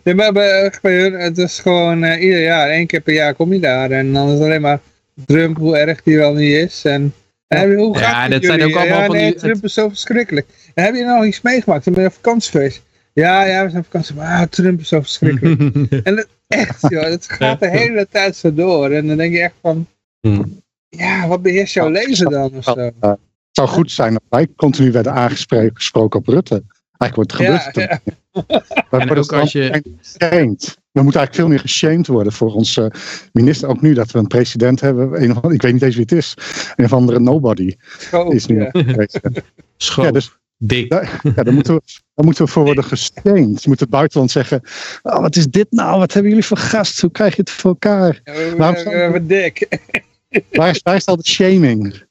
Nee, maar bij, echt bij hun, het is gewoon ieder jaar, één keer per jaar kom je daar. En dan is het alleen maar Trump, hoe erg die wel niet is. En, en hoe Ja, gaat het dat zijn ook allemaal ja, van nee, die- Trump is zo verschrikkelijk. En heb je nou iets meegemaakt? Ben je op vakantie geweest? Ja, ja, we zijn op vakantie. Maar ah, Trump is zo verschrikkelijk. *laughs* en het, echt, joh, het gaat de hele tijd zo door. En dan denk je echt van, Hmm. Ja, wat beheerst jouw leven dan of zo? Het zou goed zijn dat wij continu werden aangesproken gesproken op Rutte. Eigenlijk wordt het Ja, gebeurd. ja. *laughs* We En worden ook als je- geshamed. We moeten eigenlijk veel meer geshamed worden voor onze minister. Ook nu dat we een president hebben. Een of, ik weet niet eens wie het is. Een of andere nobody Schoon, is nu ja. president. *laughs* Ja, dus dik. daar, ja, daar, moeten we, daar moeten we voor worden geshamed. Ze moeten het buitenland zeggen. Oh, wat is dit nou? Wat hebben jullie voor gast? Hoe krijg je het voor elkaar? Ja, we- Waarom we- staan- we- we dik. Waar is, waar is altijd shaming?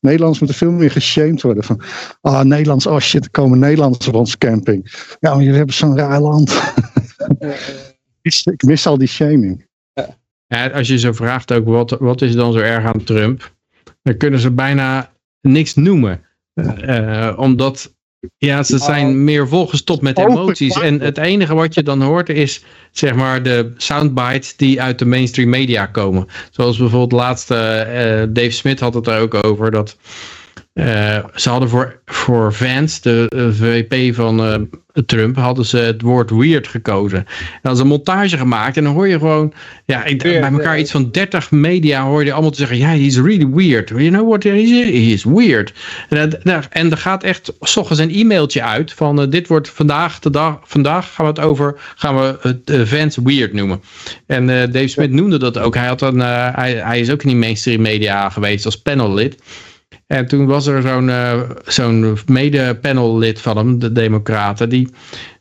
Nederlanders moeten veel meer geshamed worden. Van, ah, Nederlands, oh shit, er komen Nederlanders op onze camping. Ja, maar jullie hebben zo'n raar land. *laughs* Ik mis al die shaming. Ja, als je zo vraagt ook, wat, wat is dan zo erg aan Trump? Dan kunnen ze bijna niks noemen. Eh, omdat ja, ze zijn meer volgestopt met emoties. En het enige wat je dan hoort is zeg maar de soundbites die uit de mainstream media komen. Zoals bijvoorbeeld laatste, eh, Dave Smith had het er ook over dat eh, ze hadden voor, voor Vance, de eh, VP van Trump, hadden ze het woord weird gekozen. En dan ze een montage gemaakt en dan hoor je gewoon, ja, ik, bij elkaar ja. iets van 30 media hoor je allemaal te zeggen, ja, he's really weird. You know what he is? He is weird. En, en er gaat echt s ochtends een e-mailtje uit van eh, dit wordt vandaag de dag, vandaag gaan we het over, gaan we het eh, Vance weird noemen. En eh, Dave Smith noemde dat ook. Hij, had een, eh, hij, hij is ook in die mainstream media geweest als panellid. En toen was er zo'n eh, zo'n mede-panellid van hem, de Democraten, die,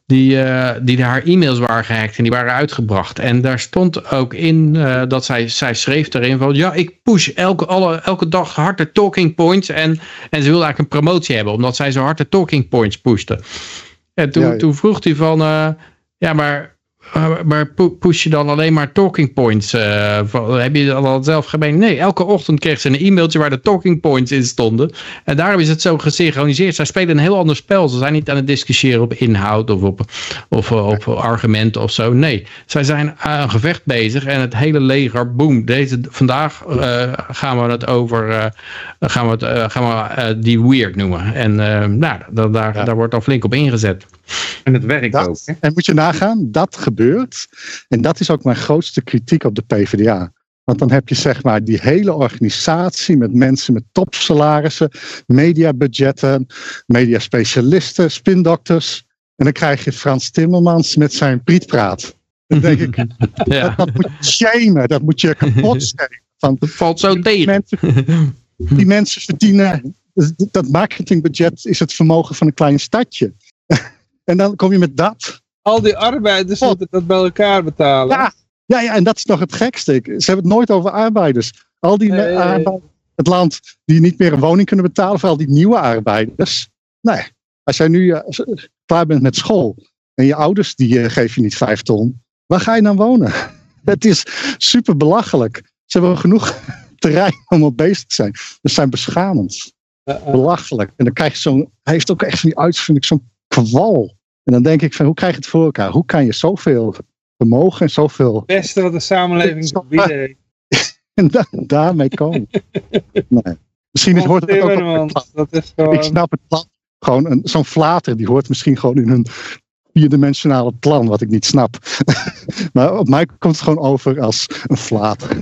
die, eh, die haar e-mails waren gehackt en die waren uitgebracht. En daar stond ook in eh, dat zij, zij schreef erin van, ja, ik push elke, alle, elke dag harde talking points. En, en ze wilde eigenlijk een promotie hebben, omdat zij zo harde talking points pushte. En toen, Ja, ja. toen vroeg hij van, ja, maar maar pu- push je dan alleen maar talking points? eh, heb je dat al zelf gemeen? Nee, elke ochtend kreeg ze een e-mailtje waar de talking points in stonden. En daarom is het zo gesynchroniseerd. Zij spelen een heel ander spel. Ze zijn niet aan het discussiëren op inhoud of op, of, eh, op argumenten of zo. Nee, zij zijn aan een gevecht bezig en het hele leger, boom. Deze, vandaag eh, gaan we het over, eh, gaan we, het, eh, gaan we eh, die weird noemen. En eh, nou, da- daar, Ja. daar wordt al flink op ingezet. En het werkt ook. Hè? en moet je nagaan, dat gebeurt. En dat is ook mijn grootste kritiek op de PvdA. Want dan heb je zeg maar die hele organisatie met mensen met topsalarissen, mediabudgetten, mediaspecialisten, spindokters. En dan krijg je Frans Timmermans met zijn prietpraat. Dan denk ik, *laughs* Ja, dat, dat moet je shamen, dat moet je kapot *laughs* shamen. Van, dat valt zo die tegen. mensen, *laughs* die mensen verdienen, dat marketingbudget is het vermogen van een klein stadje. En dan kom je met dat. Al die arbeiders moeten dat bij elkaar betalen. Ja, ja, ja, en dat is nog het gekste. Ze hebben het nooit over arbeiders. Al die Nee. arbeiders, het land die niet meer een woning kunnen betalen, vooral die nieuwe arbeiders. Nee, als jij nu eh, klaar bent met school en je ouders die eh, geven je niet vijf ton, waar ga je dan wonen? *laughs* Het is super belachelijk. Ze hebben genoeg *laughs* terrein om op bezig te zijn. Dat zijn beschamend. Belachelijk. En dan krijg je zo'n, hij heeft ook echt van die uitvinding, zo'n kwal. En dan denk ik van, hoe krijg je het voor elkaar? Hoe kan je zoveel vermogen en zoveel Het beste wat de samenleving te bieden heeft. *laughs* en da- daarmee komen. Nee. Misschien is, hoort het ook op dat is Ik gewoon... snap het plan. Gewoon een- zo'n flater, die hoort misschien gewoon in een vierdimensionale plan, wat ik niet snap. *laughs* maar op mij komt het gewoon over als een flater.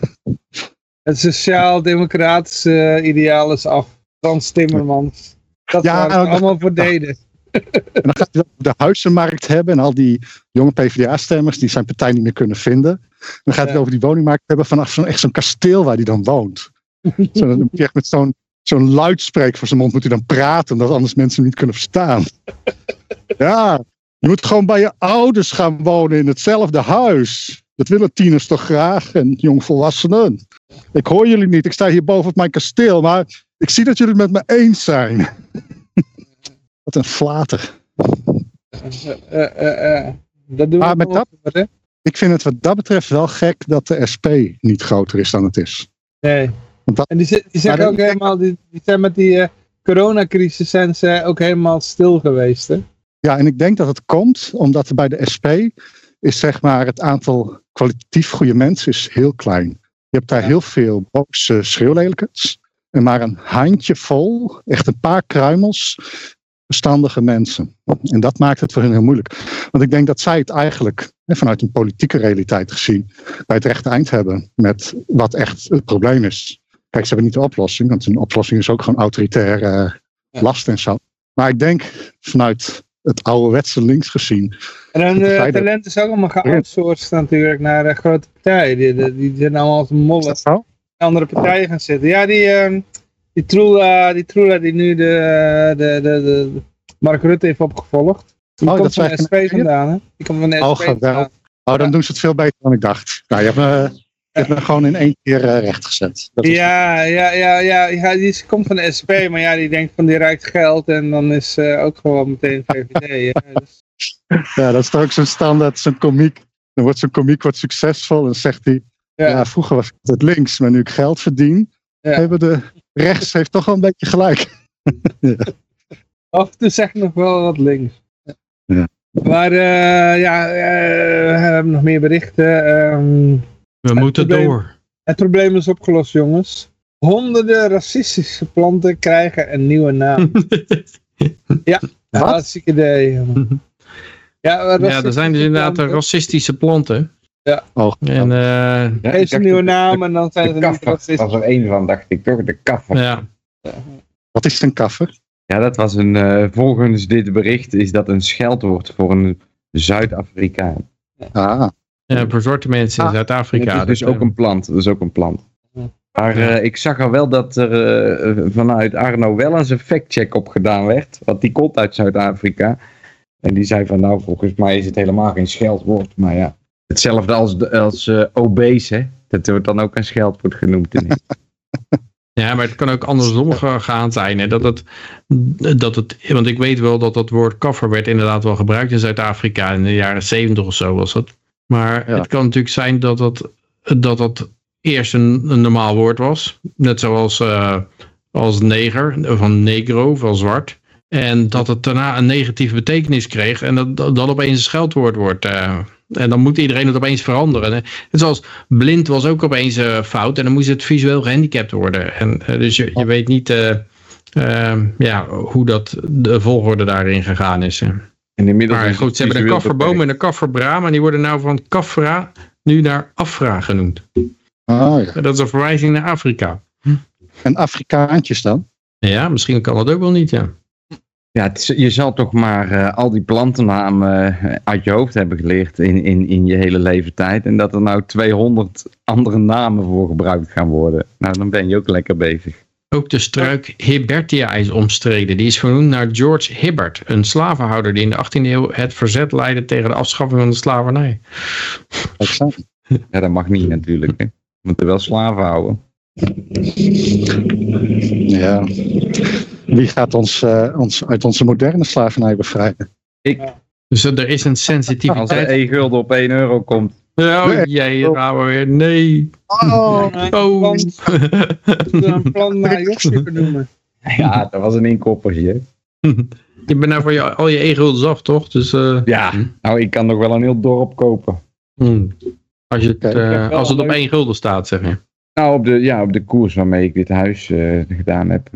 Het sociaal-democratische ideaal is af. Frans Timmermans. Dat Ja, ja, we nou, allemaal voor deden. En dan gaat hij dat de huizenmarkt hebben en al die jonge PvdA-stemmers die zijn partij niet meer kunnen vinden. En dan gaat hij Ja. over die woningmarkt hebben vanaf zo'n echt zo'n kasteel waar hij dan woont. *laughs* Zo, dan moet hij echt met zo'n zo'n luidspreek voor zijn mond moet hij dan praten, omdat anders mensen hem niet kunnen verstaan. *laughs* Ja, je moet gewoon bij je ouders gaan wonen in hetzelfde huis. Dat willen tieners toch graag en jongvolwassenen. Ik hoor jullie niet, ik sta hier boven op mijn kasteel, maar ik zie dat jullie het met me eens zijn. Wat een flater. Eh, eh, eh. Dat doen Maar met hè? Ik vind het wat dat betreft wel gek dat de SP niet groter is dan het is. Nee. Want dat- En die, die zeggen ook helemaal, die, die zijn met die coronacrisis zijn ze ook helemaal stil geweest. Hè? Ja, en ik denk dat het komt omdat bij de SP is zeg maar het aantal kwalitatief goede mensen is heel klein. Je hebt daar Ja. heel veel boze schreeuwlelijkers en maar een handjevol, echt een paar kruimels, verstandige mensen. En dat maakt het voor hen heel moeilijk. Want ik denk dat zij het eigenlijk, vanuit een politieke realiteit gezien, bij het rechte eind hebben met wat echt het probleem is. Kijk, ze hebben niet de oplossing, want een oplossing is ook gewoon autoritaire eh, last en zo. Maar ik denk vanuit het ouderwetse links gezien. En uh, feit dat- talent is ook allemaal geoutsourced natuurlijk naar de grote partijen. Die, die, die zijn allemaal als mollen andere partijen gaan zitten. Ja, die, ehm die Trula, die Trula die nu de, eh, de, de, de Mark Rutte heeft opgevolgd. Die Oh, komt dat van SP vandaan, hè? Die komt van de Oh, SP vandaan. Oh, dan Ja. doen ze het veel beter dan ik dacht. Nou, je hebt me, je hebt me gewoon in één keer eh, rechtgezet. Dat Ja, ja, ja, ja, ja, die is- komt van de SP, maar ja, die denkt van die ruikt geld en dan is eh, ook gewoon meteen VVD. hè. *laughs* Dus, ja, dat is toch ook zo'n standaard, zo'n komiek. Dan wordt zo'n komiek wat succesvol en dan zegt hij... Ja. ja, vroeger was ik het links, maar nu ik geld verdien... Ja. hebben de rechts heeft toch wel een beetje gelijk. *laughs* af en toe zeg ik nog wel wat links. Ja. Maar eh, ja, eh, we hebben nog meer berichten. Ehm, We moeten probleem- door. het probleem is opgelost, jongens. Honderden racistische planten krijgen een nieuwe naam. *laughs* ja, Wat? hartstikke idee. jongen. *laughs* Ja, Ja, er zijn dus inderdaad planten. racistische planten. Oh, En eh, Ja, Geef ze een nieuwe de- naam en dan zijn ze niet racistisch. was er één van, dacht ik toch? De kaffer. ja, wat is een kaffer? Ja, dat was een, eh, volgens dit bericht is dat een scheldwoord voor een Zuid-Afrikaan. Ah, ja, voor zwarte mensen in Ah, Zuid-Afrika. Het is dus dat, ook een plant. Dat is ook een plant. Ja. Maar eh, ik zag al wel dat er eh, vanuit Arno wel eens een factcheck op gedaan werd. Want die komt uit Zuid-Afrika. En die zei van nou, volgens mij is het helemaal geen scheldwoord. Maar ja, hetzelfde als, als eh, obese, hè. Dat wordt dan ook een scheldwoord genoemd. ineens. *laughs* Ja, maar het kan ook andersom gegaan zijn. Hè? Dat het, dat het, want ik weet wel dat dat woord kaffer werd inderdaad wel gebruikt in Zuid-Afrika in de jaren 70 of zo was dat. Maar Ja. het kan natuurlijk zijn dat dat, dat, dat eerst een, een normaal woord was. Net zoals eh, als neger, van negro, van zwart. En dat het daarna een negatieve betekenis kreeg. En dat dat dan opeens een scheldwoord wordt. eh. En dan moet iedereen het opeens veranderen. Net zoals blind was ook opeens eh, fout. En dan moest het visueel gehandicapt worden. En, eh, dus je, je weet niet eh, eh, ja, hoe dat de volgorde daarin gegaan is. hè. En inmiddels Maar is goed, ze hebben de visueel kafferboom en de kafferbraam. En die worden nou van kaffra nu naar afra genoemd. Oh, ja. Dat is een verwijzing naar Afrika. En Afrikaantjes dan? Ja, misschien kan dat ook wel niet, ja. Ja, het is- je zal toch maar eh, al die plantennamen eh, uit je hoofd hebben geleerd in, in, in je hele leeftijd. En dat er nou 200 andere namen voor gebruikt gaan worden. Nou, dan ben je ook lekker bezig. Ook de struik Hibbertia is omstreden. Die is vernoemd naar George Hibbert, een slavenhouder die in de 18e eeuw het verzet leidde tegen de afschaffing van de slavernij. Ja, dat mag niet natuurlijk. Hè. We moeten wel slaven houden. Ja. Wie gaat ons, eh, ons uit onze moderne slavernij bevrijden? Dus er is een Als er sensitiviteit. 1 gulden op 1 euro komt. Oh gaan we weer. Nee. Oh, Oh. *laughs* een plan naar Josje benoemen. Ja, dat was een inkoppertje. je bent nou voor je, al je e-guldens af, toch? Dus, eh, Ja, nou ik kan nog wel een heel dorp kopen. hmm. als, je het, Kijk, eh, ik heb wel als het op één gulden staat, zeg je. Nou, op de, ja, op de koers waarmee ik dit huis eh, gedaan heb.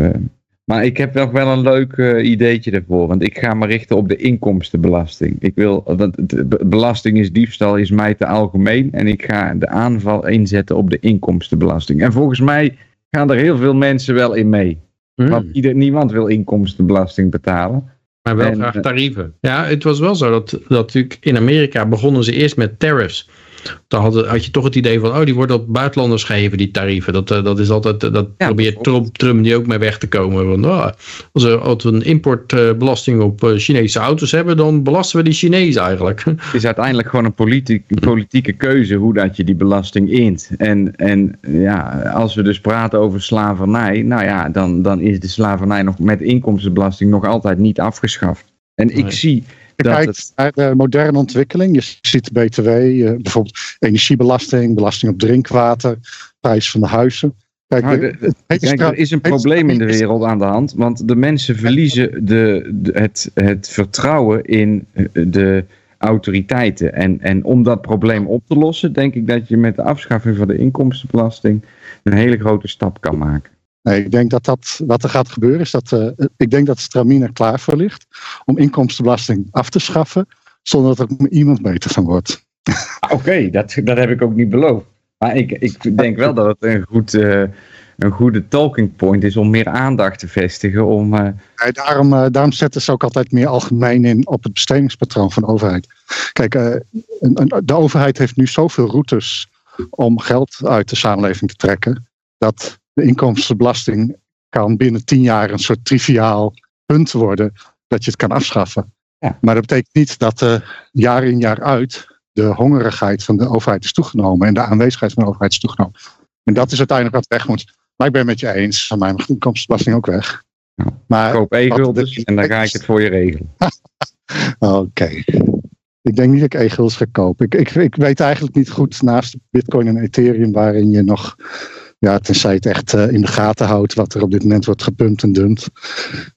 Eh. Maar ik heb nog wel een leuk eh, ideetje ervoor. Want ik ga me richten op de inkomstenbelasting. Ik wil, want be- belasting is diefstal, is mij te algemeen. En ik ga de aanval inzetten op de inkomstenbelasting. En volgens mij gaan er heel veel mensen wel in mee. Hmm. Want ieder, niemand wil inkomstenbelasting betalen. Maar wel En, graag eh, tarieven. Ja, het was wel zo dat, dat natuurlijk in Amerika begonnen ze eerst met tariffs. Dan had, had je toch het idee van, oh, die worden op buitenlanders gegeven, die tarieven. Dat, eh, dat is altijd, eh, dat Ja, probeert. Trump, Trump die ook mee weg te komen. Van, oh, als, we, als we een importbelasting op eh, Chinese auto's hebben, dan belasten we die Chinezen eigenlijk. *laughs* Het is uiteindelijk gewoon een politiek, politieke keuze hoe dat je die belasting int. En, en ja, als we dus praten over slavernij, nou ja, dan, dan is de slavernij nog met inkomstenbelasting nog altijd niet afgeschaft. En ik Nee. zie kijkt het, naar de moderne ontwikkeling. Je ziet BTW, eh, bijvoorbeeld energiebelasting, belasting op drinkwater, prijs van de huizen. Kijk, Nou, de- de- Kijk, er is een probleem in de wereld aan de hand, want de mensen verliezen de, de- het, het vertrouwen in eh, de autoriteiten. En, en om dat probleem op te lossen, denk ik dat je met de afschaffing van de inkomstenbelasting een hele grote stap kan maken. Nee, ik denk dat, dat wat er gaat gebeuren is dat eh, ik denk dat Stramien er klaar voor ligt om inkomstenbelasting af te schaffen, zonder dat er iemand beter van wordt. Ah, Oké, dat, dat heb ik ook niet beloofd. Maar ik, ik denk wel dat het een, goed, eh, een goede talking point is om meer aandacht te vestigen. Om, eh, Nee, daarom, daarom zetten ze ook altijd meer algemeen in op het bestedingspatroon van de overheid. Kijk, de overheid heeft nu zoveel routes om geld uit de samenleving te trekken, dat de inkomstenbelasting kan binnen tien jaar een soort triviaal punt worden dat je het kan afschaffen. Ja. Maar dat betekent niet dat eh, jaar in jaar uit de hongerigheid van de overheid is toegenomen en de aanwezigheid van de overheid is toegenomen. En dat is uiteindelijk wat weg moet. Maar ik ben het met je eens, van mij mag de inkomstenbelasting ook weg. Ja. Maar koop e-guldens de- en dan ga ik het voor je regelen. *laughs* Oké. Ik denk niet dat ik e-guldens ga kopen. Ik, ik, ik weet eigenlijk niet goed naast Bitcoin en Ethereum waarin je nog, ja, tenzij je het echt eh, in de gaten houdt wat er op dit moment wordt gepumpt en dumpt.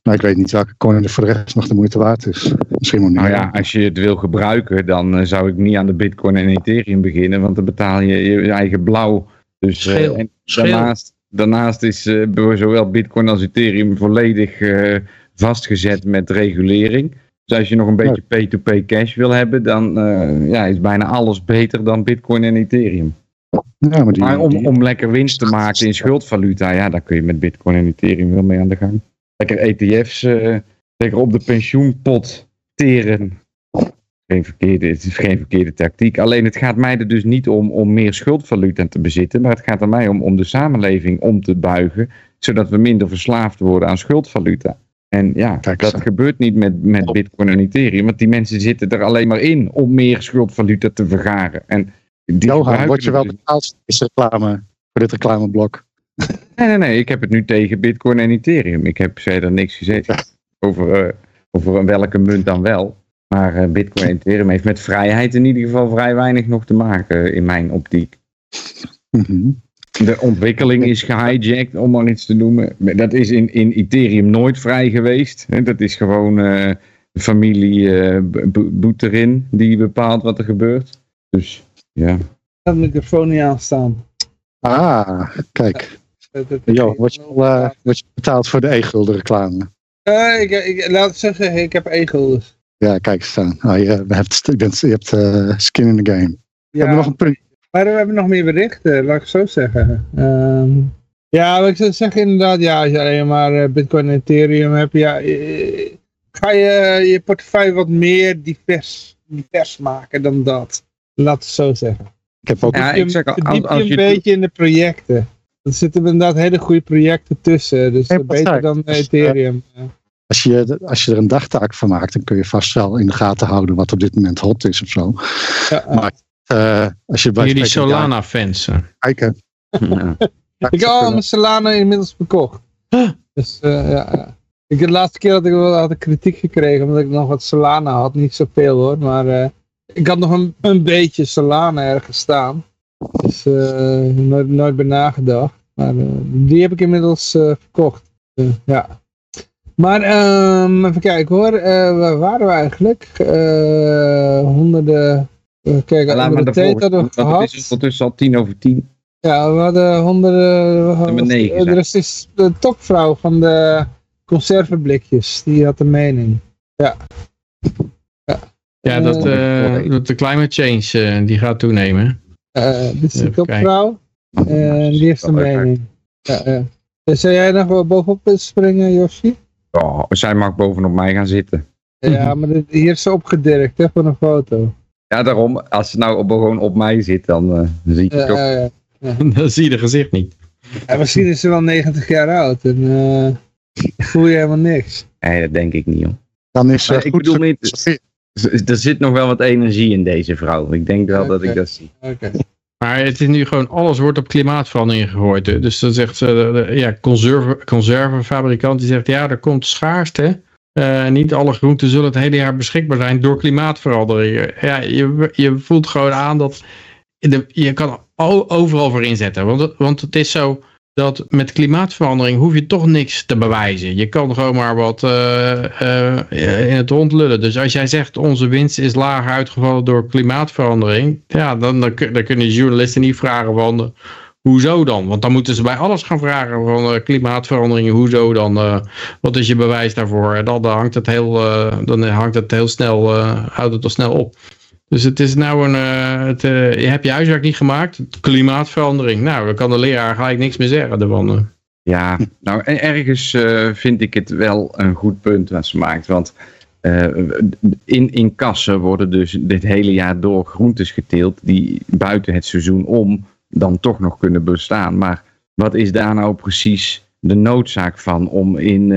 Maar ik weet niet welke coin er voor de rest nog de moeite waard is. Misschien moet Nou ja, als je het wil gebruiken, dan eh, zou ik niet aan de Bitcoin en Ethereum beginnen, want dan betaal je je eigen blauw. Dus, eh, Scheel. en Scheel. daarnaast, daarnaast is eh, zowel Bitcoin als Ethereum volledig eh, vastgezet met regulering. Dus als je nog een beetje P2P cash wil hebben, dan eh, ja, is bijna alles beter dan Bitcoin en Ethereum. Ja, maar die, Maar om, die- om lekker winst te maken in schuldvaluta, ja, daar kun je met Bitcoin en Ethereum wel mee aan de gang. Lekker ETF's, eh lekker op de pensioenpot teren. Geen verkeerde, het is geen verkeerde tactiek. Alleen het gaat mij er dus niet om om meer schuldvaluta te bezitten, maar het gaat er mij om om de samenleving om te buigen, zodat we minder verslaafd worden aan schuldvaluta. En ja, Kijk dat zo. gebeurt niet met, met Bitcoin en Ethereum, want die mensen zitten er alleen maar in om meer schuldvaluta te vergaren. En die Johan, word je wel dus betaald deze reclame, voor dit reclameblok? *laughs* Nee, nee, nee. Ik heb het nu tegen Bitcoin en Ethereum. Ik heb verder niks gezegd over, eh, over welke munt dan wel. Maar eh, Bitcoin en Ethereum heeft met vrijheid in ieder geval vrij weinig nog te maken in mijn optiek. Mhm. De ontwikkeling is gehijacked, om maar iets te noemen. Dat is in, in Ethereum nooit vrij geweest. Dat is gewoon de familie eh, Bo- Boeterin die bepaalt wat er gebeurt. Dus ja. Dat microfoon niet aanstaan. Ah, kijk. Jo, word je, al, eh, word je betaald voor de e-gulden reclame? Eh, ik, ik, laat het zo zeggen, ik heb egels. Ja, kijk eens aan. Ah, je, hebt, je, bent, je hebt eh, skin in the game. We Ja, hebben nog een punt. maar we hebben nog meer berichten, laat ik het zo zeggen. Ehm, ja, wat ik zou zeggen inderdaad, ja, als je alleen maar eh, Bitcoin en Ethereum hebt, ja, ga je je portefeuille wat meer divers, divers maken dan dat. Laat het zo zeggen. Ik heb ook Ja, ik je- zeg al, als, verdiep je als een je beetje in de projecten. Er zitten inderdaad hele goede projecten tussen, dus Ja, eh, beter dan Dus, Ethereum. ja. Als je, als je er een dagtaak van maakt, dan kun je vast wel in de gaten houden wat op dit moment hot is of zo. Ja. Maar eh, als je bij Jullie Solana-fans. eh. kijken. *laughs* Ik heb al mijn Solana inmiddels verkocht. Dus eh, ja, ja. Ik, de laatste keer had ik wel had ik kritiek gekregen omdat ik nog wat Solana had. Niet zoveel hoor, maar eh, ik had nog een, een beetje Solana ergens staan. Dus eh, nooit, nooit bij nagedacht. Maar eh, die heb ik inmiddels eh, verkocht. Ja. Maar ehm, even kijken hoor, waar waren we eigenlijk? Honderden... kijk, Laat maar honderden de tijd volgende, hadden we gehad. het is ondertussen al tien over tien. Ja, we hadden honderden. Nummer negen. Er is dus de topvrouw van de conserveblikjes, die had een mening. Ja. Ja, Ja, dat, Eh, dat de climate change eh, die gaat toenemen. eh, dit is de topvrouw. En die heeft een mening. Ja, ja. Dus Zou jij nog wel bovenop springen, Yoshi? Oh, zij mag bovenop mij gaan zitten. Ja, *laughs* maar dit, hier is ze opgedirkt, hè, voor een foto. Ja, daarom, als ze nou op, gewoon op mij zit, dan eh, dan zie ik Ja, toch. ja, ja. Dan zie je de gezicht niet. Ja, misschien is ze wel 90 jaar oud en eh, voel je helemaal niks. Nee, dat denk ik niet, joh. Dan is Maar het ik goed bedoel niet- Er zit nog wel wat energie in deze vrouw. Ik denk wel dat ik dat zie. Oké. Maar het is nu gewoon, alles wordt op klimaatverandering gegooid. hè. Dus dan zegt ze, ja, conserve, conservefabrikant die zegt, ja, er komt schaarste. Eh, niet alle groenten zullen het hele jaar beschikbaar zijn door klimaatverandering. Ja, je, je voelt gewoon aan dat de, je kan overal voor inzetten. Want, want het is zo dat met klimaatverandering hoef je toch niks te bewijzen. Je kan gewoon maar wat eh, eh, in het rond lullen. Dus als jij zegt onze winst is lager uitgevallen door klimaatverandering. Ja, dan, dan, kun- dan kunnen journalisten niet vragen van eh, hoezo dan? Want dan moeten ze bij alles gaan vragen van klimaatverandering. Hoezo dan? wat is je bewijs daarvoor? Dan, hangt het heel, dan hangt het heel snel, houdt het al snel op. Dus het is nou een, eh, het, eh, je hebt je huiswerk niet gemaakt, klimaatverandering. Nou, dan kan de leraar gelijk niks meer zeggen ervan. Ja, nou en ergens eh, vind ik het wel een goed punt wat ze maakt. Want in, in kassen worden dus dit hele jaar door groentes geteeld die buiten het seizoen om dan toch nog kunnen bestaan. Maar wat is daar nou precies de noodzaak van om in...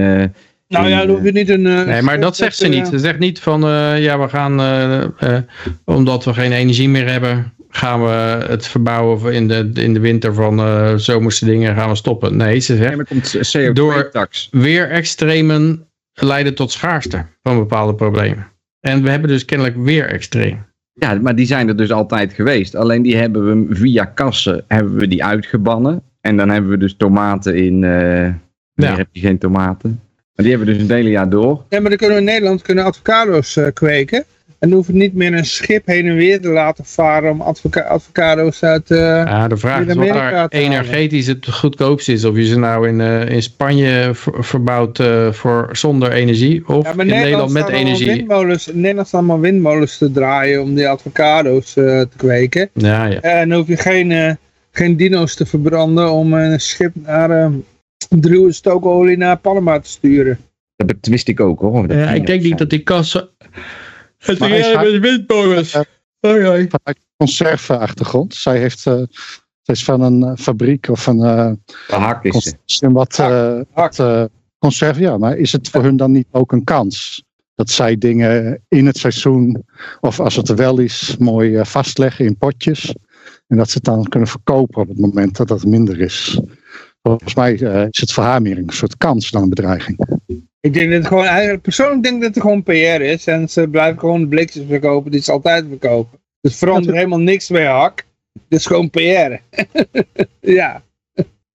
Nou ja, dan hoef je niet een... eh, Nee, maar dat zegt ze eh, niet. Ze zegt niet van, eh, ja, we gaan, eh, eh, omdat we geen energie meer hebben, gaan we het verbouwen in de, in de winter van eh, zomerse dingen, gaan we stoppen. Nee, ze zegt, komt Door- CO2-tax. weer extremen leiden tot schaarste van bepaalde problemen. En we hebben dus kennelijk weer extreem. Ja, maar die zijn er dus altijd geweest. Alleen die hebben we via kassen hebben we die uitgebannen. En dan hebben we dus tomaten in... eh Ja. Heb je geen tomaten. Maar die hebben we dus een hele jaar door. Ja, maar dan kunnen we in Nederland kunnen avocado's eh, kweken. En dan hoeven we niet meer een schip heen en weer te laten varen om advoca avocado's uit... eh, Ja, de vraag is wat daar energetisch het goedkoopste is. Of je ze nou in, eh, in Spanje ver- verbouwt eh, voor, zonder energie of ja, in Nederland met staan allemaal energie. Windmolens, in Nederland staan allemaal windmolens te draaien om die avocado's eh, te kweken. Ja, ja. En dan hoef je geen, eh, geen dino's te verbranden om een schip naar uh, druwe stookolie naar Panama te sturen. Dat wist ik ook hoor. Dat Ja, ik denk niet dat die kassen... Het is met windmolens. Vanuit conserveachtergrond. Zij heeft, eh, zij is van een eh, fabriek of een eh Gehakt is ze. wat, eh wat eh, conserve. Ja, maar is het voor hun dan niet ook een kans? Dat zij dingen in het seizoen, of als het er wel is, mooi eh, vastleggen in potjes. En dat ze het dan kunnen verkopen op het moment dat dat minder is. Volgens mij eh, is het voor haar meer een soort kans dan een bedreiging. Ik denk dat het gewoon, eigenlijk, persoonlijk denk ik dat het gewoon PR is. En ze blijven gewoon de blikjes verkopen die ze altijd verkopen. Dus verandert helemaal niks bij hak. Het is gewoon PR. *laughs* ja.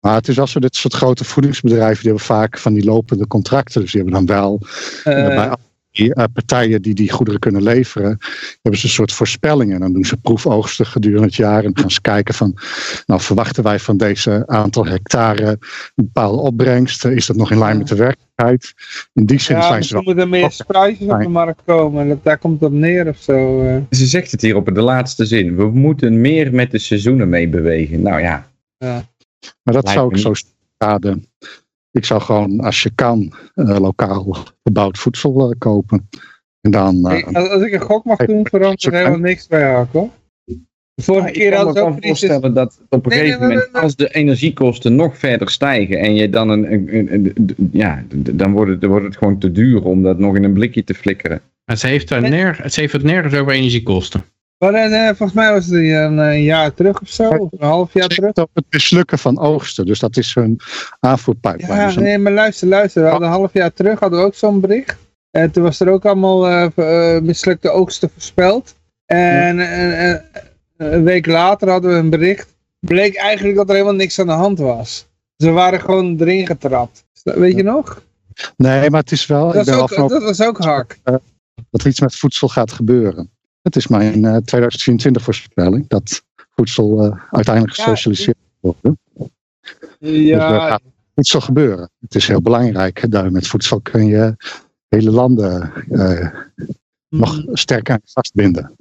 Maar het is wel zo, dit soort grote voedingsbedrijven, die hebben vaak van die lopende contracten. Dus die hebben dan wel eh, bij die eh, partijen die die goederen kunnen leveren, hebben ze een soort voorspellingen. En dan doen ze proefoogsten gedurende het jaar en gaan ze kijken van, nou verwachten wij van deze aantal hectare een bepaalde opbrengst? Is dat nog in lijn met de werkelijkheid? In die zin ja, zijn ze wel... moeten er meer spruitjes op de markt komen. Dat, daar komt het op neer of zo. eh. Ze zegt het hier op de laatste zin. We moeten meer met de seizoenen meebewegen. Nou ja, Maar dat Lijkt zou ik zo raden. Ik zou gewoon, als je kan, eh, lokaal gebouwd voedsel eh, kopen. En dan... eh, Hey, als, als ik een gok mag doen, verandert er helemaal niks bij hak hoor. De vorige ik keer kan me ze wel ook crisis. voorstellen dat op een Nee, gegeven nee, moment, nee, nee. als de energiekosten nog verder stijgen en je dan een, een, een- een- ja, dan wordt, het, dan wordt het gewoon te duur om dat nog in een blikje te flikkeren. Ze heeft, er ner, ze heeft het nergens over energiekosten. Maar eh, volgens mij was het een, een jaar terug of zo, of een half jaar terug. op het mislukken van oogsten. Dus dat is hun aanvoerpipeline. Ja, nee, maar luister, luister. We hadden een half jaar terug hadden we ook zo'n bericht. En toen was er ook allemaal eh, eh, mislukte oogsten voorspeld. En een week later hadden we een bericht. Bleek eigenlijk dat er helemaal niks aan de hand was. Ze waren gewoon erin getrapt. Weet je nog? Nee, maar het is wel... ik Dat, ben ook, dat was ook hak. dat er iets met voedsel gaat gebeuren. Het is mijn eh, 2024 voorspelling dat voedsel eh, uiteindelijk Ja, gesocialiseerd wordt. Dus Ja, gaat voedsel gebeuren. Het is heel belangrijk. Daar met voedsel kun je hele landen eh, nog sterker aan vastbinden.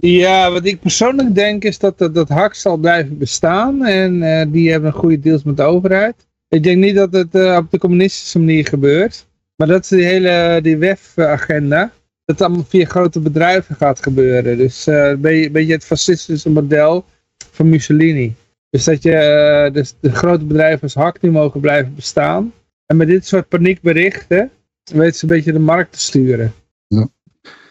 Ja, wat ik persoonlijk denk is dat dat, dat hak zal blijven bestaan. En die hebben een goede deals met de overheid. Ik denk niet dat het op de communistische manier gebeurt. Maar dat is die hele die WEF-agenda. Dat het allemaal via grote bedrijven gaat gebeuren. Dus eh, een beetje- een beetje het fascistische model van Mussolini. Dus dat je eh, dus de grote bedrijven als hak niet mogen blijven bestaan. En met dit soort paniekberichten weten ze een beetje de markt te sturen. Ja.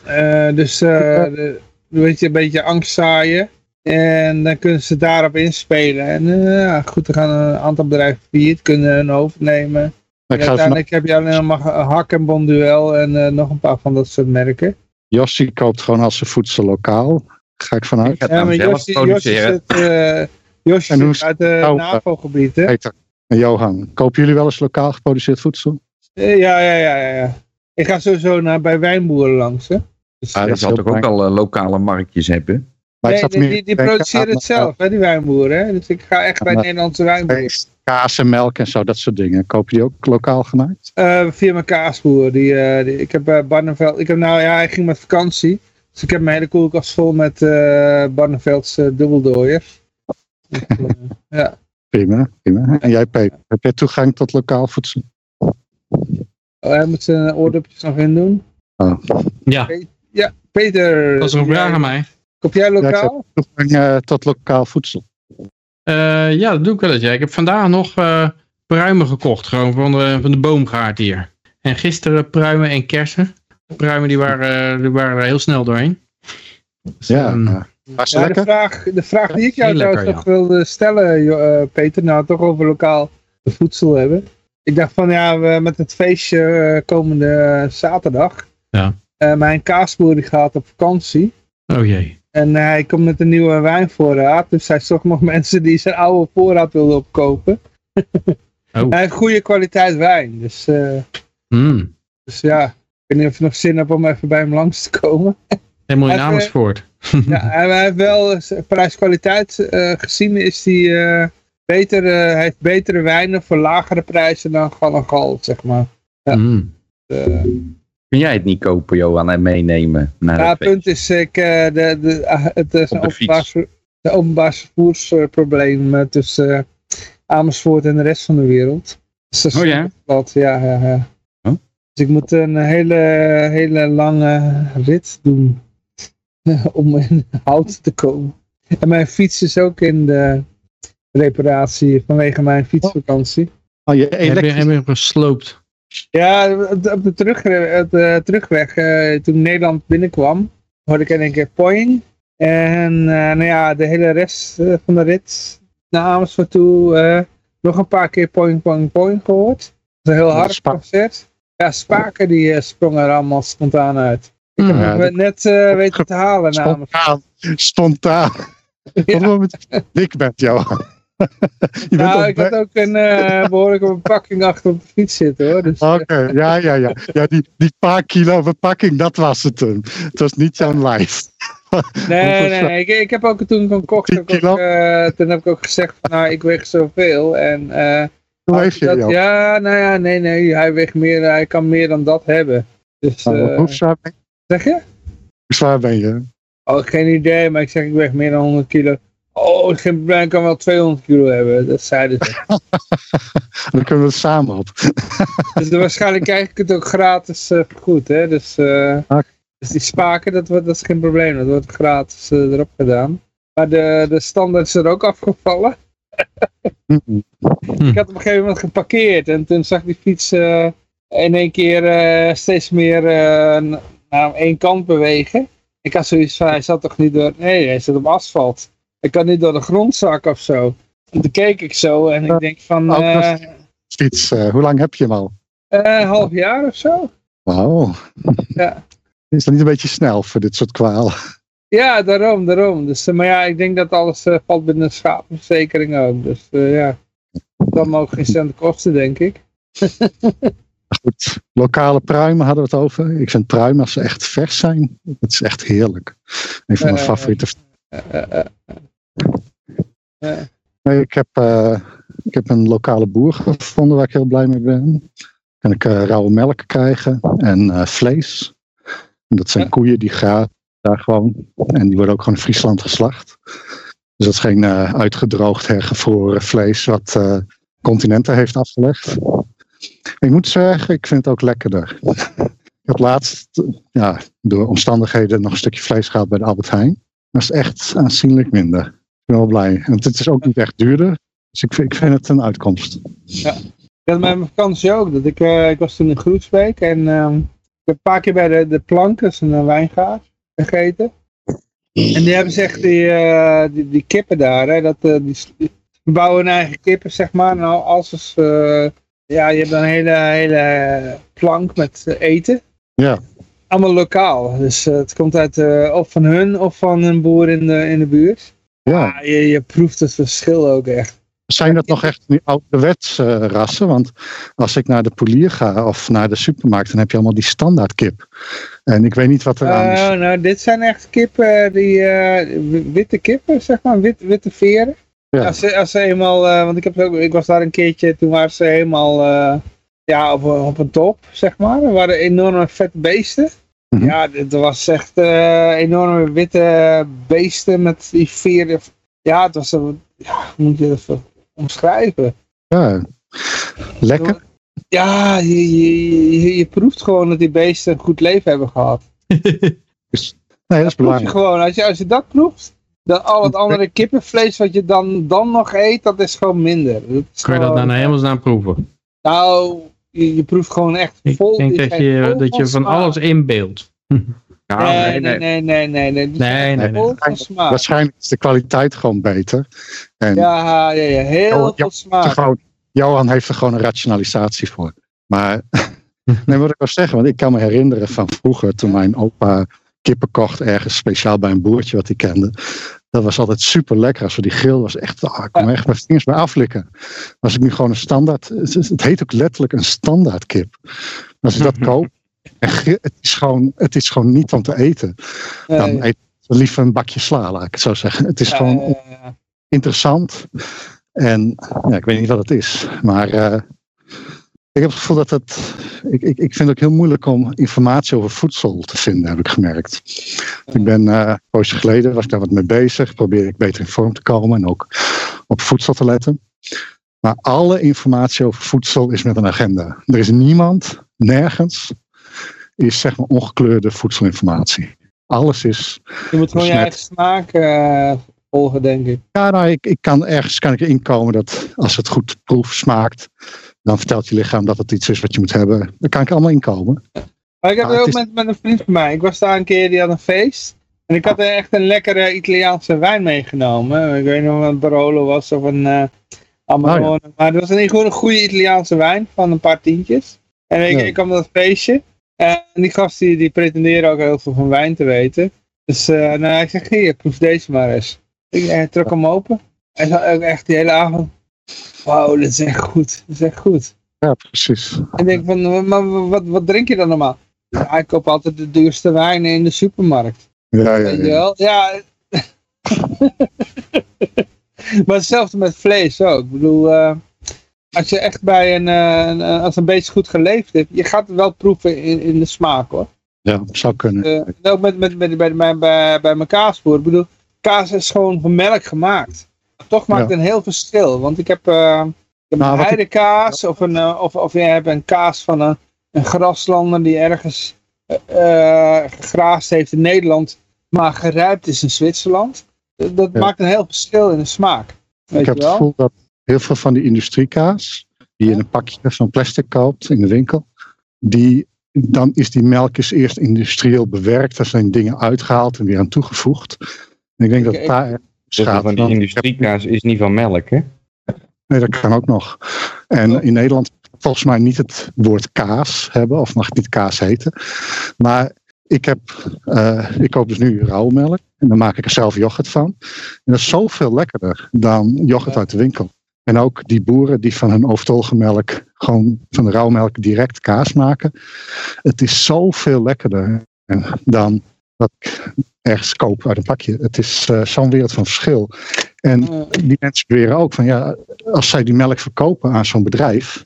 Eh, dus de- weet je, een beetje angst zaaien. En dan kunnen ze daarop inspelen. En ja, goed, er gaan een aantal bedrijven failliet, kunnen hun overnemen. Ik uiteindelijk heb je alleen nog maar Hak en Bonduel en eh, nog een paar van dat soort merken. Jossi koopt gewoon als zijn voedsel lokaal. Ga ik vanuit. Ik ga het Ja, dan maar produceren. zit, eh, zit uit het nou, NAVO-gebied, hè? Peter en Johan, kopen jullie wel eens lokaal geproduceerd voedsel? Eh, Ja, ja, ja, ja, ja. Ik ga sowieso naar, bij wijnboeren langs, hè? Dus, Ah, Je dat zal toch ook al eh, lokale marktjes hebben? Maar ik nee, zat die, meer die, die produceren het zelf, hè, die wijnboeren. Hè? Dus ik ga echt bij Nederlandse wijnboeren. Kaas en melk en zo, dat soort dingen. Kopen die ook lokaal gemaakt? Eh, via mijn kaasboer. Die, eh, die, ik heb bij Barneveld. Ik heb nou ja, hij ging met vakantie. Dus ik heb mijn hele koelkast vol met eh Barnevelds *laughs* eh, dubbeldooiers. Dus, ja. Prima, prima. En jij Peter, heb jij toegang tot lokaal voedsel? Oh, hij moet zijn oordopjes nog in doen. Ja, Ja, Peter. dat is een vraag aan mij. Koop jij Ja, ik lokaal? Toegang eh, tot lokaal voedsel. Eh, ja, dat doe ik wel eens. Ja. Ik heb vandaag nog eh, pruimen gekocht, gewoon van de, van de boomgaard hier. En gisteren pruimen en kersen. Pruimen die waren, eh, die waren er heel snel doorheen. Dus, Ja, was Ja, de, vraag, de vraag die ik jou trouwens wilde stellen, eh, Peter, nou toch over lokaal voedsel hebben. Ik dacht van ja, we met het feestje komende zaterdag. Ja. Eh, mijn kaasboer die gaat op vakantie. oh jee. En hij komt met een nieuwe wijnvoorraad. Dus hij zocht nog mensen die zijn oude voorraad wilden opkopen. *laughs* Oh. Hij heeft goede kwaliteit wijn. Dus, eh, Hmm. dus ja, ik weet niet of je nog zin hebt om even bij hem langs te komen. *laughs* Helemaal in Amersfoort. Ja, *laughs* hij heeft wel eh, prijs-kwaliteit eh, gezien is hij eh, beter, eh, hij heeft betere wijnen voor lagere prijzen dan Gal en Gal, zeg maar. Ja. Hmm. Eh, Kun jij het niet kopen, Johan, en meenemen naar ja, het punt is, ik, eh, de, de, ah, het is een openbaar, de vervoersprobleem eh, tussen eh, Amersfoort en de rest van de wereld. Dus dat is Oh ja? wat, ja, ja, ja. Oh. Dus ik moet een hele, hele lange rit doen *laughs* om in hout te komen. En mijn fiets is ook in de reparatie vanwege mijn fietsvakantie. Oh, je Heb je, elektrisch heb je hem gesloopt? Ja, op de, terug, op de terugweg, eh, toen Nederland binnenkwam, hoorde ik in één keer poing. En eh, nou ja, de hele rest eh, van de rit naar Amersfoort toe, eh, nog een paar keer poing, poing, poing gehoord. Dat is een heel hard concert. Ja, spaken die eh, sprongen er allemaal spontaan uit. Ik heb Hmm. hem Ja, dat- net eh, weten te halen namelijk. Spontaan. Spontaan. Wat wil met dik bent, Johan? Je Nou, ik had ook een eh, behoorlijke verpakking achter op de fiets zitten hoor. Dus, Oké, ja, ja, ja. Ja, die, die paar kilo verpakking, dat was het toen. Het was niet jouw lijf. *laughs* nee, nee, nee. Ik, ik heb ook toen van 10 ook, eh, toen heb ik ook gezegd, van, nou ik weeg zoveel. En eh, Hoe weeg je, dat-? Ja, nou ja, nee, nee, hij weegt meer, hij kan meer dan dat hebben. Dus, Nou, eh, hoe, zwaar ben, zeg je? hoe zwaar ben je? Oh, geen idee, maar ik zeg ik weeg meer dan 100 kilo. Oh, geen probleem, ik kan wel 200 kilo hebben. Dat zeiden ze. *laughs* Dan kunnen we het samen op. *laughs* dus waarschijnlijk krijg ik het ook gratis eh goed, hè. Dus, eh, Oké. dus die spaken, dat, wordt, dat is geen probleem. Dat wordt gratis eh, erop gedaan. Maar de, de standaard is er ook afgevallen. *laughs* Mm-mm. Ik had op een gegeven moment geparkeerd en toen zag ik die fiets eh, in één keer eh, steeds meer eh, naar één kant bewegen. Ik had zoiets van, hij zat toch niet door... Nee, hij zit op asfalt. Ik kan niet door de grond zakken of zo. En toen keek ik zo en ik denk van... Dat Fiets, eh, hoe lang heb je hem al? eh, half jaar of zo. Wauw. Ja. Is dat niet een beetje snel voor dit soort kwalen? Ja, daarom, daarom. Dus, eh, maar ja, ik denk dat alles eh, valt binnen de schadeverzekering ook. Dus eh, ja, dat ook geen cent kosten, denk ik. *laughs* Goed. Lokale pruimen hadden we het over. Ik vind pruimen als ze echt vers zijn, dat is echt heerlijk. Een van mijn Eh, favoriete Eh, eh, eh. Nee, ik heb, eh, ik heb een lokale boer gevonden waar ik heel blij mee ben. Kan ik eh, rauwe melk krijgen en eh, vlees. En dat zijn Ja. koeien die grazen daar gewoon. En die worden ook gewoon in Friesland geslacht. Dus dat is geen uitgedroogd, hergevroren vlees wat continenten heeft afgelegd. Ik moet zeggen, ik vind het ook lekkerder. Ik heb laatst, ja, door omstandigheden nog een stukje vlees gehad bij de Albert Heijn. Dat is echt aanzienlijk minder. Ik ben wel blij. En het is ook niet echt duurder. Dus ik, vind- ik vind het een uitkomst. Ik had met mijn vakantie ook. Dat ik, eh, ik was toen in Groesbeek en ehm, ik heb een paar keer bij de, de Plank, dat is een eh, wijngaard, gegeten. En die hebben zeg die, eh, die, die kippen daar, hè, dat, die, die bouwen hun eigen kippen, zeg maar. Nou, als eh, ja, je hebt dan een hele, hele plank met eten. Ja. Allemaal lokaal. Dus het komt uit of van hun of van een boer in de, in de buurt. Ja. Ah, je, je proeft het verschil ook echt. Zijn dat nog echt ouderwets eh, rassen? Want als ik naar de polier ga of naar de supermarkt, dan heb je allemaal die standaard kip. En ik weet niet wat er aan is. Oh, nou, dit zijn echt kippen, die eh, witte kippen, zeg maar, wit, witte veren. Ja. Als, ze, als ze eenmaal, eh, want ik, heb ook, ik was daar een keertje, toen waren ze helemaal eh, ja, op, een- op een top, zeg maar. Er waren enorme vette beesten. Mhm. Ja, dit was echt eh, enorme witte beesten met die veren. Ja, het was, een- ja, hoe moet je het even omschrijven? Ja. Lekker. Ja, je, je, je, je proeft gewoon dat die beesten een goed leven hebben gehad. *laughs* Nee, dat is je belangrijk. gewoon. Als je, als je dat proeft, dan al het andere *laughs* kippenvlees wat je dan, dan nog eet, dat is gewoon minder. Is Kun je dat dan helemaal aan proeven? Nou, je, je proeft gewoon echt Ik vol. denk je dat je, dat je van alles inbeeldt. Ja, Nee, nee, nee, nee, nee. nee. Nee, nee. Waarschijnlijk is de kwaliteit gewoon beter. En Ja, ja, ja, heel veel smaak. gewoon, Johan heeft er gewoon een rationalisatie voor. Maar *laughs* nee, wat ik wil zeggen, want ik kan me herinneren van vroeger toen mijn opa kippen kocht ergens speciaal bij een boertje wat hij kende. Dat was altijd super lekker. Als we die grill was echt, ah, ik kon er echt mijn vingers bij aflikken. Als ik nu gewoon een standaard, het, heet ook letterlijk een standaard kip. Als ik dat *laughs* koop, en het is, gewoon, het is gewoon niet om te eten. Dan eet ik liever een bakje sla, laat ik het zo zeggen. Het is ja, gewoon ja, ja. interessant. En ja, ik weet niet wat het is. Maar eh, ik heb het gevoel dat het. Ik, ik, ik vind het ook heel moeilijk om informatie over voedsel te vinden, heb ik gemerkt. Ik ben eh een poosje geleden, was ik daar wat mee bezig. Probeer ik beter in vorm te komen en ook op voedsel te letten. Maar alle informatie over voedsel is met een agenda. Er is niemand, nergens, is zeg maar ongekleurde voedselinformatie. Alles is Je moet gewoon je eigen smaak eh, volgen, denk ik. Ja, nou, ik, ik kan ergens kan ik erin komen dat als het goed proef smaakt, dan vertelt je lichaam dat het iets is wat je moet hebben. Daar kan ik allemaal in komen. Maar ik heb het ook is- met, met een vriend van mij. Ik was daar een keer, die had een feest. En ik had er echt een lekkere Italiaanse wijn meegenomen. Ik weet niet of het een Barolo was of een eh Amarone. Maar het was een goede Italiaanse wijn van een paar tientjes. En ik, Ja. ik kwam het feestje. En die gast die, die pretendeerde ook heel veel van wijn te weten. Dus eh nou, ik zeg, hier, proef deze maar eens. Ik, hij trok hem open. Hij zat ook echt die hele avond. Wauw, dit is echt goed. Dit is echt goed. Ja, precies. En ik denk van, maar wat, wat drink je dan normaal? Ja, ik koop altijd de duurste wijnen in de supermarkt. Ja, ja, ja. Ja. *laughs* maar hetzelfde met vlees ook. Ik bedoel, eh, als je echt bij een, eh, als een beest goed geleefd hebt, je gaat het wel proeven in, in de smaak hoor. ja zou kunnen. En ook met, met, met, bij, bij, bij, bij mijn kaasboer. Ik bedoel, kaas is gewoon van melk gemaakt. Toch maakt het een heel verschil. Want ik heb, eh, ik heb Nou, een ik- heidekaas of, een, eh, of, of je hebt een kaas van een, een graslander die ergens gegraasd heeft in Nederland, maar gerijpt is in Zwitserland. Dat Ja. maakt een heel verschil in de smaak. Weet Ik heb je het wel? gevoel dat heel veel van die industriekaas, die je in een pakje van plastic koopt in de winkel, die, dan is die melk is eerst industrieel bewerkt. Er zijn dingen uitgehaald en weer aan toegevoegd. En ik denk dat daar gaat. van die industriekaas is niet van melk, hè? Nee, dat kan ook nog. En in Nederland volgens mij niet het woord kaas hebben, of mag het niet kaas heten. Maar ik, heb, eh, ik koop dus nu rauwmelk en dan maak ik er zelf yoghurt van. En dat is zoveel lekkerder dan yoghurt uit de winkel. En ook die boeren die van hun overtollige melk, gewoon van de rauwmelk direct kaas maken. Het is zoveel lekkerder dan wat ik ergens koop uit een pakje. Het is eh, zo'n wereld van verschil. En die mensen beweren ook van ja, als zij die melk verkopen aan zo'n bedrijf,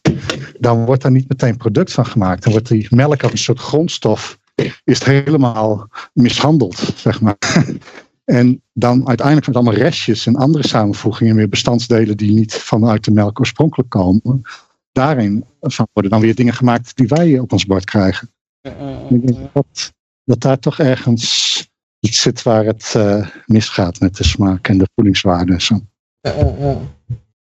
dan wordt daar niet meteen product van gemaakt. Dan wordt die melk als een soort grondstof, is het helemaal mishandeld, zeg maar. *laughs* En dan uiteindelijk met allemaal restjes en andere samenvoegingen, weer bestandsdelen die niet vanuit de melk oorspronkelijk komen. Daarin van worden dan weer dingen gemaakt die wij op ons bord krijgen. En ik denk dat, dat daar toch ergens iets zit waar het eh, misgaat met de smaak en de voedingswaarde en zo.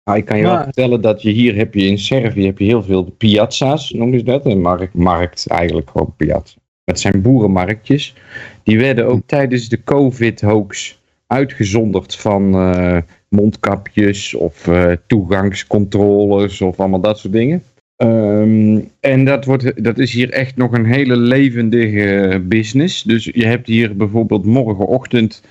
Nou, ik kan je wel vertellen dat je hier heb je in Servië heb je heel veel piazza's, noemen ze dat. Een markt, markt eigenlijk gewoon piazza. Het zijn boerenmarktjes. Die werden ook tijdens de COVID-hoax uitgezonderd van eh, mondkapjes of eh, toegangscontroles of allemaal dat soort dingen. Ehm, en dat, wordt, dat is hier echt nog een hele levendige business. Dus je hebt hier bijvoorbeeld morgenochtend.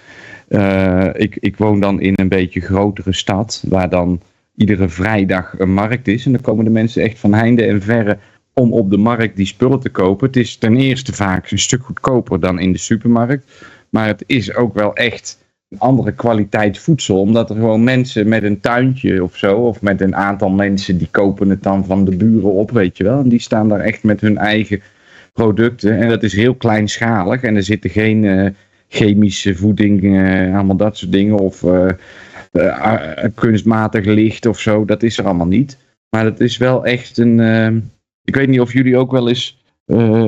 eh, ik, ik woon dan in een beetje grotere stad, waar dan iedere vrijdag een markt is. En dan komen de mensen echt van heinde en verre om op de markt die spullen te kopen. Het is ten eerste vaak een stuk goedkoper dan in de supermarkt. Maar het is ook wel echt andere kwaliteit voedsel. Omdat er gewoon mensen met een tuintje of zo, of met een aantal mensen die kopen het dan van de buren op, weet je wel. En die staan daar echt met hun eigen producten. En dat is heel kleinschalig. En er zitten geen eh, chemische voeding, eh, allemaal dat soort dingen. Of eh, kunstmatig licht of zo. Dat is er allemaal niet. Maar het is wel echt een. ik weet niet of jullie ook wel eens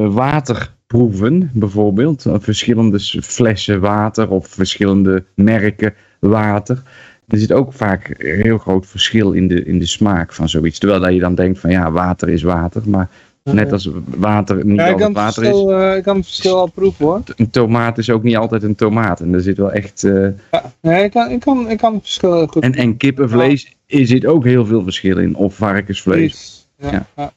water proeven, bijvoorbeeld. Verschillende flessen water of verschillende merken water. Er zit ook vaak een heel groot verschil in de, in de smaak van zoiets. Terwijl dat je dan denkt van ja, water is water. Maar net als water niet Ja, altijd water is. eh, ik kan het verschil al proeven hoor. Een tomaat is ook niet altijd een tomaat. En er zit wel echt. eh, Ja, nee, ik, kan, ik, kan, ik kan het verschil goed en, en kippenvlees er zit ook heel veel verschil in. Of varkensvlees. Ja, Ja.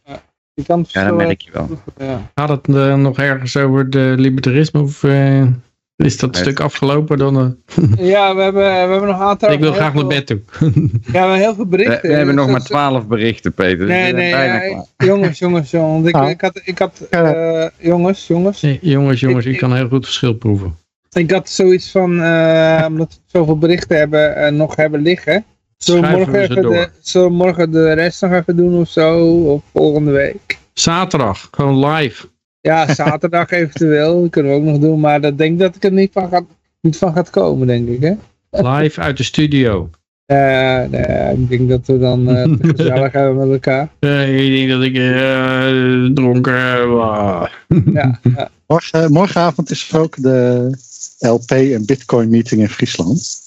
Kan Ja, dat merk je wel. proeven, Ja. Gaat het eh, nog ergens over de libertarisme of eh, is dat Nee. stuk afgelopen? Dan, eh, *laughs* ja, we hebben, we hebben nog een aantal... ik wil graag naar bed toe. *laughs* Ja, we hebben heel veel berichten. we hebben nog Zo- maar zo- twaalf berichten, Peter. Dus Nee, nee, bijna ja, klaar. jongens, jongens, jongens. Want Ik, Ah. ik had, ik had eh, jongens, jongens. Nee, jongens, jongens, Ik- ik kan heel goed verschil proeven. Ik had zoiets van, eh, omdat we zoveel berichten hebben, eh, nog hebben liggen. Zullen we, morgen even de, zullen we morgen de rest nog even doen of zo? Of volgende week? Zaterdag, gewoon live. Ja, zaterdag *laughs* eventueel. Dat kunnen we ook nog doen. Maar dat denk dat ik er niet van, gaat, niet van gaat komen, denk ik. Hè? Live uit de studio. *laughs* Eh, nee, ik denk dat we dan eh, het gezellig hebben met elkaar. *laughs* Eh, ik denk dat ik eh, dronken was. Ja, ja. Morgen, morgenavond is er ook de LP en Bitcoin meeting in Friesland.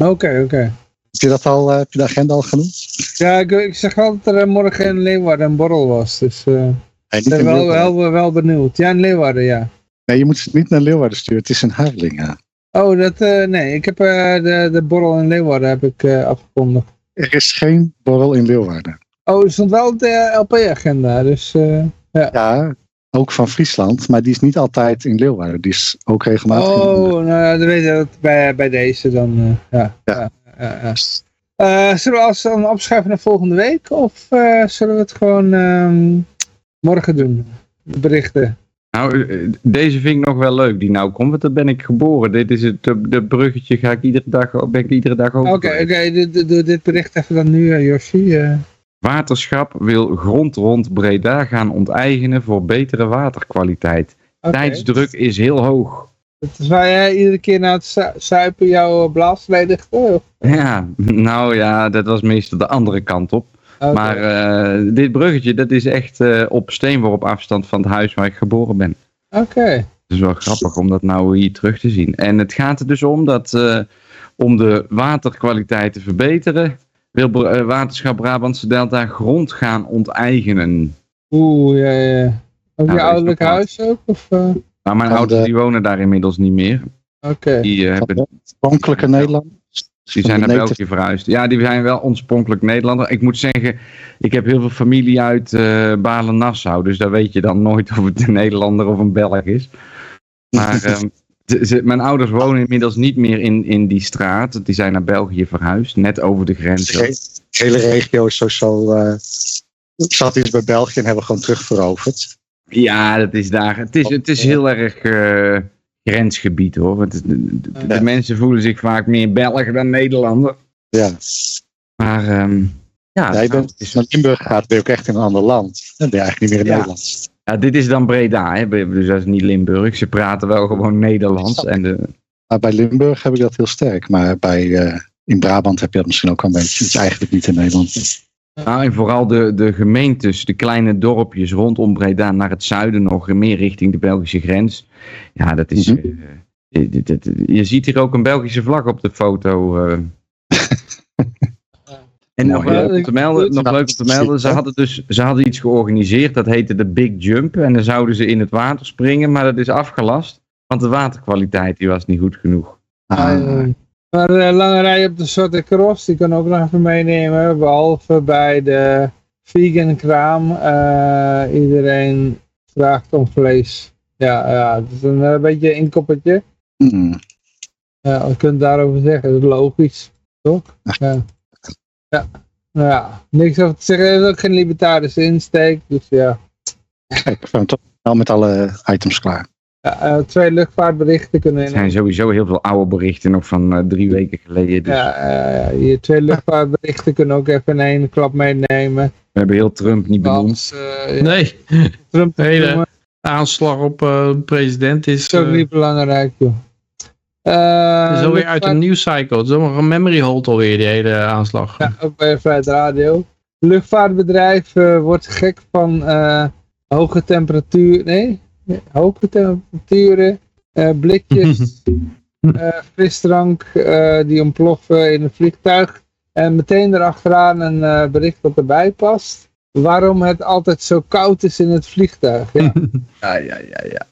Oké, oké. Heb je dat al, eh, heb je de agenda al genoemd? Ja, ik, ik zeg wel dat er morgen in Leeuwarden een borrel was. Dus eh, ik ben in wel, wel, wel benieuwd. Ja, in Leeuwarden, ja. nee, je moet het niet naar Leeuwarden sturen. Het is in Harlingen. Oh, dat, eh, nee, ik heb de, de borrel in Leeuwarden heb ik eh, afgekondigd. Er is geen borrel in Leeuwarden. Oh, er stond wel op de LP-agenda, dus... eh, Ja, ook van Friesland, maar die is niet altijd in Leeuwarden. Die is ook regelmatig in Oh, nou, ja, dan weet je dat bij, bij deze dan, ja. Ja. ja, ja, ja. Eh, zullen we als dan opschuiven naar volgende week? Of eh, zullen we het gewoon ehm, morgen doen? Berichten. Nou, eh, deze vind ik nog wel leuk, die nou komt, want daar ben ik geboren. Dit is het de, de bruggetje, ga ik iedere dag, ben ik iedere dag over. Oké, oké, doe- dit bericht even dan nu, eh, Yoshi. eh. Waterschap wil grond rond Breda gaan onteigenen voor betere waterkwaliteit. Tijdsdruk is heel hoog. Dat is waar jij iedere keer na het zu- zuipen jouw blaas verdedigde? Of- Ja, *laughs* nou ja, dat was meestal de andere kant op. Maar eh, dit bruggetje, dat is echt eh, op steenworp afstand van het huis waar ik geboren ben. Oké. Het is wel grappig om dat nou hier terug te zien. En het gaat er dus om dat eh, om de waterkwaliteit te verbeteren, wil eh, Waterschap Brabantse Delta grond gaan onteigenen. Oeh, ja, ja. Ook Nou, je ouderlijk huis ook? Of, eh? Nou, mijn ouders de- die wonen daar inmiddels niet meer. Oké. Die, eh, hebben, oorspronkelijke Nederland. die zijn naar België verhuisd. Ja, die zijn wel oorspronkelijk Nederlander. Ik moet zeggen, ik heb heel veel familie uit eh Balen-Nassau. Dus daar weet je dan nooit of het een Nederlander of een Belg is. Maar *laughs* ehm, ze- mijn ouders wonen inmiddels niet meer in, in die straat. Die zijn naar België verhuisd, net over de grens. De hele regio is sowieso. eh zat iets bij België en hebben we gewoon terugveroverd. Ja, dat is daar. Het is, het is heel erg eh, grensgebied hoor. Want de, de- de Ja. mensen voelen zich vaak meer Belg dan Nederlander. Ja. Maar ehm, ja, bent, het is- naar Limburg gaat, ben je ook echt in een ander land. Dan ben je eigenlijk niet meer in Ja. Nederland. ja, dit is dan Breda, hè? dus dat is niet Limburg. Ze praten wel gewoon Nederlands. En de, Maar bij Limburg heb ik dat heel sterk. Maar bij, eh, in Brabant heb je dat misschien ook een beetje. Het is eigenlijk niet in Nederland. Nou, en vooral de, de gemeentes, de kleine dorpjes rondom Breda naar het zuiden nog, meer richting de Belgische grens. Ja, dat is. Mhm. eh, dit- dit- dit- je ziet hier ook een Belgische vlag op de foto. eh. *laughs* En nog leuk om te melden, nog leuk om te melden ze, hadden dus, ze hadden iets georganiseerd, dat heette de Big Jump. En dan zouden ze in het water springen, maar dat is afgelast. Want de waterkwaliteit die was niet goed genoeg. Ah, Eh, maar eh, lange rij op de Zwarte Cross, die kan ook nog even meenemen. Behalve bij de vegan kraam. eh, iedereen vraagt om vlees. Ja, ja, het is een eh, beetje een inkoppertje. hmm. Ja, je kunt daarover zeggen, dat is logisch. Toch? Ja. Ja. Nou ja, niks over te zeggen. Het is ook geen libertarische insteek. Dus ja. Kijk, we zijn toch al met alle items klaar. Ja eh, twee luchtvaartberichten kunnen Er zijn sowieso heel veel oude berichten nog van eh, drie weken geleden. Dus Ja, eh, je twee luchtvaartberichten kunnen ook even in één klap meenemen. we hebben heel Trump niet benoemd. Eh, ja, Nee, Trump te *laughs* Hele- noemen aanslag op eh, de president is, is ook niet belangrijk, joh. Eh, is alweer uit een nieuwscycle. Het is allemaal een memory hold alweer, die hele aanslag. Ja, ook bij Vrijheid Radio. Luchtvaartbedrijf wordt gek van eh, hoge temperatuur. Nee, hoge temperaturen. eh, blikjes, *laughs* eh, frisdrank eh, die ontploffen in een vliegtuig. En meteen erachteraan een eh, bericht dat erbij past. Waarom het altijd zo koud is in het vliegtuig. Ja, *laughs* Ja, ja, ja, ja.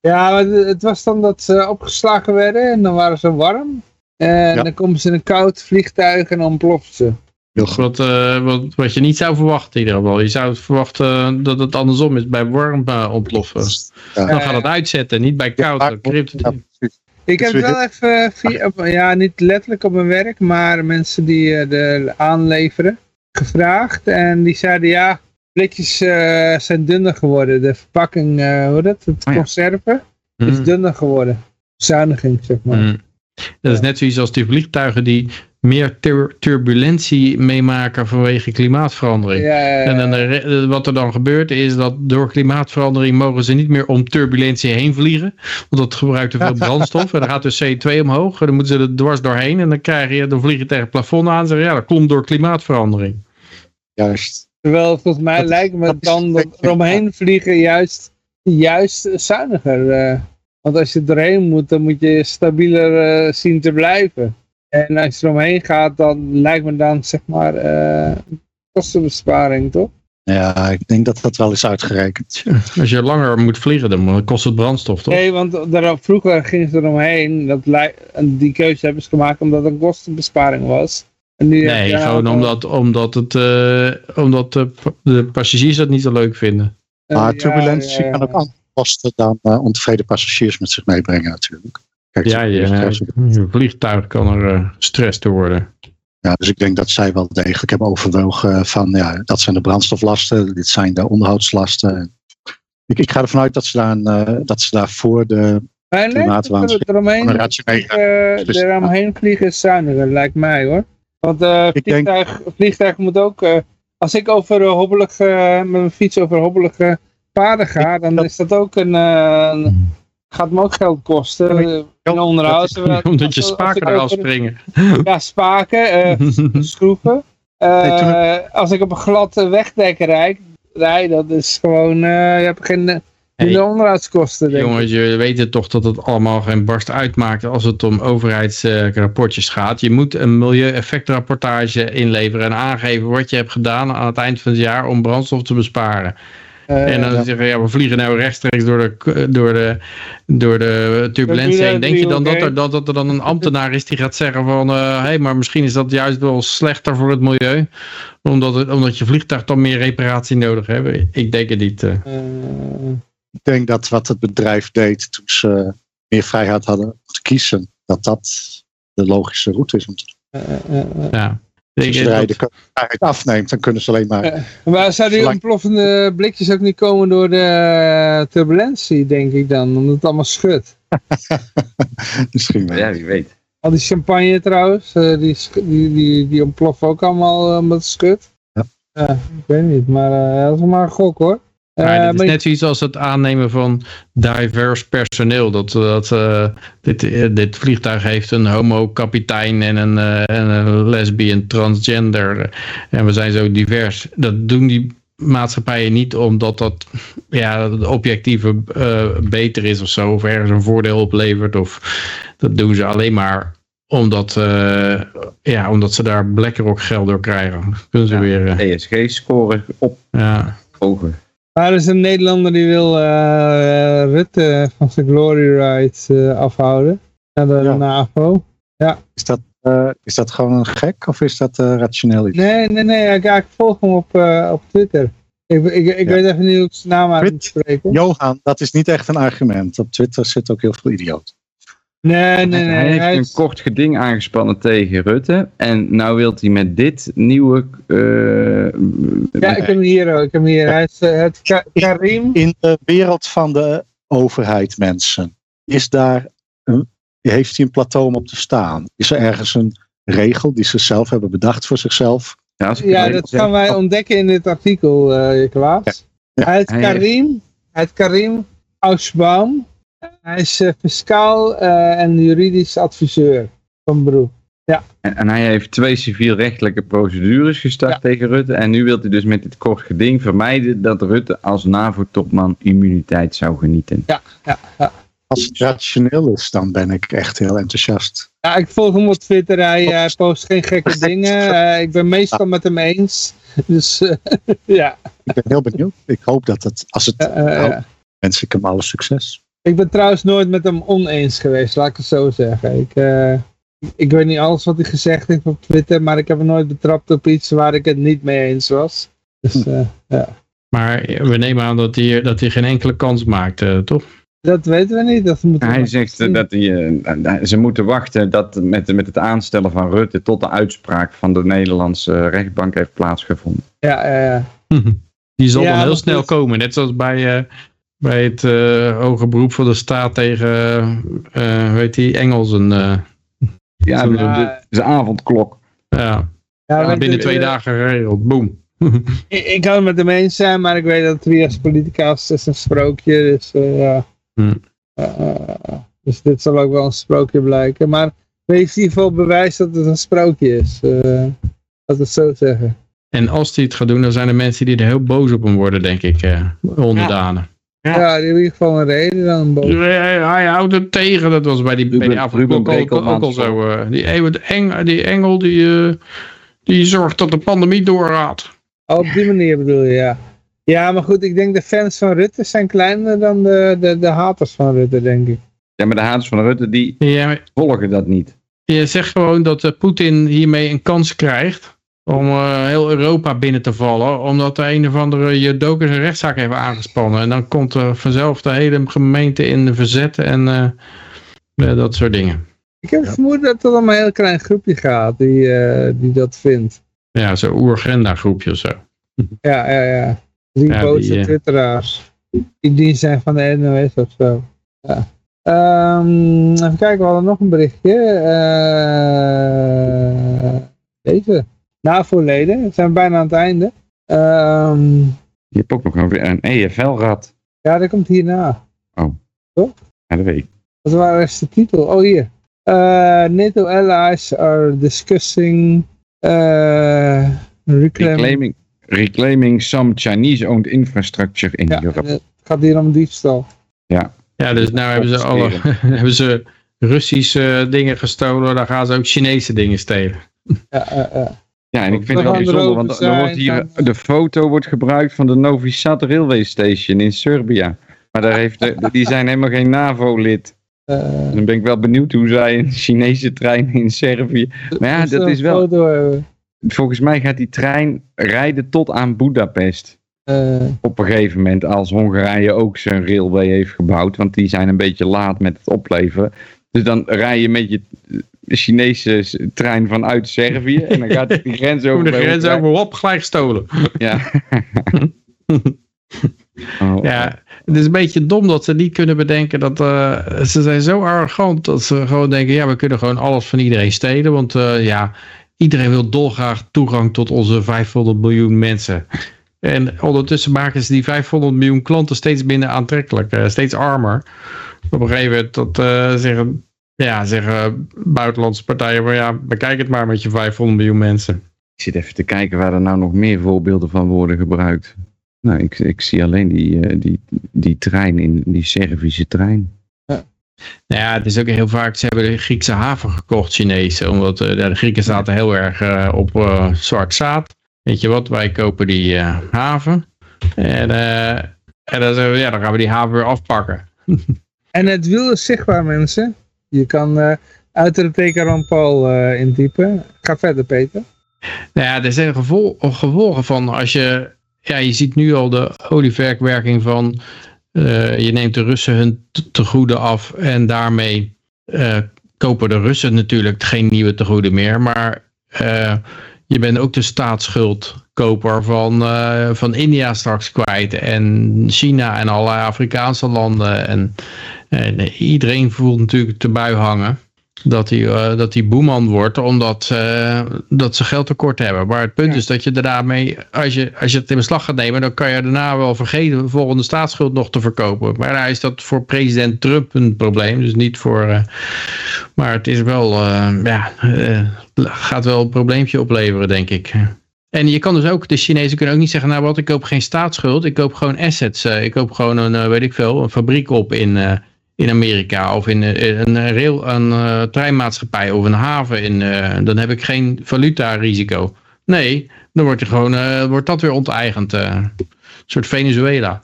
ja maar het- het was dan dat ze opgeslagen werden en dan waren ze warm. En Ja. dan komen ze in een koud vliegtuig en dan ontploffen ze. Heel goed. Wat, eh, wat, wat je niet zou verwachten in ieder geval. Je zou verwachten eh, dat het andersom is, bij warm eh, ontploffen. Ja. Dan gaat het uitzetten, niet bij koud. Ja. Ik Dat heb wel even, via, ja niet letterlijk op mijn werk, maar mensen die eh, de aanleveren, gevraagd. En die zeiden ja, blikjes eh, zijn dunner geworden. De verpakking, eh hoe dat, het Oh ja. conserven, is Mm. dunner geworden. Zuiniging, zeg maar. Mm. Dat is net zoiets als die vliegtuigen die meer tur- turbulentie meemaken vanwege klimaatverandering. Ja, ja, ja. En dan de wat er dan gebeurt is dat door klimaatverandering mogen ze niet meer om turbulentie heen vliegen. Want dat gebruikt te veel *laughs* brandstof. En dan gaat dus CO2 omhoog. En dan moeten ze er dwars doorheen. En dan, krijg je, dan vlieg je tegen het plafond aan. En zeggen ja, dat komt door klimaatverandering. Juist. Terwijl volgens mij Dat lijkt me dat dan dat eromheen vliegen juist, juist zuiniger. eh. want als je erheen moet, dan moet je stabieler eh, zien te blijven. En als je eromheen gaat, dan lijkt me dan zeg maar eh, kostenbesparing, toch? Ja, ik denk dat dat wel is uitgerekend. Als je langer moet vliegen, dan kost het brandstof toch? Nee, want daar, vroeger gingen ze eromheen. Dat die keuze hebben ze gemaakt omdat het een kostenbesparing was. En Nee, gewoon omdat, omdat, het, eh, omdat de, de passagiers dat niet zo leuk vinden. Maar ja, turbulentie ja, kan ook andere kosten dan eh, ontevreden passagiers met zich meebrengen natuurlijk. Kijk, Ja, je, je vliegtuig kan er eh, stress door worden. ja, dus ik denk dat zij wel degelijk hebben overwogen van ja, dat zijn de brandstoflasten, dit zijn de onderhoudslasten. Ik, ik ga ervan uit dat ze, daar een, eh, dat ze daar voor de nee, Klimaatwaanzin. er- eromheen, Een rationele vliegen, beslissing. eromheen vliegen is zuiniger, lijkt mij hoor. Want eh Ik denk- vliegtuig, vliegtuig moet ook, eh, als ik over eh, hobbelige, met mijn fiets over hobbelige paden ga, dan dat- is dat ook een, eh, een- gaat me ook geld kosten. Eh, in onderhoud. dat terwijl- *laughs* Omdat je spaken eraf springen. *laughs* Ja, spaken, eh, *laughs* schroeven. Eh, Nee, Als ik op een gladde wegdek rijd, rijd dat is gewoon, je hebt geen Hey. minder onderhoudskosten. Denk ik. Jongens, je weet het toch dat het allemaal geen barst uitmaakt als het om overheidsrapportjes gaat. Je moet een milieueffectrapportage inleveren en aangeven wat je hebt gedaan aan het eind van het jaar om brandstof te besparen. Eh, en dan zeggen ja, we vliegen nou rechtstreeks door de, door de, door de turbulentie heen. Denk je dan dat er, dat, dat er dan een ambtenaar is die gaat zeggen van, hé, hey, maar misschien is dat juist wel slechter voor het milieu, omdat, het, omdat je vliegtuig dan meer reparatie nodig heeft? Ik denk het niet. eh. eh, Ik denk dat wat het bedrijf deed toen ze meer vrijheid hadden om te kiezen, dat dat de logische route is om te doen. eh, eh, eh. ja. Je de vrijheid afneemt, dan kunnen ze alleen maar. Maar zouden die ontploffende blikjes ook niet komen door de eh, turbulentie, denk ik dan? Omdat het allemaal schudt. *laughs* Misschien wel. Ja, wie weet. Al die champagne trouwens, eh, die, die, die, die ontploffen ook allemaal eh, omdat het schudt. Ja. Ja, ik weet niet, maar dat is maar een gok hoor. Eh, Maar dit is net zoiets als het aannemen van divers personeel. Dat, dat eh, dit, eh, dit vliegtuig heeft een homo-kapitein en een, eh, en een lesbian transgender. En we zijn zo divers. Dat doen die maatschappijen niet omdat dat ja, het objectieve eh, beter is of zo. Of ergens een voordeel oplevert. Of dat doen ze alleen maar omdat, eh, ja, omdat ze daar BlackRock geld door krijgen. Kunnen ze Ja. weer... eh, ESG-score op ja. ogen. Maar er is een Nederlander die wil eh, Rutte van zijn glory rides eh, afhouden. Naar de Ja. NAVO. Is, dat, eh, is dat gewoon een gek of is dat eh, rationeel iets? Nee, nee, nee. Ik, ik volg hem op, eh, op Twitter. Ik, ik, ik Ja. weet even niet hoe ik zijn naam uit moet spreken. Johan, dat is niet echt een argument. Op Twitter zit ook heel veel idioot. Nee, nee, nee. hij heeft hij een is- kort geding aangespannen tegen Rutte. En nou wil hij met dit nieuwe... eh, Ja, ik heb hem hier ook. Ik heb hem hier. Hij is eh, het Ka- Karim. In de wereld van de overheid, mensen, is daar een, heeft hij een plateau om op te staan? Is er ergens een regel die ze zelf hebben bedacht voor zichzelf? ja, dat gaan wij ontdekken in dit artikel, eh Klaas. Ja. Hij heet Hij Karim. Heet Karim Ausbaum. Hij is eh, fiscaal eh, en juridisch adviseur van beroep. En, en hij heeft twee civielrechtelijke procedures gestart Ja. tegen Rutte. En nu wil hij dus met dit kort geding vermijden dat Rutte als NAVO-topman immuniteit zou genieten. Ja, ja, ja. Als het rationeel is, dan ben ik echt heel enthousiast. Ja, ik volg hem op Twitter. Hij, hij post geen gekke *laughs* dingen. Eh, ik ben meestal met hem eens. *laughs* Dus eh, *laughs* ja. Ik ben heel benieuwd. Ik hoop dat het, als het eh, eh, houdt, ja. wens ik hem alle succes. Ik ben trouwens nooit met hem oneens geweest, laat ik het zo zeggen. Ik, eh, ik weet niet alles wat hij gezegd heeft op Twitter, maar ik heb hem nooit betrapt op iets waar ik het niet mee eens was. Dus eh, Maar we nemen aan dat hij, dat hij geen enkele kans maakt, eh, toch? dat weten we niet. Dat Hij zegt zien. eh, dat hij, eh, ze moeten wachten dat met, met het aanstellen van Rutte tot de uitspraak van de Nederlandse rechtbank heeft plaatsgevonden. Ja, ja, ja. *laughs* Die zal Ja, dan heel snel komen. Net zoals bij, eh, bij het eh hoge beroep van de staat tegen, eh weet die, Engelsen. eh Ja, de, ja. de, de avondklok. ja, ja binnen twee dagen geregeld. Boom. *laughs* Ik, ik kan het met hem eens zijn, maar ik weet dat Trias Politicas is een sprookje. Dus, eh, ja. Hmm. Eh, dus dit zal ook wel een sprookje blijken. Maar we heeft in ieder geval bewijs dat het een sprookje is. eh laat het zo zeggen. En als hij het gaat doen, dan zijn er mensen die er heel boos op hem worden, denk ik. eh onderdanen. Ja, Ja. die hebben in ieder geval een reden dan. Bo. Hij, hij houdt het tegen. Dat was bij die, bij die Ruben- Ruben ook, al zo. eh. die, Eeuwen- Eng, die engel die, eh, die zorgt dat de pandemie doorgaat. Oh, op die manier bedoel je, ja. Ja, maar goed, ik denk de fans van Rutte zijn kleiner dan de, de, de haters van Rutte, denk ik. Ja, maar de haters van Rutte die Ja, volgen dat niet. Je zegt gewoon dat eh, Poetin hiermee een kans krijgt om eh, heel Europa binnen te vallen. Omdat de een of andere judokus een rechtszaak heeft aangespannen. En dan komt er vanzelf de hele gemeente in de verzet en eh, eh, dat soort dingen. Ik heb vermoed dat het om een heel klein groepje gaat die, die dat vindt. Ja, zo'n oergrenda groepje of zo. Ja, ja, ja. Ja, boze die, eh, twitteraars. Die dienst zijn van de NOS of zo. Ja. Ehm, even kijken, we hadden nog een berichtje. Deze. NAVO-leden, we zijn bijna aan het einde. Ehm, Je hebt ook nog een, een EFL-rad. ja, dat komt hierna. Ja, dat weet ik. Wat waar is de titel? Oh, hier. Eh, NATO allies are discussing uh, reclaim... Reclaiming, reclaiming some Chinese-owned infrastructure in Ja, Europe. het gaat hier om diefstal. Ja, dus nou hebben ze alle *laughs* hebben ze Russische dingen gestolen. Dan gaan ze ook Chinese dingen stelen. Ja, eh, eh. Ja, en ik vind het wel bijzonder, want wordt hier, de foto wordt gebruikt van de Novi Sad Railway Station in Serbia. Maar daar heeft de, die zijn helemaal geen NAVO-lid. eh, Dan ben ik wel benieuwd hoe zij een Chinese trein in Servië... Maar ja, dus dat is wel... Volgens mij gaat die trein rijden tot aan Budapest. Eh, Op een gegeven moment, als Hongarije ook zijn railway heeft gebouwd. Want die zijn een beetje laat met het opleveren. Dus dan rij je met je Chinese trein vanuit Servië. En dan gaat die *laughs* grens over. De grens over op, gelijk gestolen. *laughs* Ja. *laughs* Oh, Ja, het is een beetje dom dat ze niet kunnen bedenken dat eh, ze zijn zo arrogant dat ze gewoon denken, ja, we kunnen gewoon alles van iedereen stelen, want eh, ja, iedereen wil dolgraag toegang tot onze 500 miljoen mensen. En ondertussen maken ze die 500 miljoen klanten steeds minder aantrekkelijk, eh, steeds armer. Op een gegeven moment dat, zeggen, ja, zeggen buitenlandse partijen van ja, bekijk het maar met je 500 miljoen mensen. Ik zit even te kijken waar er nou nog meer voorbeelden van worden gebruikt. Nou, ik, ik zie alleen die, eh, die, die trein, in die Servische trein. Nou ja, het is ook heel vaak, ze hebben de Griekse haven gekocht, Chinezen. Omdat eh, de Grieken zaten heel erg eh, op eh, zwart zaad. Weet je wat, wij kopen die eh, haven. En, eh, en dan, zeggen we, ja, dan gaan we die haven weer afpakken. *laughs* en het wiel is zichtbaar, mensen. Je kan eh uitroepteken Ron Paul eh, intypen. Ga verder, Peter. Nou ja, er zijn gevol gevolgen van als je... Ja, je ziet nu al de olieverkwerking van... eh, je neemt de Russen hun te- tegoeden af en daarmee kopen de Russen natuurlijk geen nieuwe tegoeden meer. Maar je bent ook de staatsschuldkoper van, van India straks kwijt. En China en alle Afrikaanse landen. En, en iedereen voelt natuurlijk de bui hangen. Dat die, eh, dat die boeman wordt, omdat eh, dat ze geldtekort hebben. Maar het punt is dat je daarmee, als je, als je het in beslag gaat nemen, dan kan je daarna wel vergeten de volgende staatsschuld nog te verkopen. Maar daar is dat voor president Trump een probleem, dus niet voor. eh, maar het is wel, eh, ja, eh, gaat wel een probleempje opleveren, denk ik. En je kan dus ook, de Chinezen kunnen ook niet zeggen, nou wat, ik koop geen staatsschuld, ik koop gewoon assets. eh, ik koop gewoon een, eh, weet ik veel, een fabriek op in, eh, in Amerika of in eh, een rail, een eh, treinmaatschappij of een haven. In, eh, dan heb ik geen valuta-risico. Nee, dan wordt, er gewoon, eh, wordt dat weer onteigend. eh. een soort Venezuela.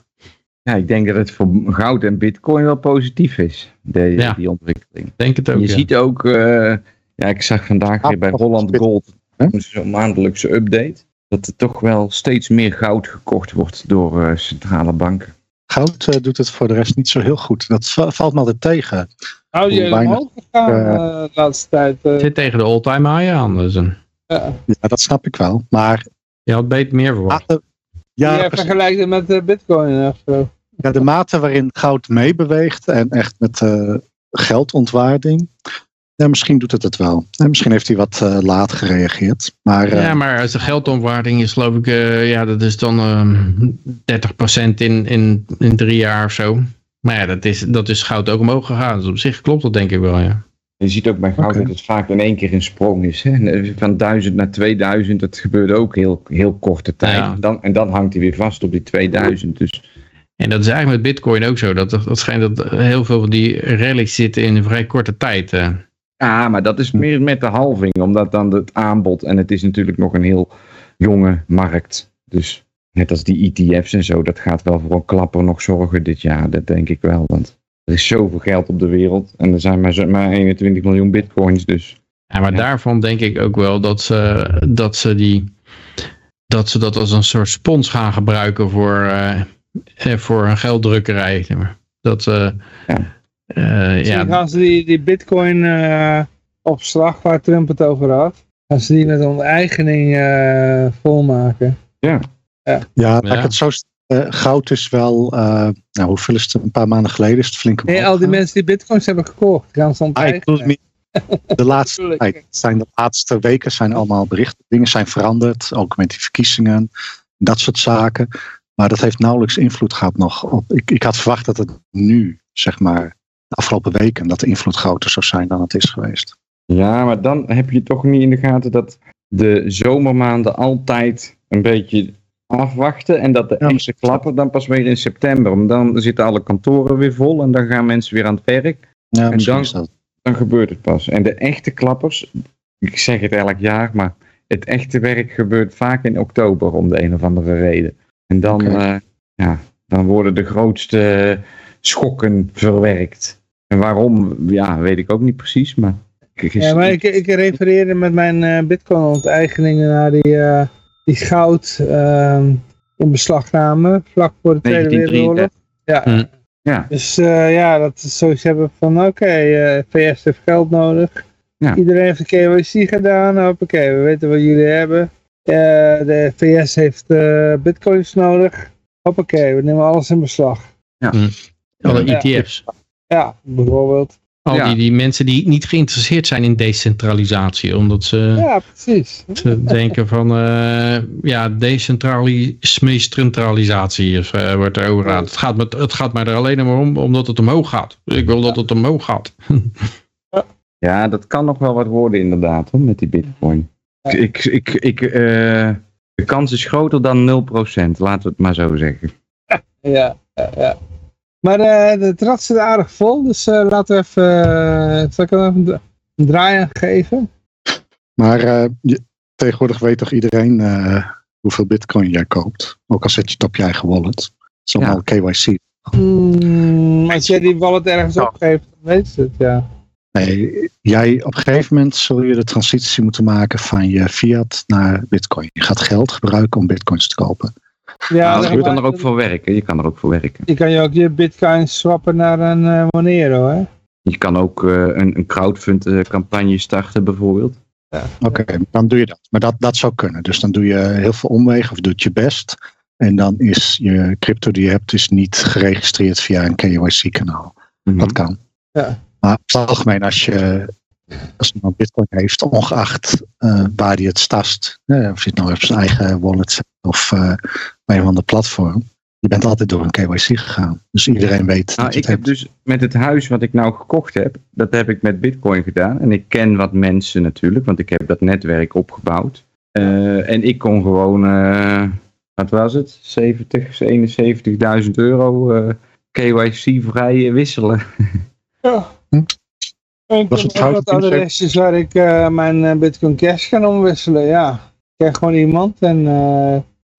Ja, ik denk dat het voor goud en bitcoin wel positief is, de, Ja. die ontwikkeling. Denk het ook. je ja. ziet ook, eh, ja, ik zag vandaag weer bij Ah, Holland Gold, hè? zo'n maandelijkse update, dat er toch wel steeds meer goud gekocht wordt door eh, centrale banken. Goud eh, doet het voor de rest niet zo heel goed. Dat va- valt me altijd tegen. Hou je omhoog gegaan eh, eh, de laatste tijd? eh, zit tegen de all-time high aan. Dus een, ja. Ja, dat snap ik wel. Maar je had beter meer verwacht. mate- ja, vergelijkt het met bitcoin of zo. Ja, de mate waarin goud meebeweegt en echt met eh, geldontwaarding. Ja, misschien doet het het wel. En misschien heeft hij wat eh, laat gereageerd. Maar eh, Ja, maar als de geldomwaarding is geloof ik, eh, ja, dat is dan ehm 30% in, in, in drie jaar of zo. Maar ja, dat is, dat is goud ook omhoog gegaan. Dus op zich klopt dat denk ik wel, ja. Je ziet ook bij goud dat het vaak in één keer een sprong is. Hè? Van 1000 naar 2000, dat gebeurde ook heel, heel korte tijd. Ja. Dan, en dan hangt hij weer vast op die 2000. Dus En dat is eigenlijk met bitcoin ook zo. Dat, dat schijnt dat heel veel van die rallies zitten in een vrij korte tijd. eh. Ja, maar dat is meer met de halving, omdat dan het aanbod, en het is natuurlijk nog een heel jonge markt. Dus net als die ETF's en zo, dat gaat wel voor een klapper nog zorgen dit jaar, dat denk ik wel. Want er is zoveel geld op de wereld en er zijn maar, maar 21 miljoen bitcoins, dus Ja, maar Ja. daarvan denk ik ook wel dat ze dat, ze die, dat, ze dat als een soort spons gaan gebruiken voor, eh, eh, voor een gelddrukkerij. Dat, Ja. Eh, Misschien ja, gaan ze die, die bitcoin eh, opslag waar Trump het over had, gaan ze die met onteigening eh volmaken. Ja, ik Ja. het zo goud is wel, eh, nou hoeveel is het? Een paar maanden geleden is het flink Nee, al die mensen die bitcoins hebben gekocht, gaan ze Ah, ik onteigenen. de *laughs* laatste tijd. Zijn de laatste weken zijn allemaal berichten. Dingen zijn veranderd, ook met die verkiezingen. Dat soort zaken. Maar dat heeft nauwelijks invloed gehad nog op. Ik, ik had verwacht dat het nu, zeg maar, de afgelopen weken, dat de invloed groter zou zijn dan het is geweest. Ja, maar dan heb je toch niet in de gaten dat de zomermaanden altijd een beetje afwachten. En dat de Ja. echte klappen dan pas weer in september. Want dan zitten alle kantoren weer vol en dan gaan mensen weer aan het werk. Ja, misschien dan- gebeurt het pas. En de echte klappers, ik zeg het elk jaar, maar het echte werk gebeurt vaak in oktober om de een of andere reden. En dan, eh, ja, dan worden de grootste schokken verwerkt. En waarom, ja, weet ik ook niet precies, maar... Ja, maar ik, ik refereerde met mijn eh, bitcoin-onteigeningen naar die, eh, die goud ehm in beslagname vlak voor de Tweede 1933. Wereldoorlog. Ja, Hm. Ja, dus eh, ja, dat is zoiets hebben van oké, eh, VS heeft geld nodig. Ja. Iedereen heeft een KYC gedaan, hoppakee, we weten wat jullie hebben. Eh, de VS heeft eh, bitcoins nodig. Hoppakee, we nemen alles in beslag. Alle Ja. ETF's. Ja, bijvoorbeeld. Al Ja. die, die mensen die niet geïnteresseerd zijn in decentralisatie. Omdat ze, Ja, precies. ze denken van eh, ja, decentralisatie is, eh, wordt er over gehad. Het gaat, met, het gaat mij er alleen maar om omdat het omhoog gaat. Ik wil dat het omhoog gaat. ja, dat kan nog wel wat worden inderdaad, hoor, met die bitcoin. Ja. Ik, ik, ik, eh, de kans is groter dan 0%, laten we het maar zo zeggen. Ja, ja, ja. Maar eh de trad zit aardig vol, dus eh, laten we even, eh, zal ik er even een- draai aan geven? Maar eh, je- tegenwoordig weet toch iedereen eh, hoeveel bitcoin jij koopt. Ook al zet je het op je eigen wallet. Het is allemaal KYC. Hmm, als jij die wallet ergens opgeeft, dan weet ze het, ja. Nee, jij op een gegeven moment zul je de transitie moeten maken van je fiat naar bitcoin. Je gaat geld gebruiken om bitcoins te kopen. Ja, Ja, dan je kan er ook voor werken. Je kan er ook voor werken. Je kan je ook je bitcoin swappen naar een eh, Monero, hè? Je kan ook eh, een, een crowdfund eh, campagne starten bijvoorbeeld. Oké, dan doe je dat. Maar dat, dat zou kunnen. Dus dan doe je heel veel omwegen of doet je best. En dan is je crypto die je hebt is niet geregistreerd via een KYC kanaal. Mhm. Dat kan. Ja. Maar op het algemeen als je als iemand bitcoin heeft, ongeacht eh, waar hij het stast. eh, of je het nou op zijn eigen wallet zet of eh, bij een ander platform. Je bent altijd door een KYC gegaan. Dus iedereen weet Nou, dat je ik het heb dus met het huis wat ik nou gekocht heb, dat heb ik met bitcoin gedaan. En ik ken wat mensen natuurlijk, want ik heb dat netwerk opgebouwd. Eh, en ik kon gewoon, eh, wat was het, 70, 71.000 euro eh, KYC-vrij wisselen. Ja. Hm. Ik Was heb het wat adresjes waar ik mijn bitcoin cash kan omwisselen, ja. Ik krijg gewoon iemand en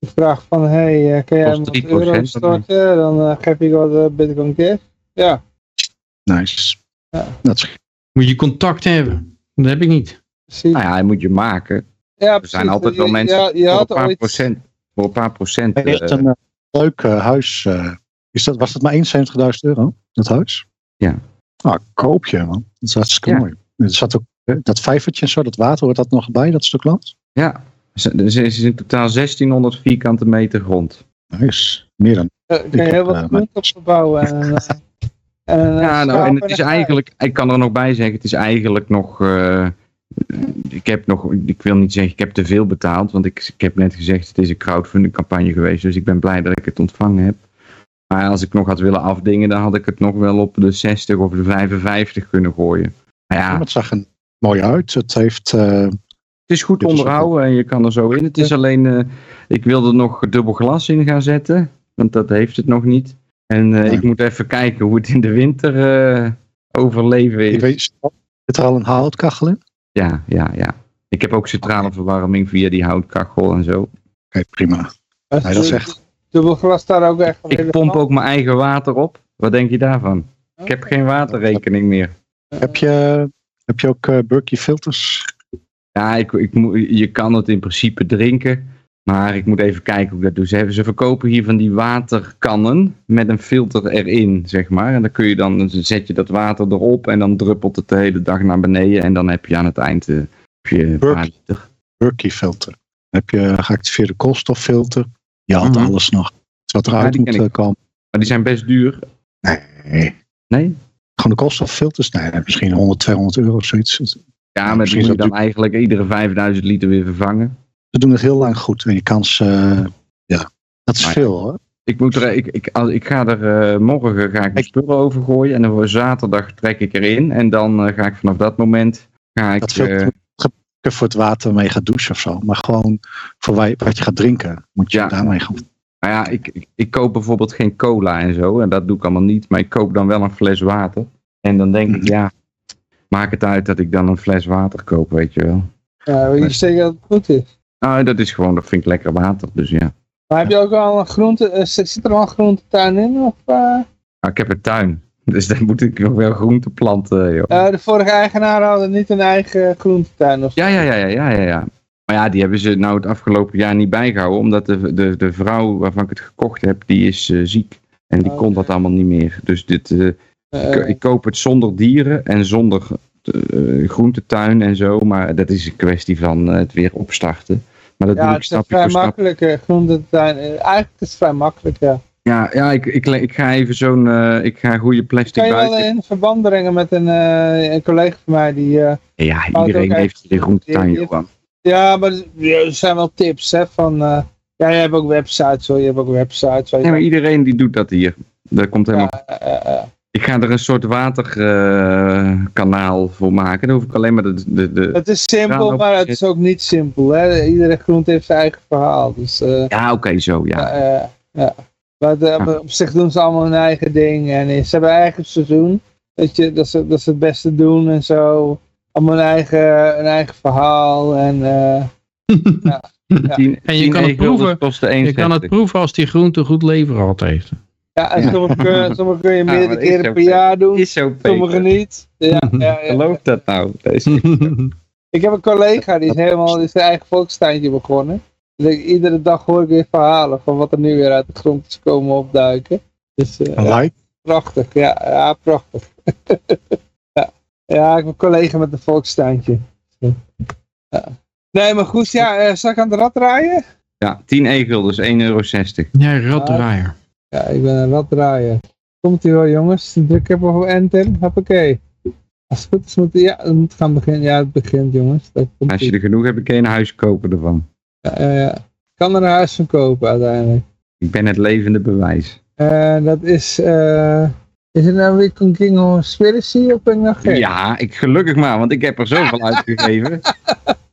vraag van, hey, eh, kan jij wat 3% euro storten? Dan eh, geef ik wat eh, bitcoin cash. Ja, Nice. Ja. Dat is Moet je contact hebben. Dat heb ik niet. precies. Nou ja, hij moet je maken. ja, Er zijn altijd wel mensen Ja, je voor, een paar ooit... procent, voor een paar procent. Hij heeft eh, een leuk huis. eh, is dat, was dat maar 71.000 euro, dat huis? Ja. Ah, koop je man. Dat is hartstikke Ja. mooi. Er zat ook dat vijvertje en zo, dat water, hoort dat nog bij, dat stuk land? ja, er is in totaal 1600 vierkante meter grond. Nice. Meer dan. eh, je heel wat eh, op verbouwen. En, eh, Ja, nou, en het is eigenlijk, ik kan er nog bij zeggen, het is eigenlijk nog, eh, ik heb nog, ik wil niet zeggen, ik heb te veel betaald, want ik, ik heb net gezegd, het is een crowdfunding campagne geweest, dus ik ben blij dat ik het ontvangen heb. Maar als ik nog had willen afdingen, dan had ik het nog wel op de 60 of de 55 kunnen gooien. Maar ja, het zag er mooi uit. Het heeft... eh, het is goed onderhouden en je kan er zo in. Het is alleen, eh, ik wilde er nog dubbel glas in gaan zetten, want dat heeft het nog niet. En eh, ik moet even kijken hoe het in de winter eh, overleven is. ik weet, zit er al een houtkachel in? Ja, ja, ja. Ik heb ook centrale verwarming via die houtkachel en zo. Oké, prima. Nee, dat is echt... Dubbel glas daar ook echt Ik pomp ook mijn eigen water op. Wat denk je daarvan? Ik heb geen waterrekening meer. Heb je Heb je ook eh Berkey filters? Ja, ik, ik, moet- je kan het in principe drinken. Maar ik moet even kijken hoe ik dat doe. Ze, hebben, ze verkopen hier van die waterkannen met een filter erin, zeg maar. En dan kun je dan, dan zet je dat water erop en dan druppelt het de hele dag naar beneden. En dan heb je aan het eind heb je een paar liter. Berkey filter. heb je geactiveerde koolstoffilter. Je had Mhm. alles nog. Wat Ja, eruit die moet eh, komen. Maar die zijn best duur. Nee. Nee? Gewoon de koolstoffilters? Nee, misschien 100, 200 euro of zoiets. Ja, maar die misschien moet je dan eigenlijk iedere 5000 liter weer vervangen. Ze doen het heel lang goed. En je kans, eh, ja, dat is veel hoor. Ik, moet er, ik, ik, als, ik ga er eh, morgen ga ik mijn spullen over gooien. En dan voor zaterdag trek ik erin. En dan eh, ga ik vanaf dat moment ga ik, Dat gebruiken voor het water waarmee je gaat douchen of zo. Maar gewoon voor wa- wat je gaat drinken, moet je Ja. daarmee gaan. Nou ja, ik, ik, ik koop bijvoorbeeld geen cola en zo. En dat doe ik allemaal niet. Maar ik koop dan wel een fles water. En dan denk ik, Mhm. ja, maak het uit dat ik dan een fles water koop, weet je wel. Ja, wil je zeker dat het goed is? Nou, dat is gewoon, dat vind ik lekker water. Dus ja. Maar heb je ook al een groente, eh, zit er al een groentetuin in? Of, eh? Nou, ik heb een tuin. *laughs* Dus dan moet ik nog wel groente planten, joh. Eh, de vorige eigenaar hadden niet een eigen groentetuin of zo. Ja, ja, ja, ja, ja, ja, ja. Maar ja, die hebben ze nou het afgelopen jaar niet bijgehouden. Omdat de, de, de vrouw waarvan ik het gekocht heb, die is ziek. En die Oh, kon dat allemaal niet meer. Dus dit, ik, ik koop het zonder dieren en zonder eh, groentetuin en zo. Maar dat is een kwestie van eh, het weer opstarten. Maar dat ja, doe ik het is stapje vrij makkelijk, eh, groentetuin. Eh, eigenlijk is het vrij makkelijk, ja. Ja, ja ik, ik, ik ga even zo'n, eh, ik ga goede plastic Kan je wel buiten. in verband brengen met een, eh, een collega van mij die... eh, Ja, iedereen heeft een groentetuin, Johan. ja, maar er zijn wel tips, hè, van... eh, ja, je hebt ook websites, hoor. Je hebt ook websites. Waar je Nee, maar iedereen die doet dat hier. Dat komt helemaal ja, eh, eh, Ik ga er een soort waterkanaal voor maken. Dan hoef ik alleen maar de... de, de... het is simpel, maar het is ook niet simpel, hè. Iedere groente heeft zijn eigen verhaal, dus... eh, Ja, oké, zo, ja. Ja, ja, ja. Maar de- Ja. op zich doen ze allemaal hun eigen ding. En eh, ze hebben een eigen seizoen. Weet je, dat ze, dat ze het beste doen en zo. Allemaal een eigen, een eigen verhaal. En eh, *laughs* ja. Tien- En je tien kan het proeven. Je kan het 1,60. proeven als die groente goed leverhalt heeft. Ja, en sommige kun, sommige kun je *laughs* maar meerdere keren per jaar doen. Is zo, Sommige niet. Ja, ja, ja. *laughs* Geloof dat nou? Deze. *laughs* Ik heb een collega die is helemaal die is zijn eigen volkstuintje begonnen. Dus ik, iedere dag hoor ik weer verhalen van wat er nu weer uit de grond is komen opduiken. Dus eh, Een like. prachtig, ja, ja prachtig. ja. ja, ik ben collega met een volkstuintje. Ja. Nee, maar goed, ja, eh, zal ik aan de rad draaien? Ja, 10 e-guldens, 1,60 euro. Ja, raddraaier. Ja, ik ben een raddraaier. Komt ie wel jongens, druk even op enter, hoppakee. Als het goed is, moet, ja, het moet gaan beginnen. Ja, het begint jongens. Als je er genoeg hebt, kun je een huis kopen ervan. Ja, ja, ja. Ik kan er een huis van kopen uiteindelijk. Ik ben het levende bewijs. Eh, dat is, eh, is het nou weer King Conspiracy of ben ik nog gek? Ja, ik, gelukkig maar, want ik heb er zoveel *laughs* uitgegeven.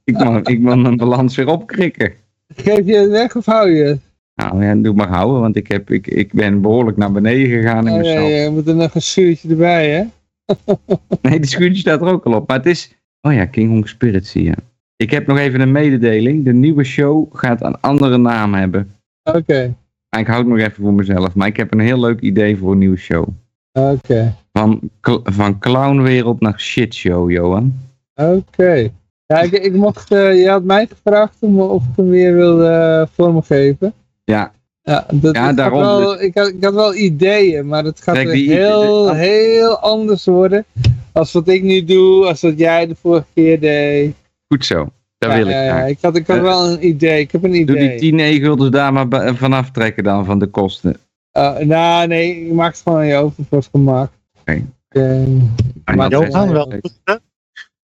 Ik mag, ik mag mijn balans weer opkrikken. Geef je het weg of hou je het? Nou ja, doe maar houden, want ik, heb, ik, ik ben behoorlijk naar beneden gegaan in ja, ja, je moet er nog een schuurtje erbij, hè? *laughs* Nee, die schuurtje staat er ook al op. Maar het is... Oh ja, King Kong Spirit zie je. Ik heb nog even een mededeling. De nieuwe show gaat een andere naam hebben. Oké, Maar ik houd het nog even voor mezelf. Maar ik heb een heel leuk idee voor een nieuwe show. oké, Van, van clownwereld naar shitshow, Johan. oké. Ja, ik, ik mocht, eh, je had mij gevraagd om, of ik hem weer wilde eh, vormgeven. Ja, Ja, dat, Ja, daarom wel, dus. ik, had, ik had wel ideeën, maar het gaat Kijk, weer heel, de- heel anders worden. Als wat ik nu doe, als wat jij de vorige keer deed. goed zo. Dat Ja, wil ik ja, ik had, ik had Eh, wel een idee, ik heb een Doe idee. die 10 e-guldens daar maar vanaf trekken dan van de kosten. Uh, nou, nee, ik maak het gewoon aan je hoofd voor het gemak. Oké. Eh, Maar Maar dat Johan is- wel.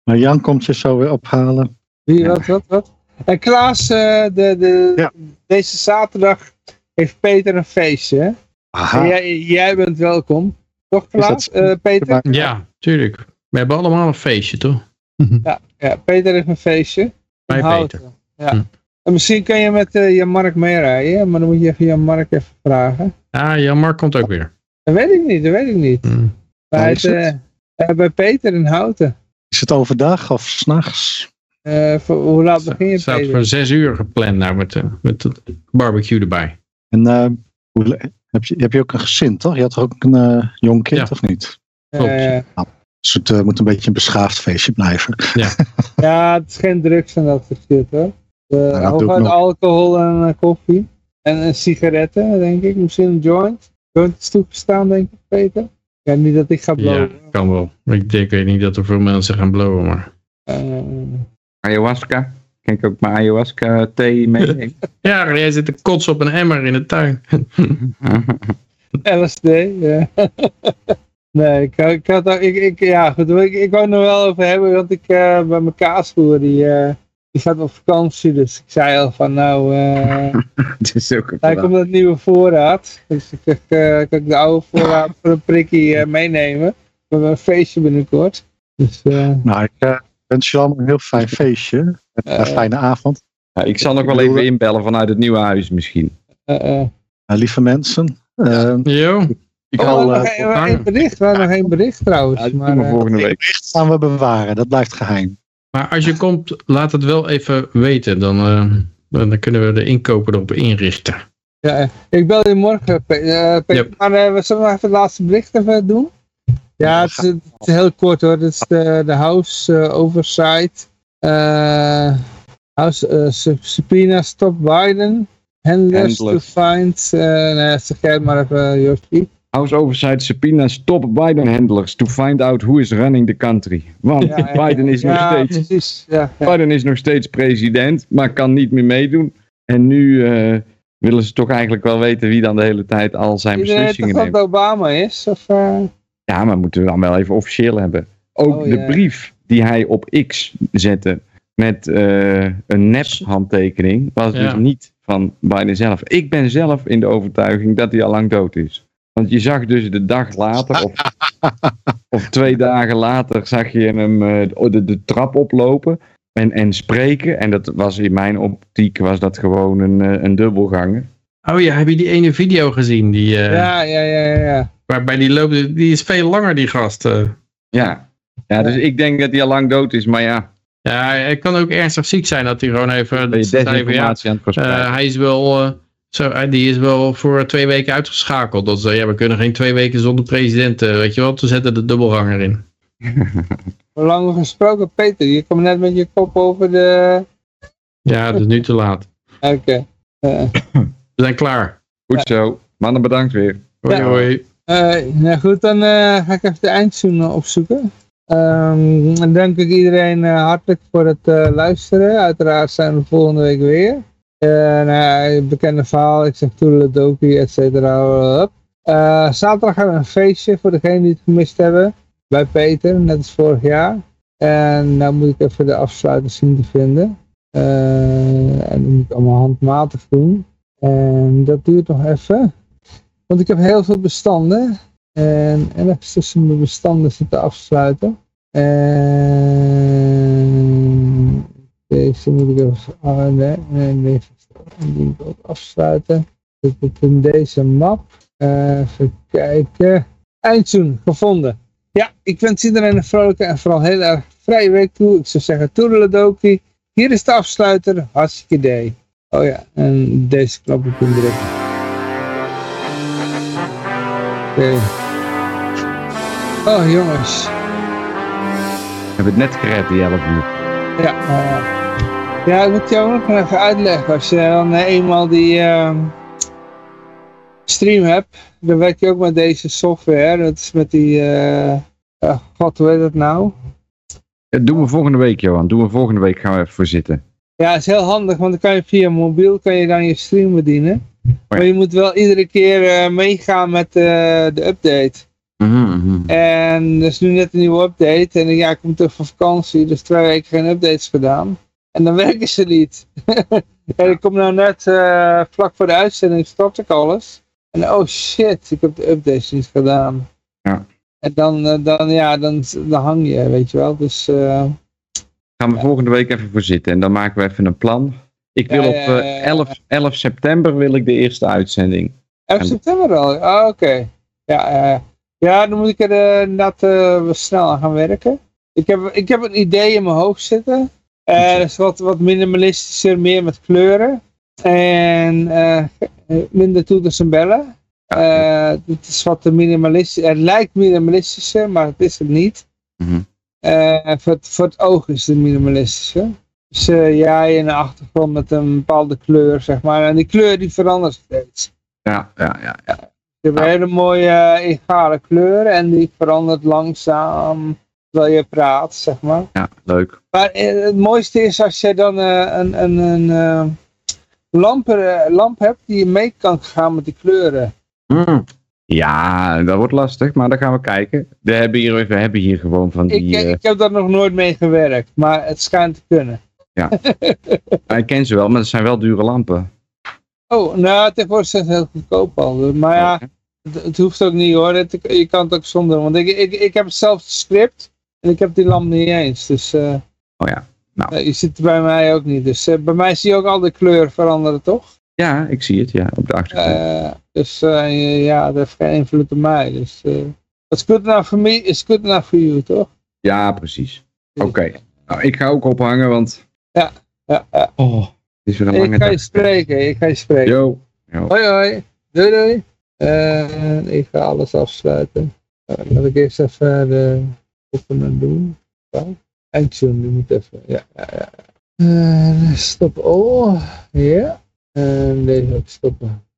Maar Jan komt je zo weer ophalen. wie, Ja. wat, wat, wat? En Klaas, eh, de, de, Ja. deze zaterdag heeft Peter een feestje. Aha. Jij, jij bent welkom. Toch Klaas? dat- Eh, Peter? Ja, tuurlijk. We hebben allemaal een feestje, toch? Ja, ja, Peter heeft een feestje. Bij In Houten. Peter. Ja. Hm. En misschien kan je met eh Jan-Mark meerijden, maar dan moet je even Jan-Mark even vragen. Ah, Jan Mark komt ook weer. Dat weet ik niet, dat weet ik niet. Hm. Eh, eh, bij Peter in Houten. Is het overdag of s'nachts? Eh, voor- hoe laat begin je staat Peter? voor zes uur gepland nou met, eh, met het barbecue erbij. En eh, hoe, heb, je, heb je ook een gezin, toch? Je had toch ook een eh, jong kind, Ja. of niet? klopt. Eh, Dus het moet een beetje een beschaafd feestje blijven. *laughs* Ja, het is geen drugs en dat soort shit hoor. Uh, hooguit nog. alcohol en koffie. En sigaretten, denk ik. Misschien een joint. Joint is toegestaan, denk ik, Peter. Ja, niet dat ik ga Ja, blowen. kan wel. Ik denk, ik weet niet dat er veel mensen gaan blowen, maar... Eh, Ayahuasca. Kan ik ook mijn ayahuasca thee meenemen? *laughs* Ja, jij zit te kotsen op een emmer in de tuin. *laughs* LSD, ja. *laughs* nee, ik, ik had ook, ik, ik, ja goed, ik, ik wou het nog wel over hebben, want ik, eh, bij mijn kaasboer, die, eh, die gaat op vakantie, dus ik zei al van nou, eh Het is ook een komt dat nieuwe voorraad, dus ik eh, kan ik de oude voorraad voor een prikkie eh, meenemen. We hebben een feestje binnenkort. Dus eh, Nou, ik eh, wens je allemaal een heel fijn feestje. En een fijne avond. Ja, ik zal nog wel even inbellen vanuit het nieuwe huis misschien. eh, eh. Eh, lieve mensen. eh, Jo. ik Oh, al, eh, nog bericht, we hadden nog geen bericht trouwens. Ja, dat maar, doen we eh, volgende week. bericht gaan we bewaren. Dat blijft geheim. Maar als je komt, laat het wel even weten. Dan, eh, dan kunnen we de inkopen erop inrichten. Ja, ik bel je morgen, Pe- eh, Peter. Yep. Maar we zullen nog even het laatste bericht even doen? Ja, het is, het is heel kort hoor. Dit is de, de House eh, Oversight. eh House eh, sub- Subpoena Stop Biden. Handlers, to find. eh nou, zeg jij maar even, Josje. House Oversight subpoena stop Biden handlers to find out who is running the country. Want Ja, ja, Biden is nog steeds. Biden is nog steeds president, maar kan niet meer meedoen. En nu willen ze toch eigenlijk wel weten wie dan de hele tijd al zijn Iedereen beslissingen neemt. dat Obama is? Of, Ja, maar moeten we dan wel even officieel hebben. Ook Oh, de ja. brief die hij op X zette met eh, een nep-handtekening was Ja. dus niet van Biden zelf. Ik ben zelf in de overtuiging dat hij al lang dood is. Want je zag dus de dag later, of, *laughs* of twee dagen later, zag je hem eh, de, de trap oplopen en, en spreken. En dat was in mijn optiek was dat gewoon een, eh, een dubbelganger. Oh ja, heb je die ene video gezien? Die, eh, ja, ja, ja, ja, ja. Waarbij die loopt, die is veel langer die gast. eh. Ja. ja, dus ik denk dat hij al lang dood is. Maar ja, Ja, hij kan ook ernstig ziek zijn dat hij gewoon even... dat desinformatie aan het verspreiden. eh, hij is wel... zo, die is wel voor twee weken uitgeschakeld. Dat ze, ja, we kunnen geen twee weken zonder president, weet je wel. Toen zetten de dubbelganger in. *laughs* Hoe lang we gesproken, Peter? Je komt net met je kop over de... Ja, het is nu te laat. Oké. Eh, *coughs* We zijn klaar. Goed zo. Mannen bedankt weer. Hoi, Ja. hoi. Nou goed, dan eh, ga ik even de eindzoen eh, opzoeken. Ehm, dan dank ik iedereen eh, hartelijk voor het luisteren. Uiteraard zijn we volgende week weer. Nou ja, bekende verhaal, ik zeg toedeledokie, et cetera. Zaterdag hebben we een feestje voor degenen die het gemist hebben. Bij Peter, net als vorig jaar. En nou moet ik even de afsluiter zien te vinden. En dat moet ik allemaal handmatig doen. En dat duurt nog even. Want ik heb heel veel bestanden. En ergens tussen mijn bestanden zitten afsluiten. En deze moet ik even. Oh nee, nee. Die moet ik ook afsluiten. Zit het in deze map. Even kijken. Eindzoen gevonden. Ja, ik wens iedereen een vrolijke en vooral heel erg vrije week toe. Ik zou zeggen, toedeledokie. Hier is de afsluiter. Hartstikke idee. Oh ja, en deze knop ik indrukken. Oké. Oh jongens. We hebben het net gered, die 11 uur. Ja, eh, ja, ik moet jou ook nog even uitleggen. Als je dan eh, eenmaal die ehm, stream hebt, dan werk je ook met deze software. Dat is met die, eh eh, god, hoe heet dat nou? Dat doen we volgende week, Johan. Doen we volgende week. Gaan we even voor zitten. Ja, het is heel handig, want dan kan je via mobiel kan je dan je stream bedienen. Maar je moet wel iedere keer eh, meegaan met eh, de update. En er is nu net een nieuwe update. En ja, ik kom terug van vakantie, dus twee weken geen updates gedaan. En dan *laughs* werken ze niet. *laughs* en ik kom nou net eh, vlak voor de uitzending, stort ik alles. En oh shit, ik heb de updates niet gedaan. Ja. En dan, dan, ja, dan, dan hang je, weet je wel. Dus Gaan we volgende week even voor zitten. En dan maken we even een plan. Ik wil op ja, ja, eh, ja. 11, 11 september wil ik de eerste uitzending. 11 september al. Ah, oké. Ja, ja, ja. ja, dan moet ik er eh, inderdaad eh, snel aan gaan werken. Ik heb, ik heb een idee in mijn hoofd zitten. Eh dat is wat, wat minimalistischer, meer met kleuren. En eh, minder toeters en bellen. Eh, het is wat minimalistisch. Het lijkt minimalistischer, maar het is het niet. Mhm. Eh, voor, het, voor het oog is het minimalistische. Dus eh, jij in de achtergrond met een bepaalde kleur, zeg maar. En die kleur die verandert steeds. Ja, ja, ja. ja. Je hebt een hele mooie eh, egale kleur en die verandert langzaam terwijl je praat, zeg maar. ja leuk. Maar eh, het mooiste is als je dan eh, een, een, een eh, lamp, eh, lamp hebt die je mee kan gaan met die kleuren. Mm. Ja, dat wordt lastig, maar dan gaan we kijken. We hebben hier, we hebben hier gewoon van Ik, die... eh, eh, ik heb daar nog nooit mee gewerkt, maar het schijnt te kunnen. *laughs* ik ken ze wel, maar het zijn wel dure lampen. Oh, nou, tegenwoordig zijn ze heel goedkoop al. Maar ja, het, het hoeft ook niet hoor. Het- je kan het ook zonder. Want ik, ik, ik heb hetzelfde script en ik heb die lamp niet eens. Dus eh, Oh ja. Nou. eh, je zit er bij mij ook niet. Dus bij mij zie je ook al de kleur veranderen, toch? Ja, ik zie het, ja, op de achtergrond. Eh, dus eh, ja, dat heeft geen invloed op mij. Dus uh, what's good enough for me is good enough for you, toch? ja, precies. Oké. Nou, ik ga ook ophangen, want... Ja, ja. Oh, het is weer een Ik lange ga je dag. spreken, ik ga je spreken. Yo. Yo. Hoi hoi, doei doei. En ik ga alles afsluiten. Laat ik eerst even de openen doen. Eindtune, die moet even, ja, ja, ja. Stop all, ja. En deze ook stoppen.